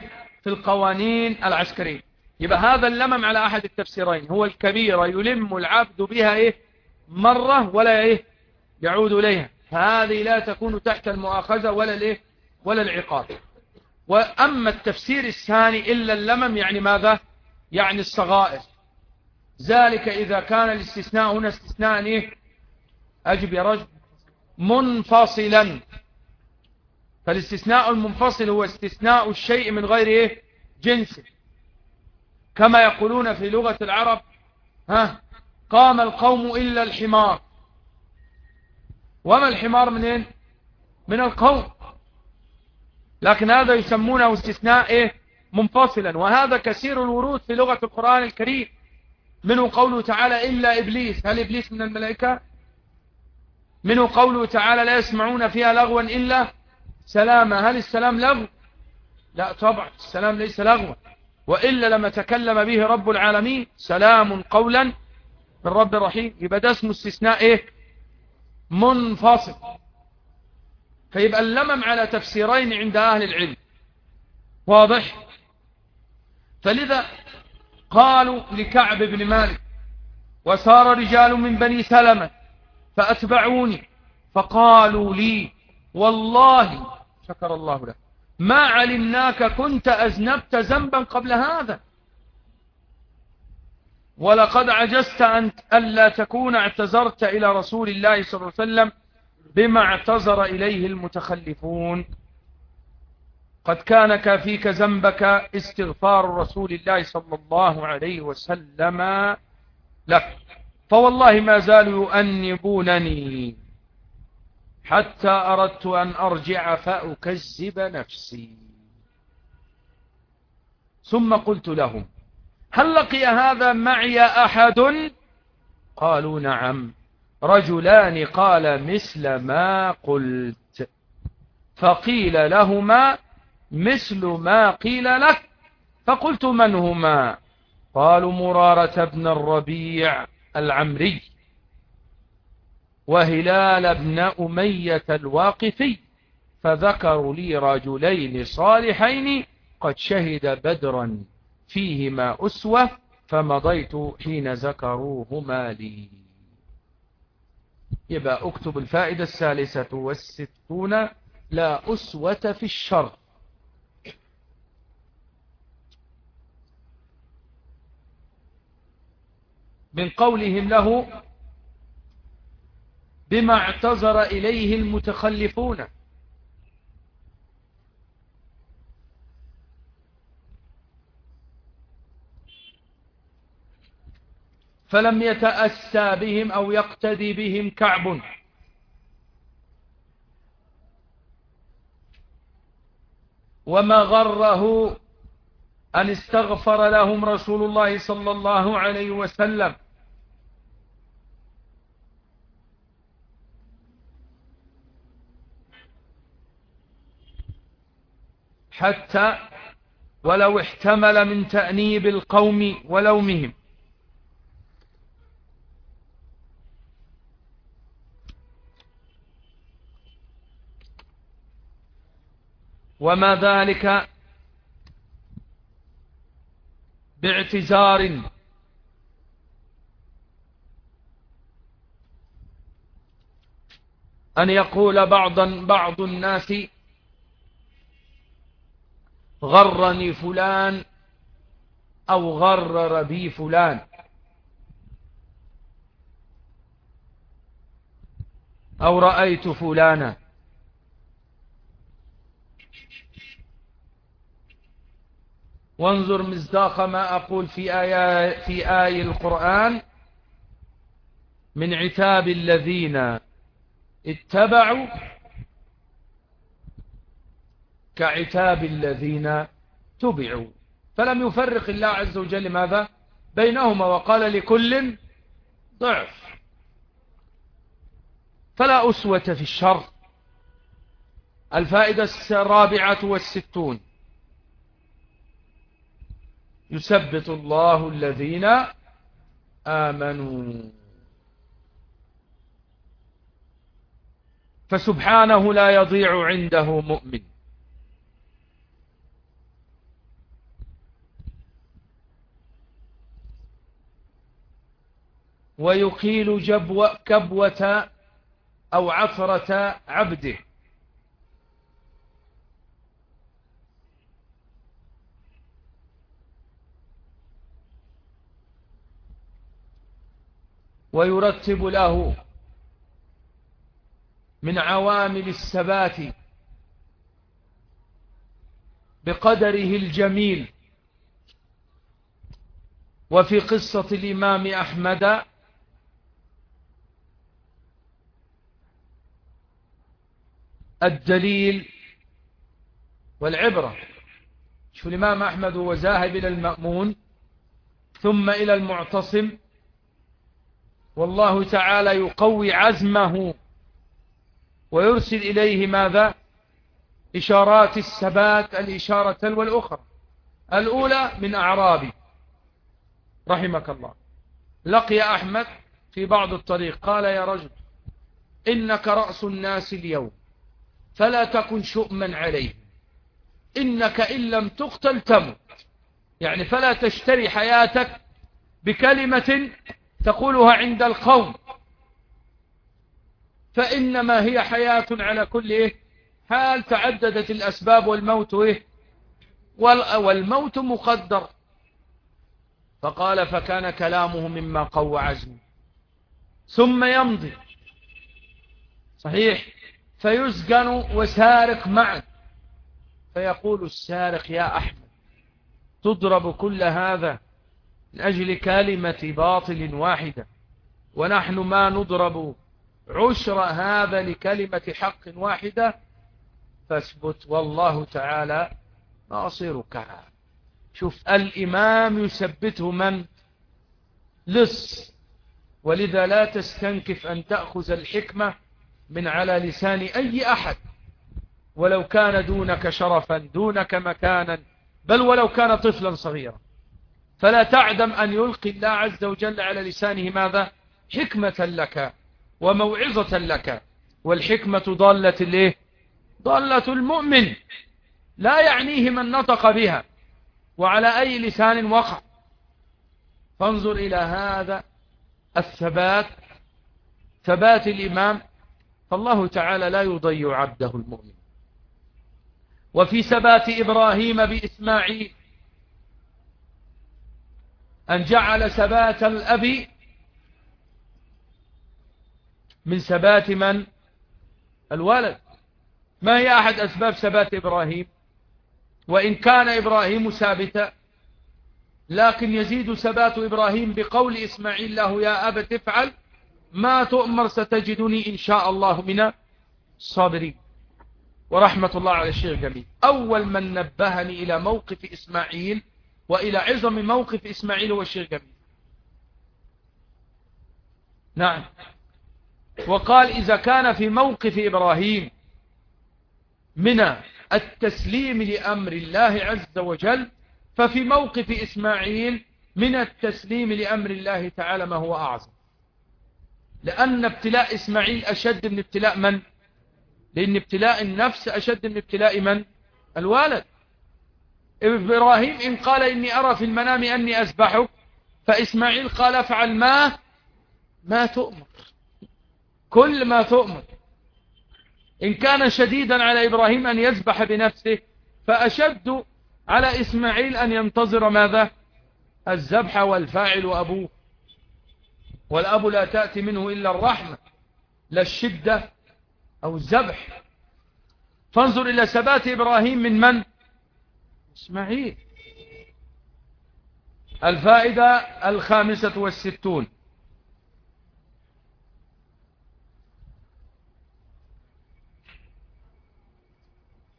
في القوانين العسكرية. يبقى هذا اللمم على أحد التفسيرين. هو الكبيرة يلم العبد بها إيه؟ مرة ولا إيه؟ يعود إليها. فهذه لا تكون تحت المؤاخذة ولا الإيه؟ ولا العقاب. وأما التفسير الثاني إلا اللمم يعني ماذا؟ يعني الصغائر. ذلك إذا كان الاستثناء هنا استثناء إيه؟ أجب يا رجل منفصلا. فالاستثناء المنفصل هو استثناء الشيء من غير إيه؟ جنس. كما يقولون في لغة العرب ها قام القوم إلا الحمار. وما الحمار منين من القوم. لكن هذا يسمونه استثناء إيه؟ منفصلا. وهذا كثير الورود في لغة القرآن الكريم. منه قوله تعالى إلا إبليس. هل إبليس من الملائكة؟ منه قوله تعالى لا يسمعون فيها لغوا إلا سلاما هل السلام لغو؟ لا طبعا السلام ليس لغوا. وإلا لما تكلم به رب العالمين سلام قولا من رب رحيم يبقى ده اسمه استثناء إيه؟ منفصل. فيبقى اللمم على تفسيرين عند أهل العلم. واضح؟ فلذا قالوا لكعب بن مالك وسار رجال من بني سلمة فأتبعوني. فقالوا لي والله شكر الله له. ما علمناك كنت أذنبت ذنبا قبل هذا. ولقد عجزت أن ألا تكون اعتذرت إلى رسول الله صلى الله عليه وسلم بما اعتذر إليه المتخلفون. قد كان كافيك ذنبك استغفار رسول الله صلى الله عليه وسلم لك. فوالله ما زالوا يؤنبونني. حتى أردت أن أرجع فأكذب نفسي. ثم قلت لهم هل لقي هذا معي أحد؟ قالوا نعم رجلان قال مثل ما قلت. فقيل لهما مثل ما قيل لك. فقلت من هما؟ قالوا مرارة بن الربيع العمري. وهلال بن أمية الواقفي فذكروا لي رجلين صالحين قد شهد بدرا فيهما أسوة فمضيت حين ذكروهما لي. يبقى أكتب الفائدة الثالثة والستون لا أسوة في الشر. من قولهم له بما اعتذر إليه المتخلفون. فلم يتأسى بهم أو يقتدي بهم كعب. وما غره أن استغفر لهم رسول الله صلى الله عليه وسلم. حتى ولو احتمل من تأنيب القوم ولومهم. وما ذلك باعتذار أن يقول بعضا بعض الناس غرني فلان أو غرر بي فلان. أو رأيت فلانا. وانظر مصداق ما أقول في آية في آي القرآن. من عتاب الذين اتبعوا كعتاب الذين تبعوا. فلم يفرق الله عز وجل ماذا؟ بينهما وقال لكل ضعف. فلا أسوة في الشر. الفائدة الرابعة والستون. يثبت الله الذين آمنوا. فسبحانه لا يضيع عنده مؤمن. ويقيل جبوة كبوة أو عثرة عبده. ويرتب له من عوامل الثبات بقدره الجميل. وفي قصة الإمام أحمد الدليل والعبرة. شوف الإمام أحمد هو ذاهب إلى المأمون ثم إلى المعتصم والله تعالى يقوي عزمه ويرسل إليه ماذا؟ إشارات الثبات الإشارة والأخرى. الأولى من أعرابي رحمك الله. لقي أحمد في بعض الطريق قال يا رجل إنك رأس الناس اليوم. فلا تكن شؤما عليه. إنك إن لم تقتل تمت يعني فلا تشتري حياتك بكلمة تقولها عند القوم. فإنما هي حياة على كل إيه؟ حال تعددت الأسباب والموت إيه؟ والموت مقدر. فقال فكان كلامه مما قوى عزمه ثم يمضي. صحيح؟ فيسجن وسارق معا فيقول السارق يا أحمد تضرب كل هذا من أجل كلمة باطل واحدة ونحن ما نضرب عشر هذا لكلمة حق واحدة فاثبت والله تعالى ناصرك. شوف الإمام يثبته من؟ لص. ولذا لا تستنكف أن تأخذ الحكمة من على لسان أي أحد ولو كان دونك شرفا دونك مكانا بل ولو كان طفلا صغيرا. فلا تعدم أن يلقي الله عز وجل على لسانه ماذا؟ حكمة لك وموعظة لك. والحكمة ضالة الايه ضالة المؤمن. لا يعنيه من نطق بها. وعلى أي لسان وقع؟ فانظر إلى هذا الثبات ثبات الإمام فالله تعالى لا يضيع عبده المؤمن. وفي ثبات إبراهيم بإسماعيل أن جعل ثبات الأب من ثبات من؟ الولد. ما هي أحد أسباب ثبات إبراهيم؟ وإن كان إبراهيم ثابتا لكن يزيد ثبات إبراهيم بقول إسماعيل له يا أبت افعل ما تؤمر ستجدني إن شاء الله من الصابرين. ورحمة الله على الشيخ جميل. أول من نبهني إلى موقف إسماعيل وإلى عظم موقف إسماعيل هو الشيخ جميل. نعم. وقال إذا كان في موقف إبراهيم من التسليم لأمر الله عز وجل ففي موقف إسماعيل من التسليم لأمر الله تعالى ما هو أعظم. لأن ابتلاء إسماعيل أشد من ابتلاء من؟ لأن ابتلاء النفس أشد من ابتلاء من؟ الوالد. إبراهيم إن قال إني أرى في المنام أني أسبحك فإسماعيل قال افعل ما؟ ما تؤمر. كل ما تؤمر. إن كان شديدا على إبراهيم أن يسبح بنفسه فأشد على إسماعيل أن ينتظر ماذا؟ الذبح والفاعل أبوه والأب لا تأتي منه إلا الرحمة لا الشدة أو الذبح. فانظر إلى ثبات إبراهيم من من؟ إسماعيل. الفائدة الخامسة والستون.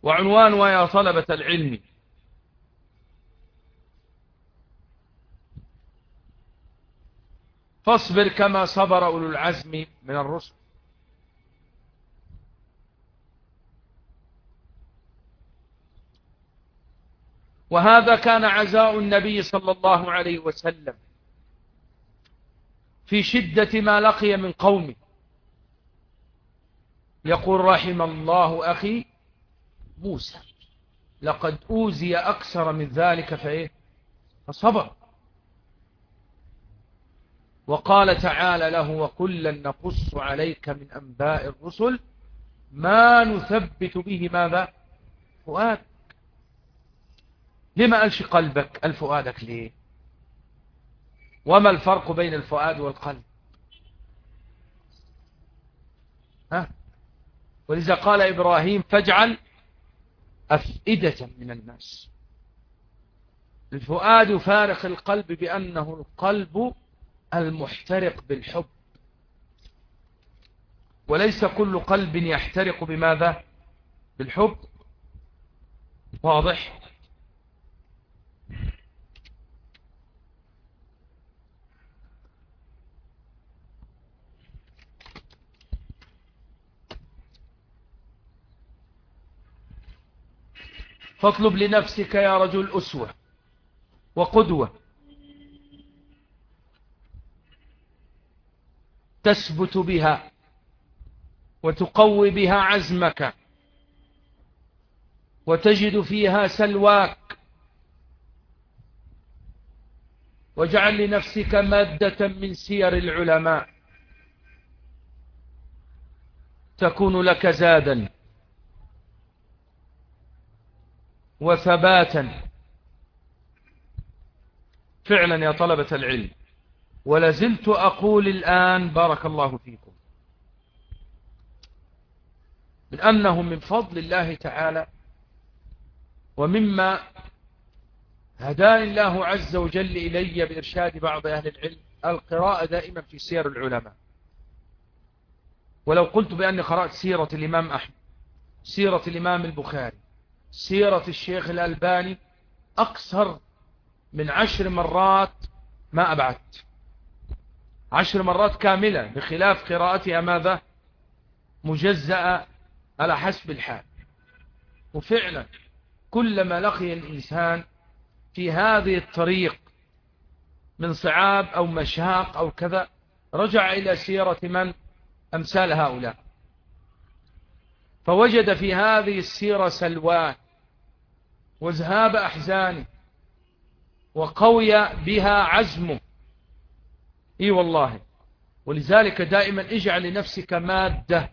وعنوان ويا طلبة العلم. فاصبر كما صبر أولو العزم من الرسل. وهذا كان عزاء النبي صلى الله عليه وسلم في شدة ما لقي من قومه. يقول رحم الله أخي موسى لقد أوزي أكثر من ذلك فإيه فصبر. وقال تعالى له وكلا نقص عليك من أنباء الرسل ما نثبت به ماذا؟ فؤاد لما قالش قلبك؟ الفؤادك ليه؟ وما الفرق بين الفؤاد والقلب؟ ها؟ ولذا قال إبراهيم فاجعل أفئدة من الناس. الفؤاد فارق القلب بأنه القلب المحترق بالحب. وليس كل قلب يحترق بماذا؟ بالحب. واضح؟ فاطلب لنفسك يا رجل أسوة وقدوة. تثبت بها وتقوي بها عزمك وتجد فيها سلواك. واجعل لنفسك مادة من سير العلماء. تكون لك زادا وثباتا. فعلا يا طلبة العلم. ولازلت أقول الآن بارك الله فيكم. من أنه من فضل الله تعالى ومما هداني الله عز وجل إلي بإرشاد بعض أهل العلم القراءة دائما في سير العلماء. ولو قلت بأني قرأت سيرة الإمام أحمد سيرة الإمام البخاري سيرة الشيخ الألباني أكثر من عشر مرات ما أبعدت. عشر مرات كاملة بخلاف قراءتها ماذا؟ مجزأة على حسب الحال. وفعلا كلما لقي الإنسان في هذه الطريق من صعاب أو مشاق أو كذا رجع إلى سيرة من؟ أمثال هؤلاء. فوجد في هذه السيرة سلواه وذهاب أحزانه وقوي بها عزمه إي والله. ولذلك دائما اجعل لنفسك مادة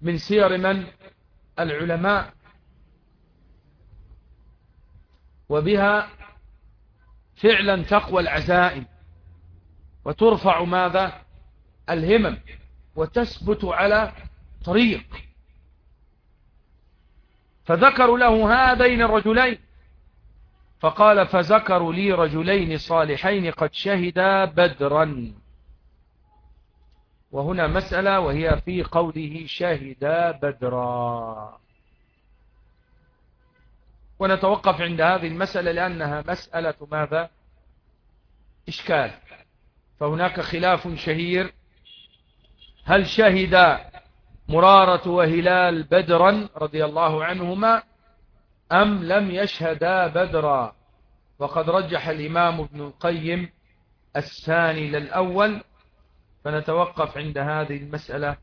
من سير من؟ العلماء. وبها فعلا تقوى العزائم. وترفع ماذا؟ الهمم. وتثبت على طريق. فذكروا له هذين الرجلين. فقال فذكروا لي رجلين صالحين قد شهدا بدرا. وهنا مسألة وهي في قوله شهدا بدرا. ونتوقف عند هذه المسألة لأنها مسألة ماذا؟ إشكال. فهناك خلاف شهير. هل شهد مرارة وهلال بدرا رضي الله عنهما؟ أم لم يشهدا بدرا؟ وقد رجح الإمام ابن القيم الثاني للأول فنتوقف عند هذه المسألة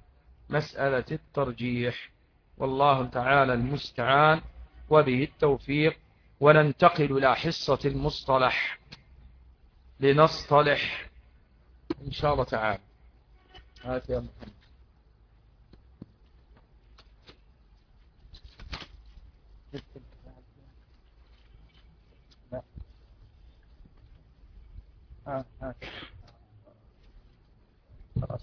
مسألة الترجيح. والله تعالى المستعان وبه التوفيق وننتقل إلى حصة المصطلح. لنصطلح إن شاء الله تعالى. هات يا محمد. Uh, uh. Uh.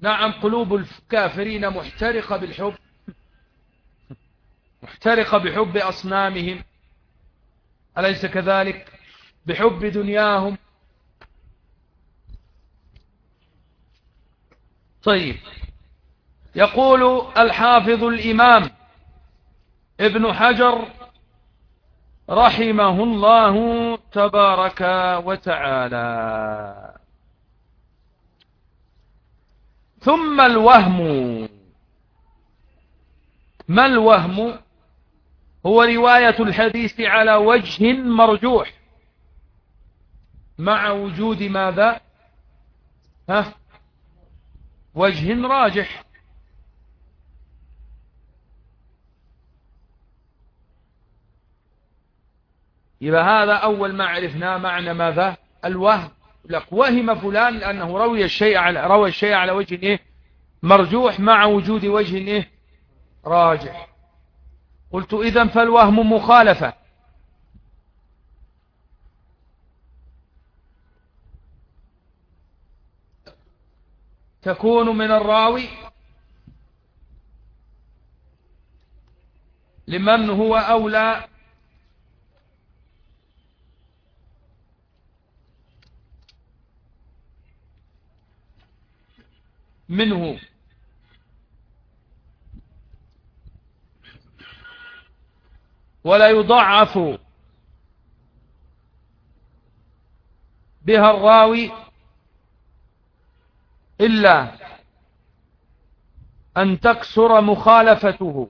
نعم قلوب الكافرين محترقة بالحب محترقة بحب أصنامهم. أليس كذلك؟ بحب دنياهم. طيب. يقول الحافظ الإمام ابن حجر رحمه الله تبارك وتعالى. ثم الوهم. ما الوهم؟ هو رواية الحديث على وجه مرجوح. مع وجود ماذا؟ ها؟ وجه راجح. يبقى هذا أول ما عرفناه معنى ماذا؟ الوهم. لك وهم فلان لأنه روي الشيء على روى الشيء على وجه إيه؟ مرجوح مع وجود وجه إيه؟ راجح. قلت إذا فالوهم مخالفة. تكون من الراوي لمن هو أولى منه. ولا يضعف بها الراوي إلا أن تكسر مخالفته.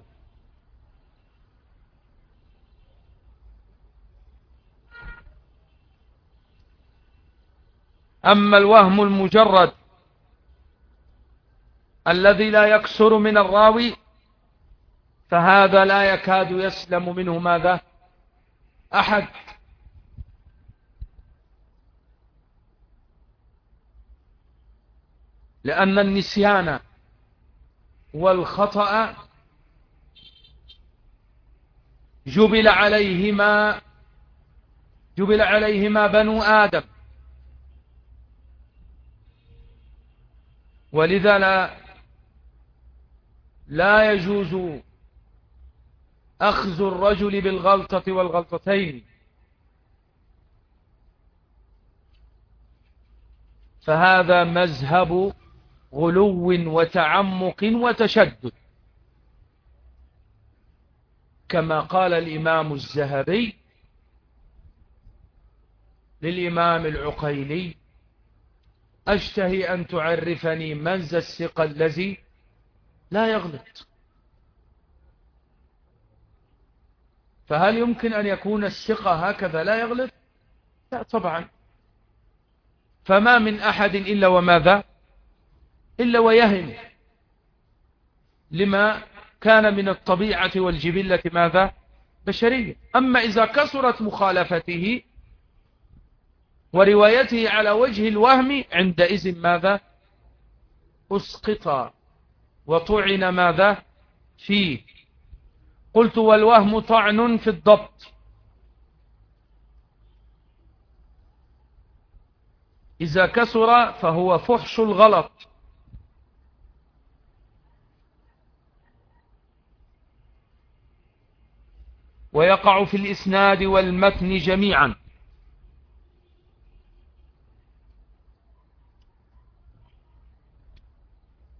أما الوهم المجرد الذي لا يكسر من الراوي فهذا لا يكاد يسلم منه ماذا؟ أحد. لأن النسيان والخطأ جبل عليهما جبل عليهما بنو آدم. ولذا لا, لا يجوز أخذ الرجل بالغلطة والغلطتين. فهذا مذهب غلو وتعمق وتشدد. كما قال الإمام الزهري للإمام العقيلي أشتهي أن تعرفني من ذا الثقة الذي لا يغلط. فهل يمكن أن يكون الثقة هكذا لا يغلط؟ لا طبعا. فما من أحد إلا وماذا؟ إلا ويهن. لما كان من الطبيعة والجبلة ماذا؟ بشرية. أما إذا كثرت مخالفته وروايته على وجه الوهم عندئذ ماذا؟ أسقط. وطعن ماذا فيه قلت والوهم طعن في الضبط إذا كسر فهو فحش الغلط ويقع في الإسناد والمتن جميعا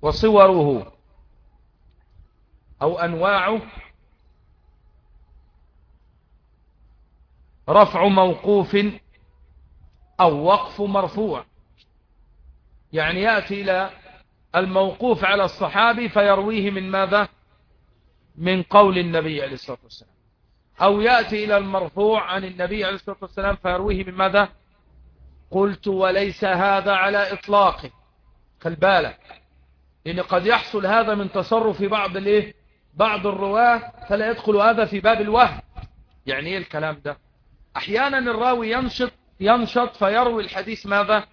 وصوره أو أنواعه. رفع موقوف أو وقف مرفوع. يعني يأتي إلى الموقوف على الصحابي فيرويه من ماذا؟ من قول النبي عليه الصلاة والسلام. أو يأتي إلى المرفوع عن النبي عليه الصلاة والسلام فيرويه من ماذا؟ قلت وليس هذا على إطلاقه. خلبالك لأن قد يحصل هذا من تصرف بعض الإيه؟ بعض الرواة فلا يدخل هذا في باب الوهم. يعني إيه الكلام ده؟ أحيانا الراوي ينشط ينشط فيروي الحديث ماذا؟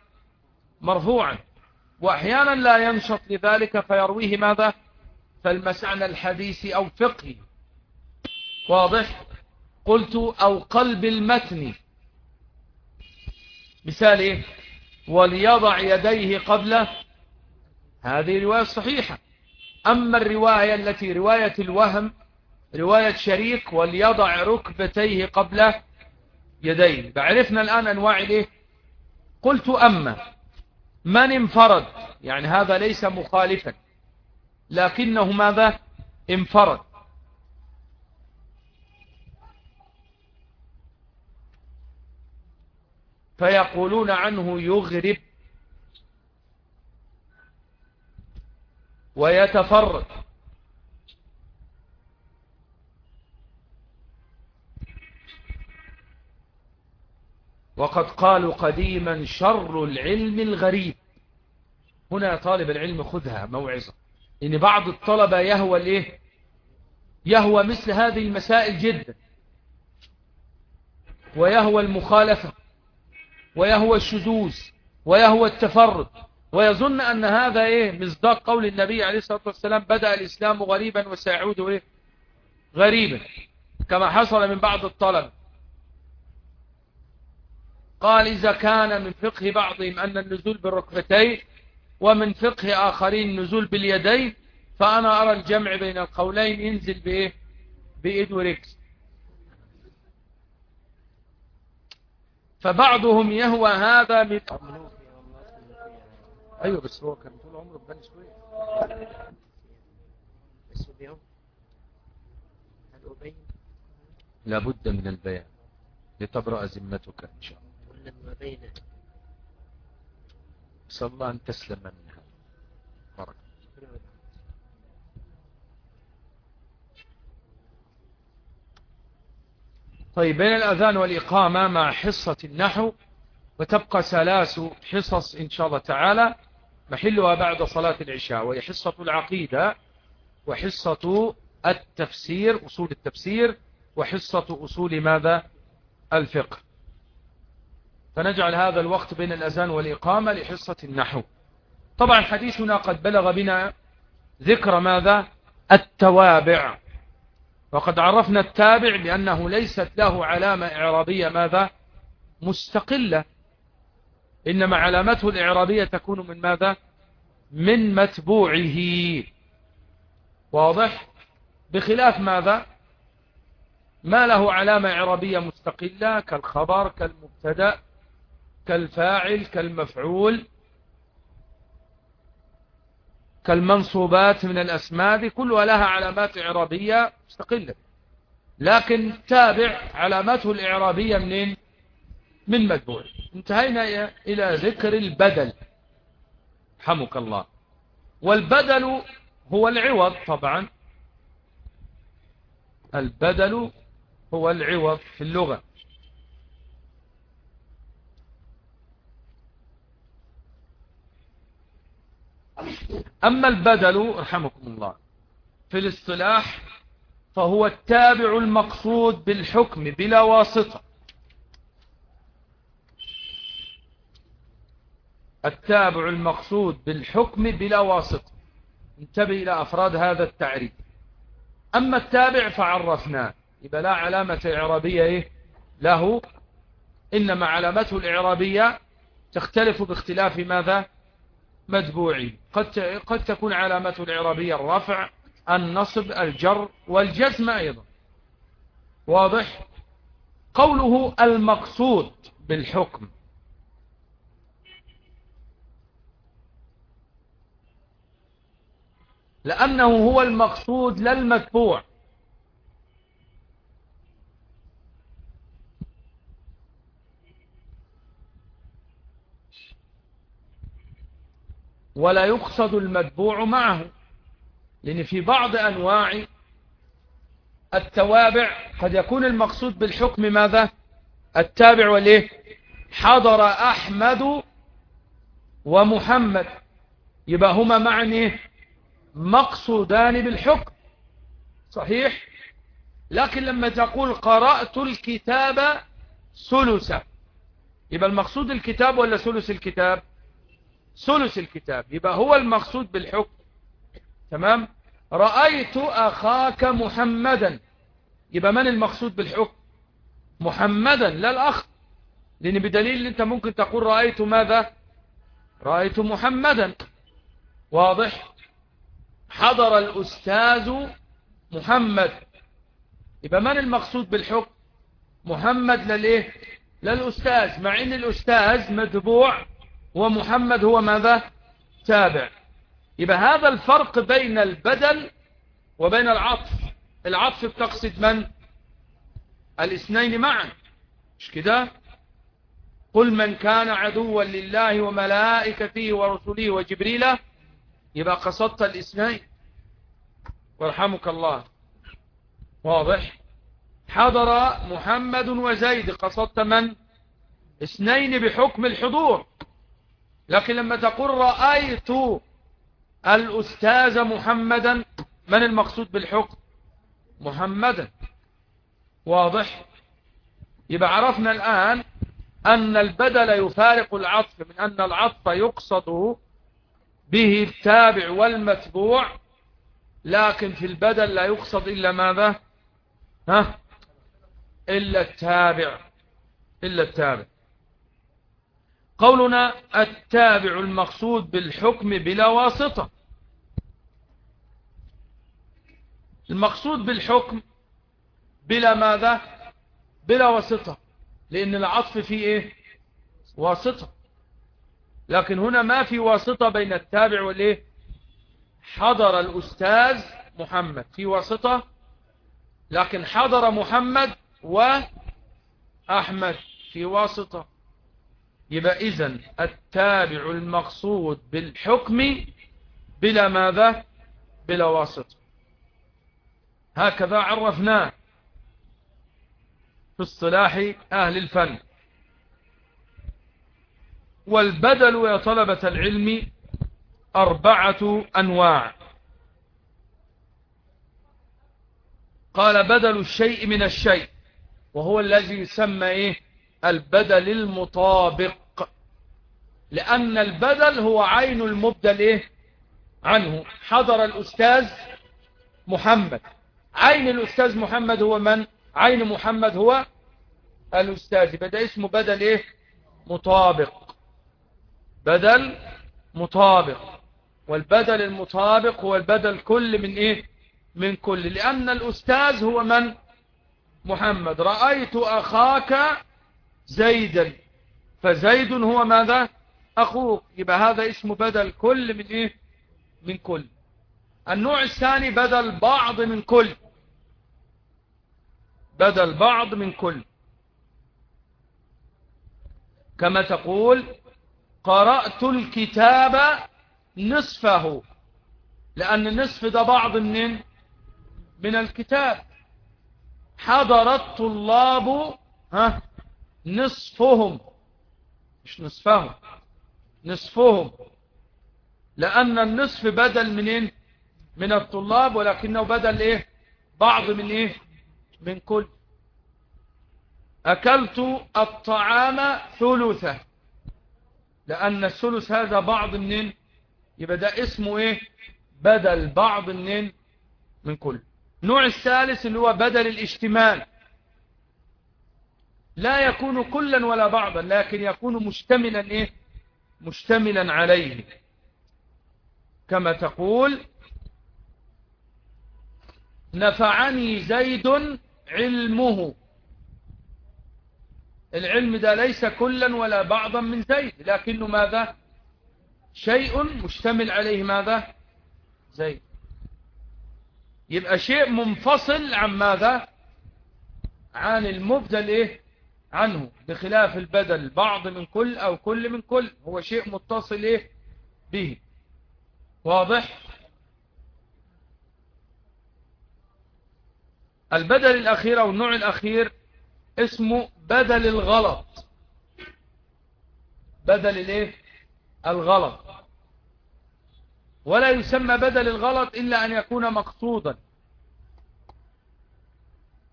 مرفوعا. وأحيانا لا ينشط لذلك فيرويه ماذا؟ فالمسعنى الحديث أو فقهي. واضح؟ قلت أو قلب المتن. مثال إيه؟ وليضع يديه قبل هذه رواية صحيحة. أما الرواية التي رواية الوهم رواية شريك وليضع ركبتيه قبل يديه. بعرفنا الآن أنواع إيه قلت أما من انفرد يعني هذا ليس مخالفا لكنه ماذا؟ انفرد. فيقولون عنه يغرب ويتفرد. وقد قالوا قديما شر العلم الغريب. هنا طالب العلم خذها موعظة. إن بعض الطلبة يهوى الإيه؟ يهوى مثل هذه المسائل جدا. ويهوى المخالفة. ويهوى الشذوذ. ويهوى التفرد. ويظن أن هذا إيه مصداق قول النبي عليه الصلاة والسلام بدأ الإسلام غريبا وسيعود إيه؟ غريبا كما حصل من بعض الطلب قال إذا كان من فقه بعضهم أن النزول بالركبتين ومن فقه آخرين النزول باليدين فأنا أرى الجمع بين القولين ينزل بإيه؟ بإيد وركس فبعضهم يهوى هذا من أيوه بس هو كان طول عمره بني سويف. بس اليوم هل أبين؟ لابد من البيان. لتبرأ ذمتك إن شاء الله. ما نسأل الله أن تسلم منها. بارك. طيب بين الأذان والإقامة مع حصة النحو وتبقى ثلاث حصص إن شاء الله تعالى. محلها بعد صلاة العشاء وهي حصة العقيدة وحصة التفسير أصول التفسير وحصة أصول ماذا؟ الفقه. فنجعل هذا الوقت بين الأذان والإقامة لحصة النحو. طبعا حديثنا قد بلغ بنا ذكر ماذا؟ التوابع. وقد عرفنا التابع بأنه ليست له علامة إعرابية ماذا؟ مستقلة. إنما علامته الإعرابية تكون من ماذا؟ من متبوعه. واضح؟ بخلاف ماذا؟ ما له علامة إعرابية مستقلة كالخبر كالمبتدأ كالفاعل كالمفعول كالمنصوبات من الأسماء كلها لها علامات إعرابية مستقلة. لكن تابع علاماته الإعرابية منين؟ من متبوع انتهينا إلى ذكر البدل. حمك الله. والبدل هو العوض طبعا. البدل هو العوض في اللغة. أما البدل رحمكم الله في الاصطلاح فهو التابع المقصود بالحكم بلا واسطة. التابع المقصود بالحكم بلا واسطة انتبه إلى أفراد هذا التعريف أما التابع فعرفناه. يبقى لا علامة إعرابية إيه؟ له. إنما علامته الإعرابية تختلف باختلاف ماذا؟ متبوعي قد قد تكون علامته الإعرابية الرفع النصب الجر والجزم أيضا. واضح؟ قوله المقصود بالحكم. لأنه هو المقصود لا المتبوع ولا يقصد المتبوع معه لأن في بعض أنواع التوابع قد يكون المقصود بالحكم ماذا؟ التابع وليه؟ حضر أحمد ومحمد. يبقى هما معني مقصودان بالحكم. صحيح؟ لكن لما تقول قرأت الكتاب ثلثا يبقى المقصود الكتاب ولا ثلث الكتاب؟ ثلث الكتاب يبقى هو المقصود بالحكم. تمام؟ رأيت أخاك محمدا يبقى من المقصود بالحكم؟ محمدا لا الأخ. لأن بدليل أنت ممكن تقول رأيت ماذا؟ رأيت محمدا. واضح؟ حضر الأستاذ محمد. يبقى من المقصود بالحكم؟ محمد لليه للأستاذ. مع إن الأستاذ مدبوع ومحمد هو ماذا؟ تابع. يبقى هذا الفرق بين البدل وبين العطف. العطف بتقصد من؟ الاثنين معا. مش كده؟ قل من كان عدوا لله وملائكته ورسله وجبريل يبقى قصدت الاثنين وارحمك الله. واضح؟ حضر محمد وزيد. قصدت من؟ اثنين بحكم الحضور. لكن لما تقول رأيت الأستاذ محمدا من المقصود بالحكم؟ محمدا. واضح؟ يبقى عرفنا الآن أن البدل يفارق العطف من أن العطف يقصد به التابع والمتبوع لكن في البدل لا يقصد إلا ماذا؟ ها؟ إلا التابع إلا التابع. قولنا التابع المقصود بالحكم بلا واسطة. المقصود بالحكم بلا ماذا؟ بلا واسطة. لأن العطف فيه إيه؟ واسطة. لكن هنا ما في واسطة بين التابع والإيه؟ حضر الأستاذ محمد. في واسطة؟ لكن حضر محمد وأحمد. في واسطة. يبقى إذن التابع المقصود بالحكم بلا ماذا؟ بلا واسطة. هكذا عرفناه في اصطلاح أهل الفن. والبدل يا طلبة العلم أربعة أنواع. قال بدل الشيء من الشيء وهو الذي يسمى إيه؟ البدل المطابق. لأن البدل هو عين المبدل إيه؟ عنه. حضر الأستاذ محمد. عين الأستاذ محمد هو من؟ عين محمد هو الأستاذ. بدأ اسمه بدل إيه؟ مطابق. بدل مطابق. والبدل المطابق هو البدل كل من إيه؟ من كل. لأن الأستاذ هو من؟ محمد. رأيت أخاك زيدا. فزيد هو ماذا؟ أخوك. يبقى هذا اسمه بدل كل من إيه؟ من كل. النوع الثاني بدل بعض من كل. بدل بعض من كل. كما تقول قرأت الكتاب نصفه. لأن النصف ده بعض من من الكتاب. حضر الطلاب ها نصفهم. مش نصفهم نصفهم. لأن النصف بدل منين من الطلاب ولكنه بدل إيه؟ بعض من إيه؟ من كل. أكلت الطعام ثلثة. لأن الثلث هذا بعض منين؟ يبقى ده اسمه إيه؟ بدل بعض منين؟ من كل. النوع الثالث اللي هو بدل الاشتمال لا يكون كلا ولا بعضا لكن يكون مشتملا إيه؟ مشتملا عليه. كما تقول نفعني زيد علمه. العلم ده ليس كلا ولا بعضا من زيد لكنه ماذا؟ شيء مشتمل عليه ماذا؟ زيد. يبقى شيء منفصل عن ماذا؟ عن المبدل إيه عنه بخلاف البدل بعض من كل أو كل من كل هو شيء متصل إيه؟ به. واضح؟ البدل الأخير أو النوع الأخير اسمه بدل الغلط. بدل الايه؟ الغلط. ولا يسمى بدل الغلط إلا أن يكون مقصودا.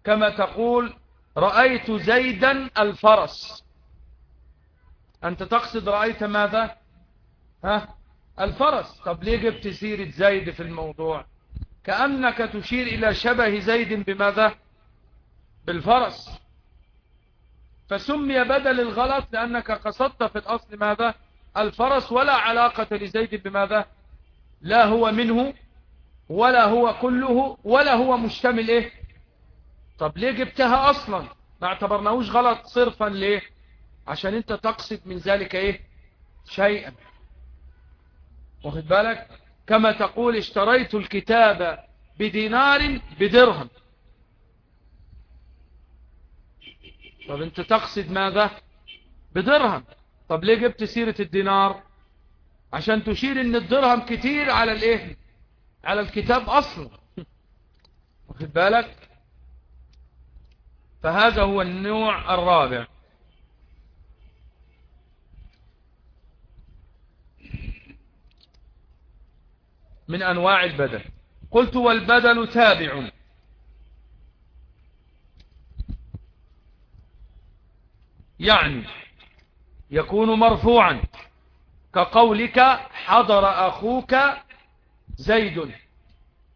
كما تقول رأيت زيدا الفرس. أنت تقصد رأيت ماذا؟ ها؟ الفرس. طب ليه جبت سيرة زيد في الموضوع؟ كأنك تشير إلى شبه زيد بماذا؟ بالفرس. فسمي بدل الغلط لأنك قصدت في الأصل ماذا؟ الفرس ولا علاقة لزيد بماذا؟ لا هو منه ولا هو كله ولا هو مشتمل إيه؟ طب ليه جبتها أصلا؟ ما اعتبرناهوش غلط صرفا ليه؟ عشان أنت تقصد من ذلك إيه؟ شيئا. واخد بالك؟ كما تقول اشتريت الكتاب بدينار بدرهم. طب انت تقصد ماذا؟ بدرهم. طب ليه جبت سيرة الدينار؟ عشان تشير ان الدرهم كتير على الايه؟ على الكتاب أصلا. واخد بالك؟ فهذا هو النوع الرابع. من أنواع البدل قلت والبدل تابع. يعني يكون مرفوعا. كقولك حضر أخوك زيد.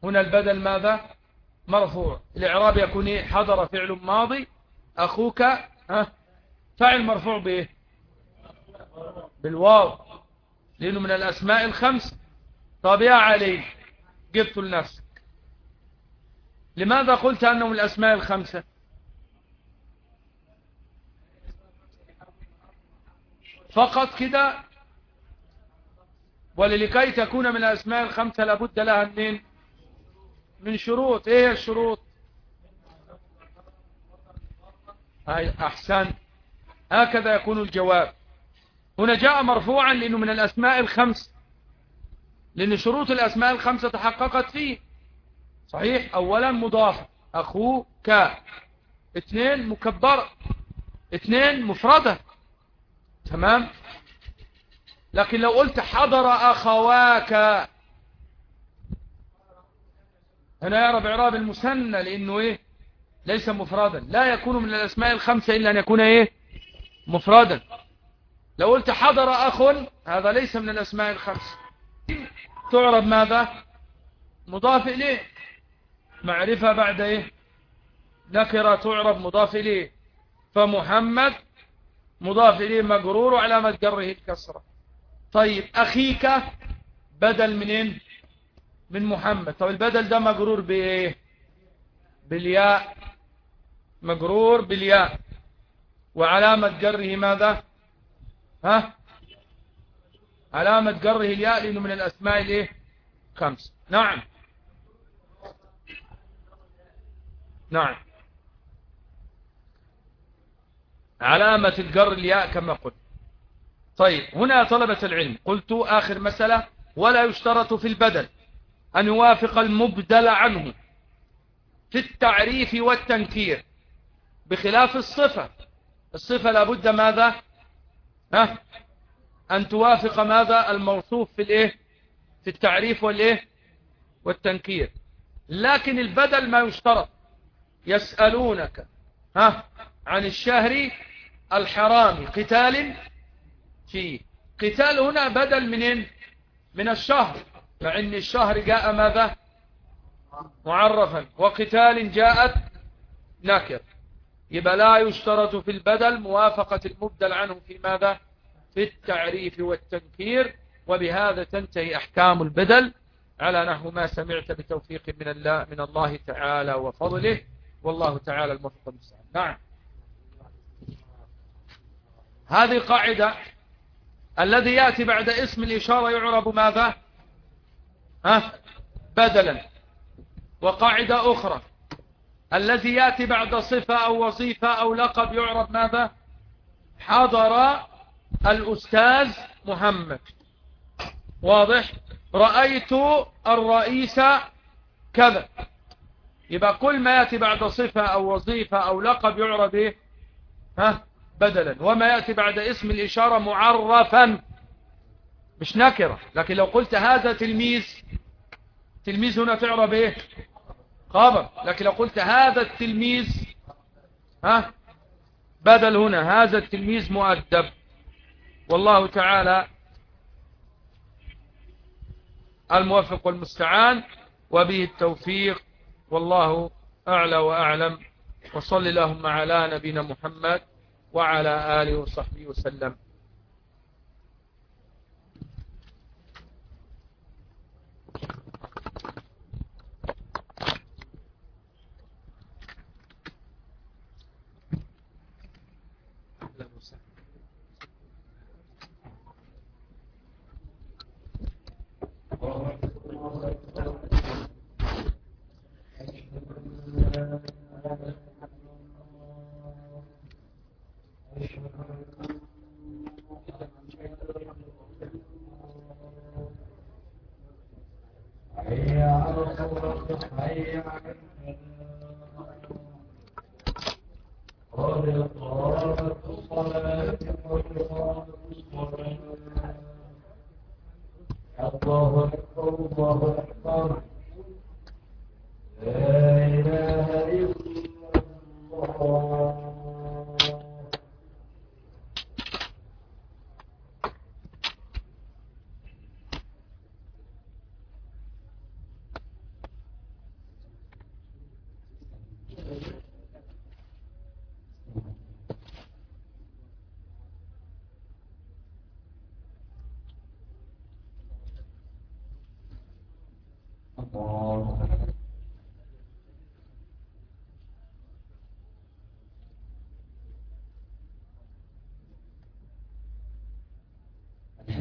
هنا البدل ماذا؟ مرفوع. الإعراب يكون إيه؟ حضر فعل ماضي أخوك ها؟ فعل مرفوع بإيه؟ بالواو. لأنه من الأسماء الخمس. طب يا علي جبت لنفسك. لماذا قلت أنه من الأسماء الخمسة؟ فقط كده. وللكي تكون من الأسماء الخمسة لابد لها منين؟ من شروط. إيه الشروط؟ هاي احسن هكذا يكون الجواب. هنا جاء مرفوعا لأنه من الأسماء الخمس. لأن شروط الأسماء الخمسة تحققت فيه. صحيح؟ اولا مضاف. أخوك. اثنين مكبر. اثنين مفردة. تمام؟ لكن لو قلت حضر أخواك هنا يعرب إعراب المثنى لأنه إيه؟ ليس مفردا لا يكون من الأسماء الخمسة إلا أن يكون إيه؟ مفردا لو قلت حضر أخ هذا ليس من الأسماء الخمسة. تعرب ماذا؟ مضاف إليه. معرفة بعد إيه؟ نكرة تعرب مضاف إليه. فمحمد مضاف إليه مجرور وعلامة جره الكسرة. طيب أخيك بدل منين من محمد. طب البدل ده مجرور بإيه؟ بالياء. مجرور بالياء. وعلامة جره ماذا؟ ها؟ علامة جره الياء لأنه من الأسماء الإيه؟ خمس نعم. نعم. علامة الجر الياء كما قلت. طيب هنا طلبة العلم قلت آخر مسألة ولا يشترط في البدل أن يوافق المبدل عنه في التعريف والتنكير بخلاف الصفة. الصفة لابد ماذا؟ ها؟ أن توافق ماذا؟ الموصوف في الإيه؟ في التعريف والإيه؟ والتنكير. لكن البدل ما يشترط. يسألونك ها عن الشهر الحرام قتال فيه قتال هنا بدل منين من الشهر. ان الشهر جاء ماذا؟ معرفا. وقتال جاءت نكر. يبقى لا يشترط في البدل موافقة المبدل عنه في ماذا؟ في التعريف والتنكير. وبهذا تنتهي أحكام البدل. على نحو ما سمعت بتوفيق من الله من الله تعالى وفضله. والله تعالى الموفق المستعان. نعم. هذه قاعدة الذي يأتي بعد اسم الإشارة يعرب ماذا؟ ها؟ بدلا. وقاعدة أخرى. الذي يأتي بعد صفة أو وظيفة أو لقب يعرب ماذا؟ حضر الأستاذ محمد. واضح؟ رأيت الرئيس كذا. يبقى كل ما يأتي بعد صفة أو وظيفة أو لقب يعرب إيه؟ ها؟ بدلا. وما يأتي بعد اسم الإشارة معرفا. مش نكرة. لكن لو قلت هذا تلميذ تلميذ هنا تعرب إيه؟ خبر. لكن لو قلت هذا التلميذ ها؟ بدل هنا. هذا التلميذ مؤدب. والله تعالى الموفق والمستعان. وبه التوفيق. والله أعلى وأعلم. وصل اللهم على نبينا محمد. وعلى آله وصحبه وسلم حي على الصلاة حي على قد قامت الصلاة قد قامت الصلاة الله أكبر الله أكبر لا إله إلا الله الله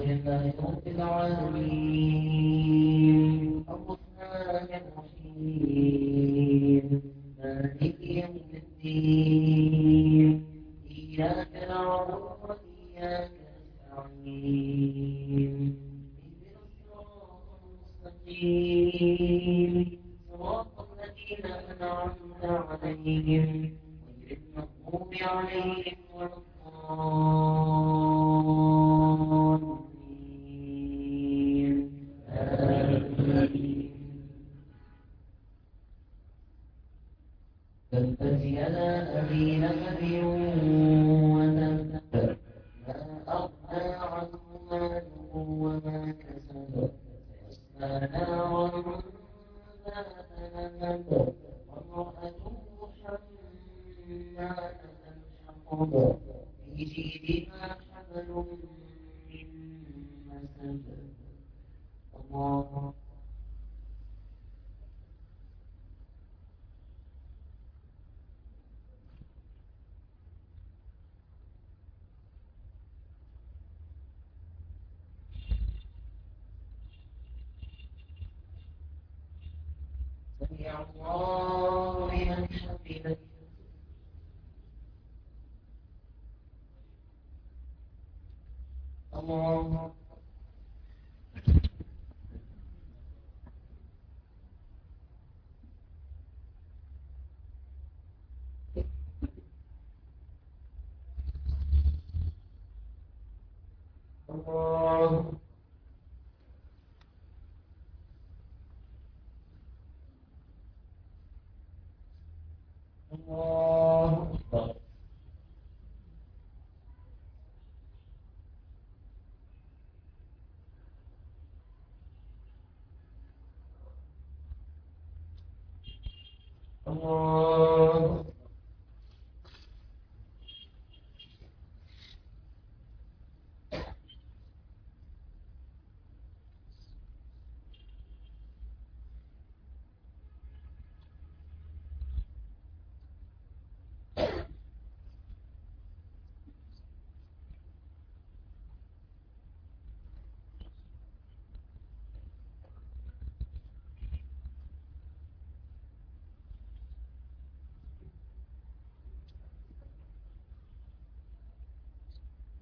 الحمد لله رب العالمين. الله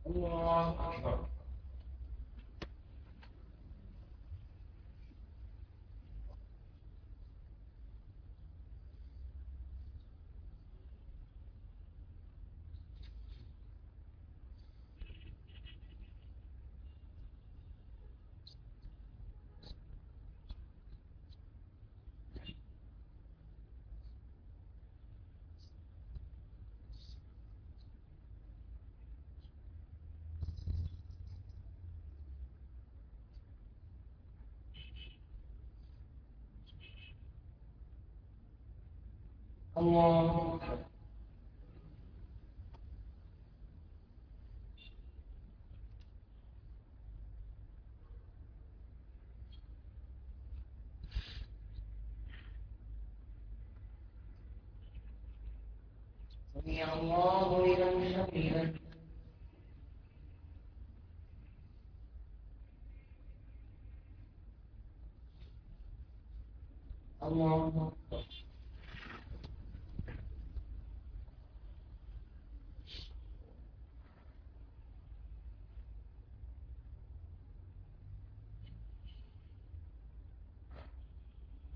الله أكبر الله أكبر سمع الله لمن حمده الله أكبر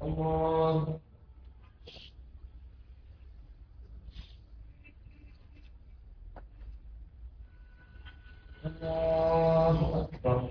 الله الله أكبر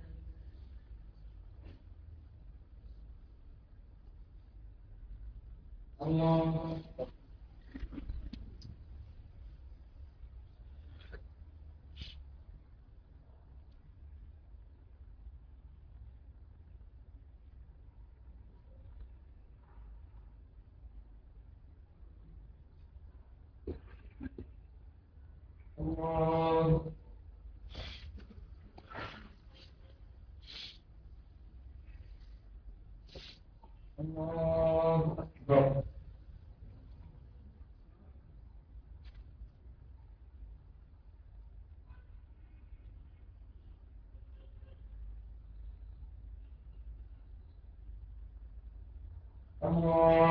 الله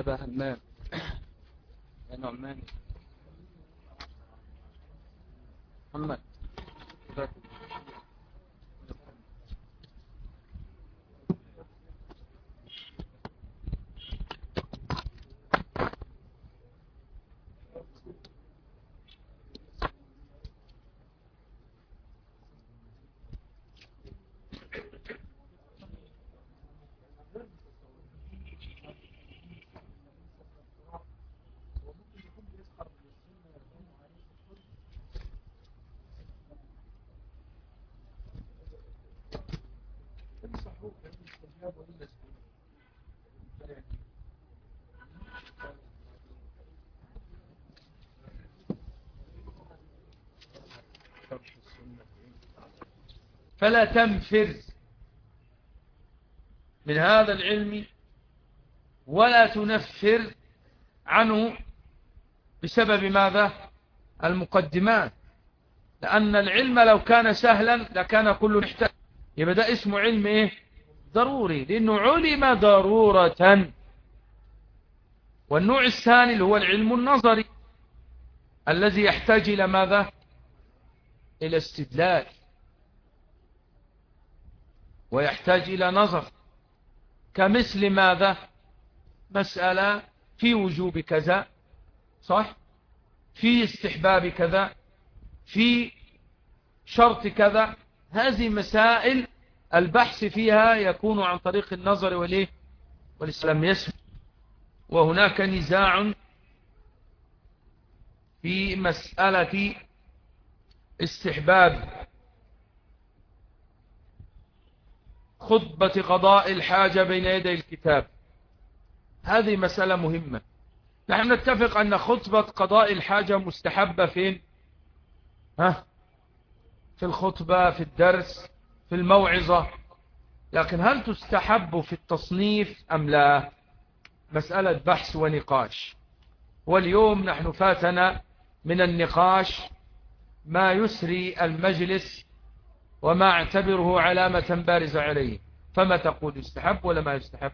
أبا همام يا نعمان محمد فلا تنفر من هذا العلم ولا تنفر عنه بسبب ماذا؟ المقدمات. لأن العلم لو كان سهلا لكان كل محتاج. يبقى ده اسمه علم إيه؟ ضروري. لأنه علم ضرورة. والنوع الثاني اللي هو العلم النظري الذي يحتاج إلى ماذا؟ إلى استدلال. ويحتاج إلى نظر. كمثل ماذا؟ مسألة في وجوب كذا صح؟ في استحباب كذا في شرط كذا. هذه مسائل البحث فيها يكون عن طريق النظر وليه والإسلام يسمى وهناك نزاع في مسألة استحباب خطبة قضاء الحاجة بين يدي الكتاب. هذه مسألة مهمة. نحن نتفق أن خطبة قضاء الحاجة مستحبة فين؟ ها؟ في الخطبة في الدرس في الموعظة. لكن هل تستحب في التصنيف أم لا؟ مسألة بحث ونقاش. واليوم نحن فاتنا من النقاش ما يسري المجلس وما اعتبره علامة بارزة عليه. فما تقول يستحب ولا ما يستحب؟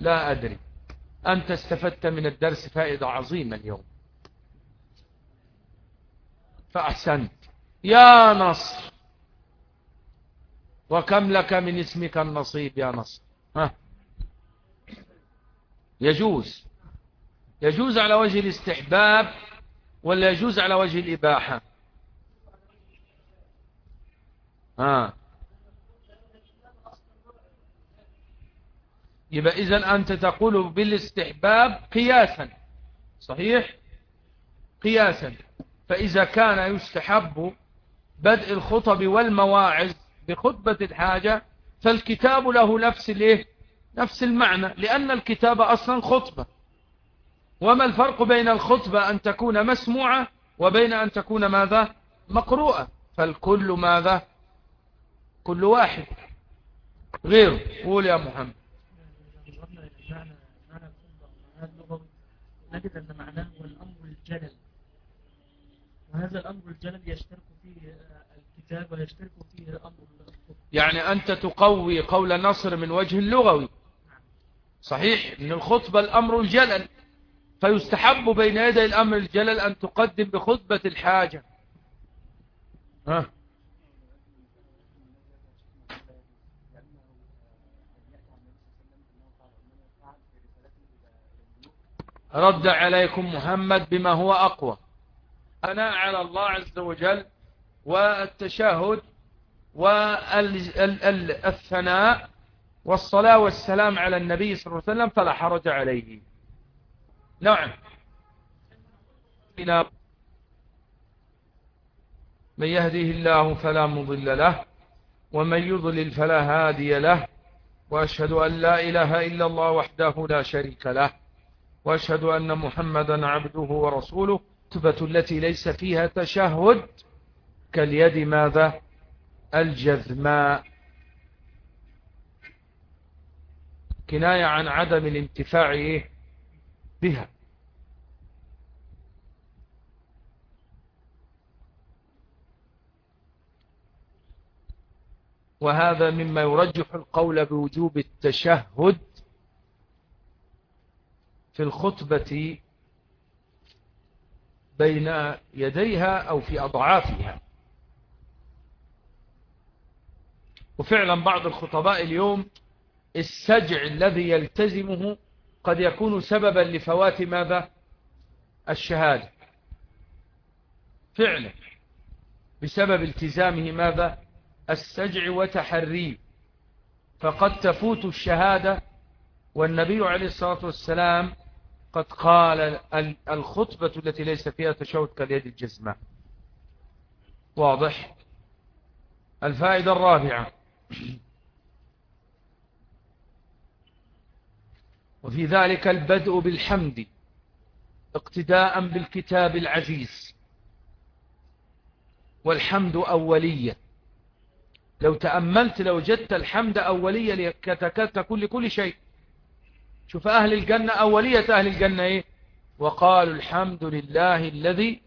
لا أدري. أنت استفدت من الدرس فائدة عظيمة اليوم. فأحسنت. يا نصر! وكم لك من اسمك النصيب يا نصر؟ ها؟ يجوز. يجوز على وجه الاستحباب ولا يجوز على وجه الإباحة؟ ها. يبقى إذا أنت تقول بالاستحباب قياسا صحيح؟ قياسا. فإذا كان يستحب بدء الخطب والمواعظ بخطبة الحاجة فالكتاب له نفس الإيه؟ نفس المعنى لأن الكتاب أصلا خطبة. وما الفرق بين الخطبة أن تكون مسموعة وبين أن تكون ماذا؟ مقروءة. فالكل ماذا؟ كل واحد غيره. قول يا محمد. نجد أن معناه هو الأمر الجلل. وهذا الأمر الجلل يشترك فيه الكتاب ويشترك فيه الأمر يعني أنت تقوي قول نصر من وجه اللغوي. صحيح أن الخطبة الأمر الجلل. فيستحب بين يدي الأمر الجلل أن تقدم بخطبة الحاجة. ها؟ رد عليكم محمد بما هو أقوى. أنا على الله عز وجل والتشاهد والثناء والصلاة والسلام على النبي صلى الله عليه وسلم فلا حرج عليه. نعم. من يهده الله فلا مضل له ومن يضلل فلا هادي له وأشهد أن لا إله إلا الله وحده لا شريك له. وأشهد أن محمدا عبده ورسوله تبة التي ليس فيها تشهد كاليد ماذا؟ الجذماء. كناية عن عدم الانتفاع بها. وهذا مما يرجح القول بوجوب التشهد في الخطبة بين يديها أو في أضعافها. وفعلا بعض الخطباء اليوم السجع الذي يلتزمه قد يكون سببا لفوات ماذا؟ الشهادة. فعلا بسبب التزامه ماذا؟ السجع وتحريه فقد تفوت الشهادة والنبي عليه الصلاة والسلام قد قال الخطبة التي ليس فيها تشهد كاليد الجزمة واضح الفائدة الرابعة وفي ذلك البدء بالحمد اقتداء بالكتاب العزيز والحمد أولية لو تأملت لو جدت الحمد أولية لكتكت لكل شيء شوف أهل الجنة أولية أهل الجنة إيه؟ وقالوا الحمد لله الذي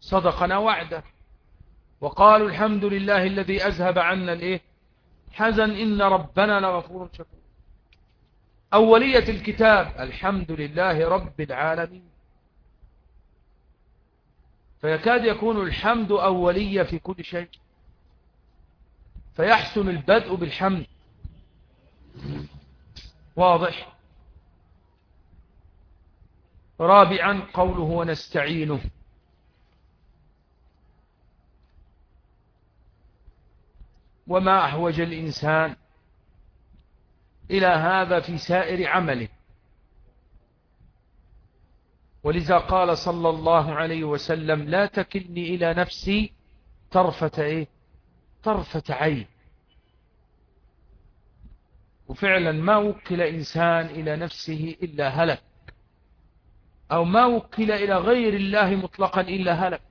صدقنا وعده. وقالوا الحمد لله الذي أذهب عنا الإيه؟ حزن إن ربنا لغفور شكور. أولية الكتاب الحمد لله رب العالمين. فيكاد يكون الحمد أولية في كل شيء. فيحسن البدء بالحمد. واضح؟ رابعا قوله ونستعينه. وما أحوج الإنسان إلى هذا في سائر عمله. ولذا قال صلى الله عليه وسلم لا تكلني إلى نفسي طرفة إيه؟ طرفة عين. وفعلا ما وكل إنسان إلى نفسه إلا هلك. أو ما وكل إلى غير الله مطلقا إلا هلك.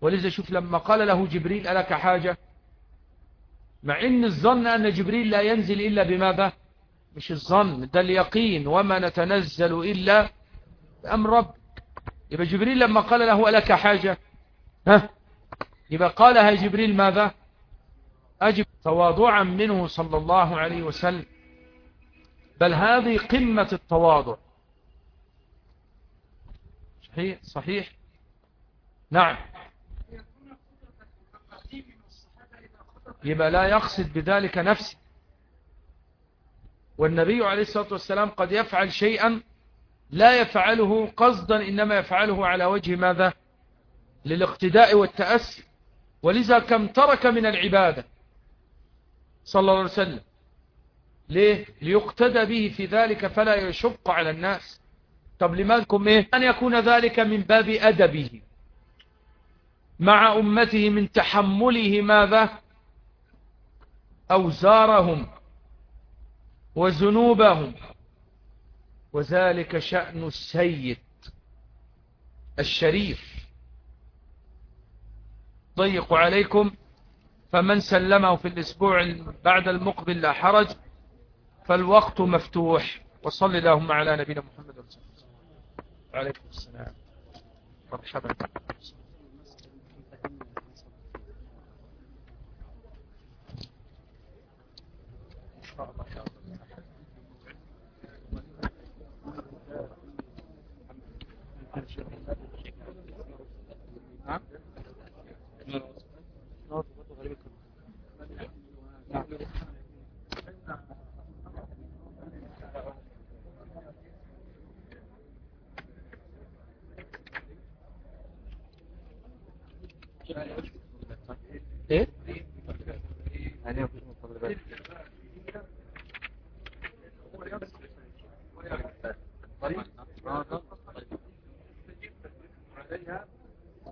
ولذا شوف لما قال له جبريل ألك حاجة؟ مع إن الظن أن جبريل لا ينزل إلا بماذا؟ مش الظن ده اليقين. وما نتنزل إلا بأمر رب. يبقى جبريل لما قال له ألك حاجة؟ ها؟ يبقى قالها جبريل ماذا؟ أجب تواضعا منه صلى الله عليه وسلم. بل هذه قمة التواضع. صحيح صحيح. نعم. يبقى لا يقصد بذلك نفسه والنبي عليه الصلاة والسلام قد يفعل شيئا لا يفعله قصدا إنما يفعله على وجه ماذا؟ للاقتداء والتأسي. ولذا كم ترك من العبادة صلى الله عليه وسلم. ليه؟ ليقتدى به في ذلك فلا يشق على الناس. طب لماذا إيه؟ أن يكون ذلك من باب أدبه. مع أمته من تحمله ماذا؟ أوزارهم وذنوبهم. وذلك شأن السيد الشريف. ضيق عليكم. فمن سلمه في الأسبوع بعد المقبل لا حرج. فالوقت مفتوح. وصل اللهم على نبينا محمد الله وعليكم السلام.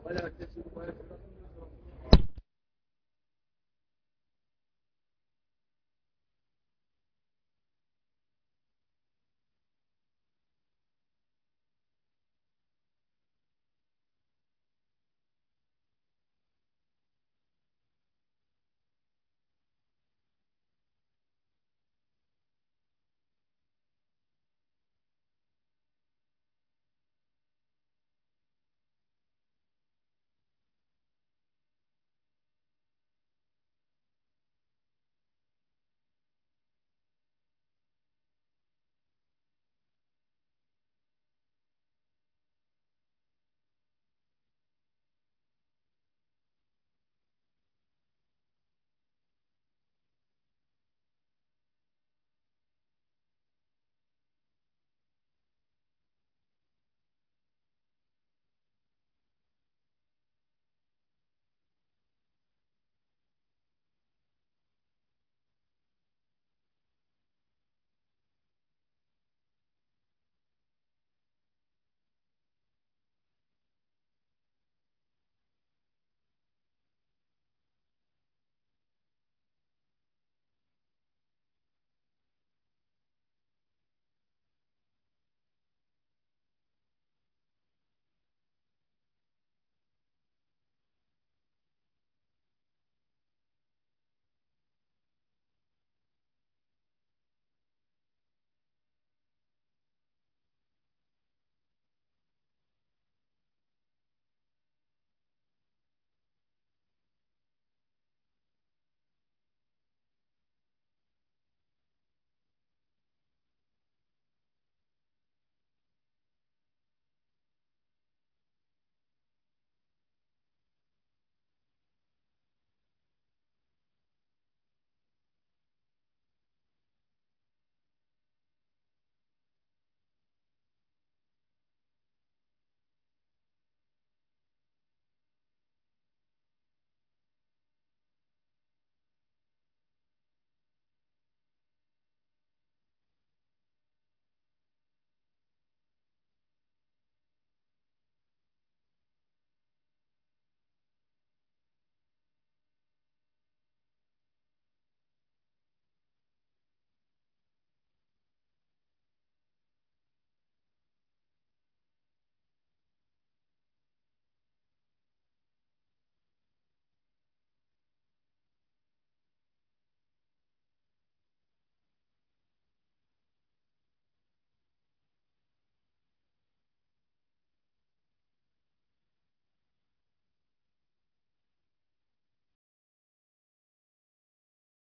Hadi arkadaşlar.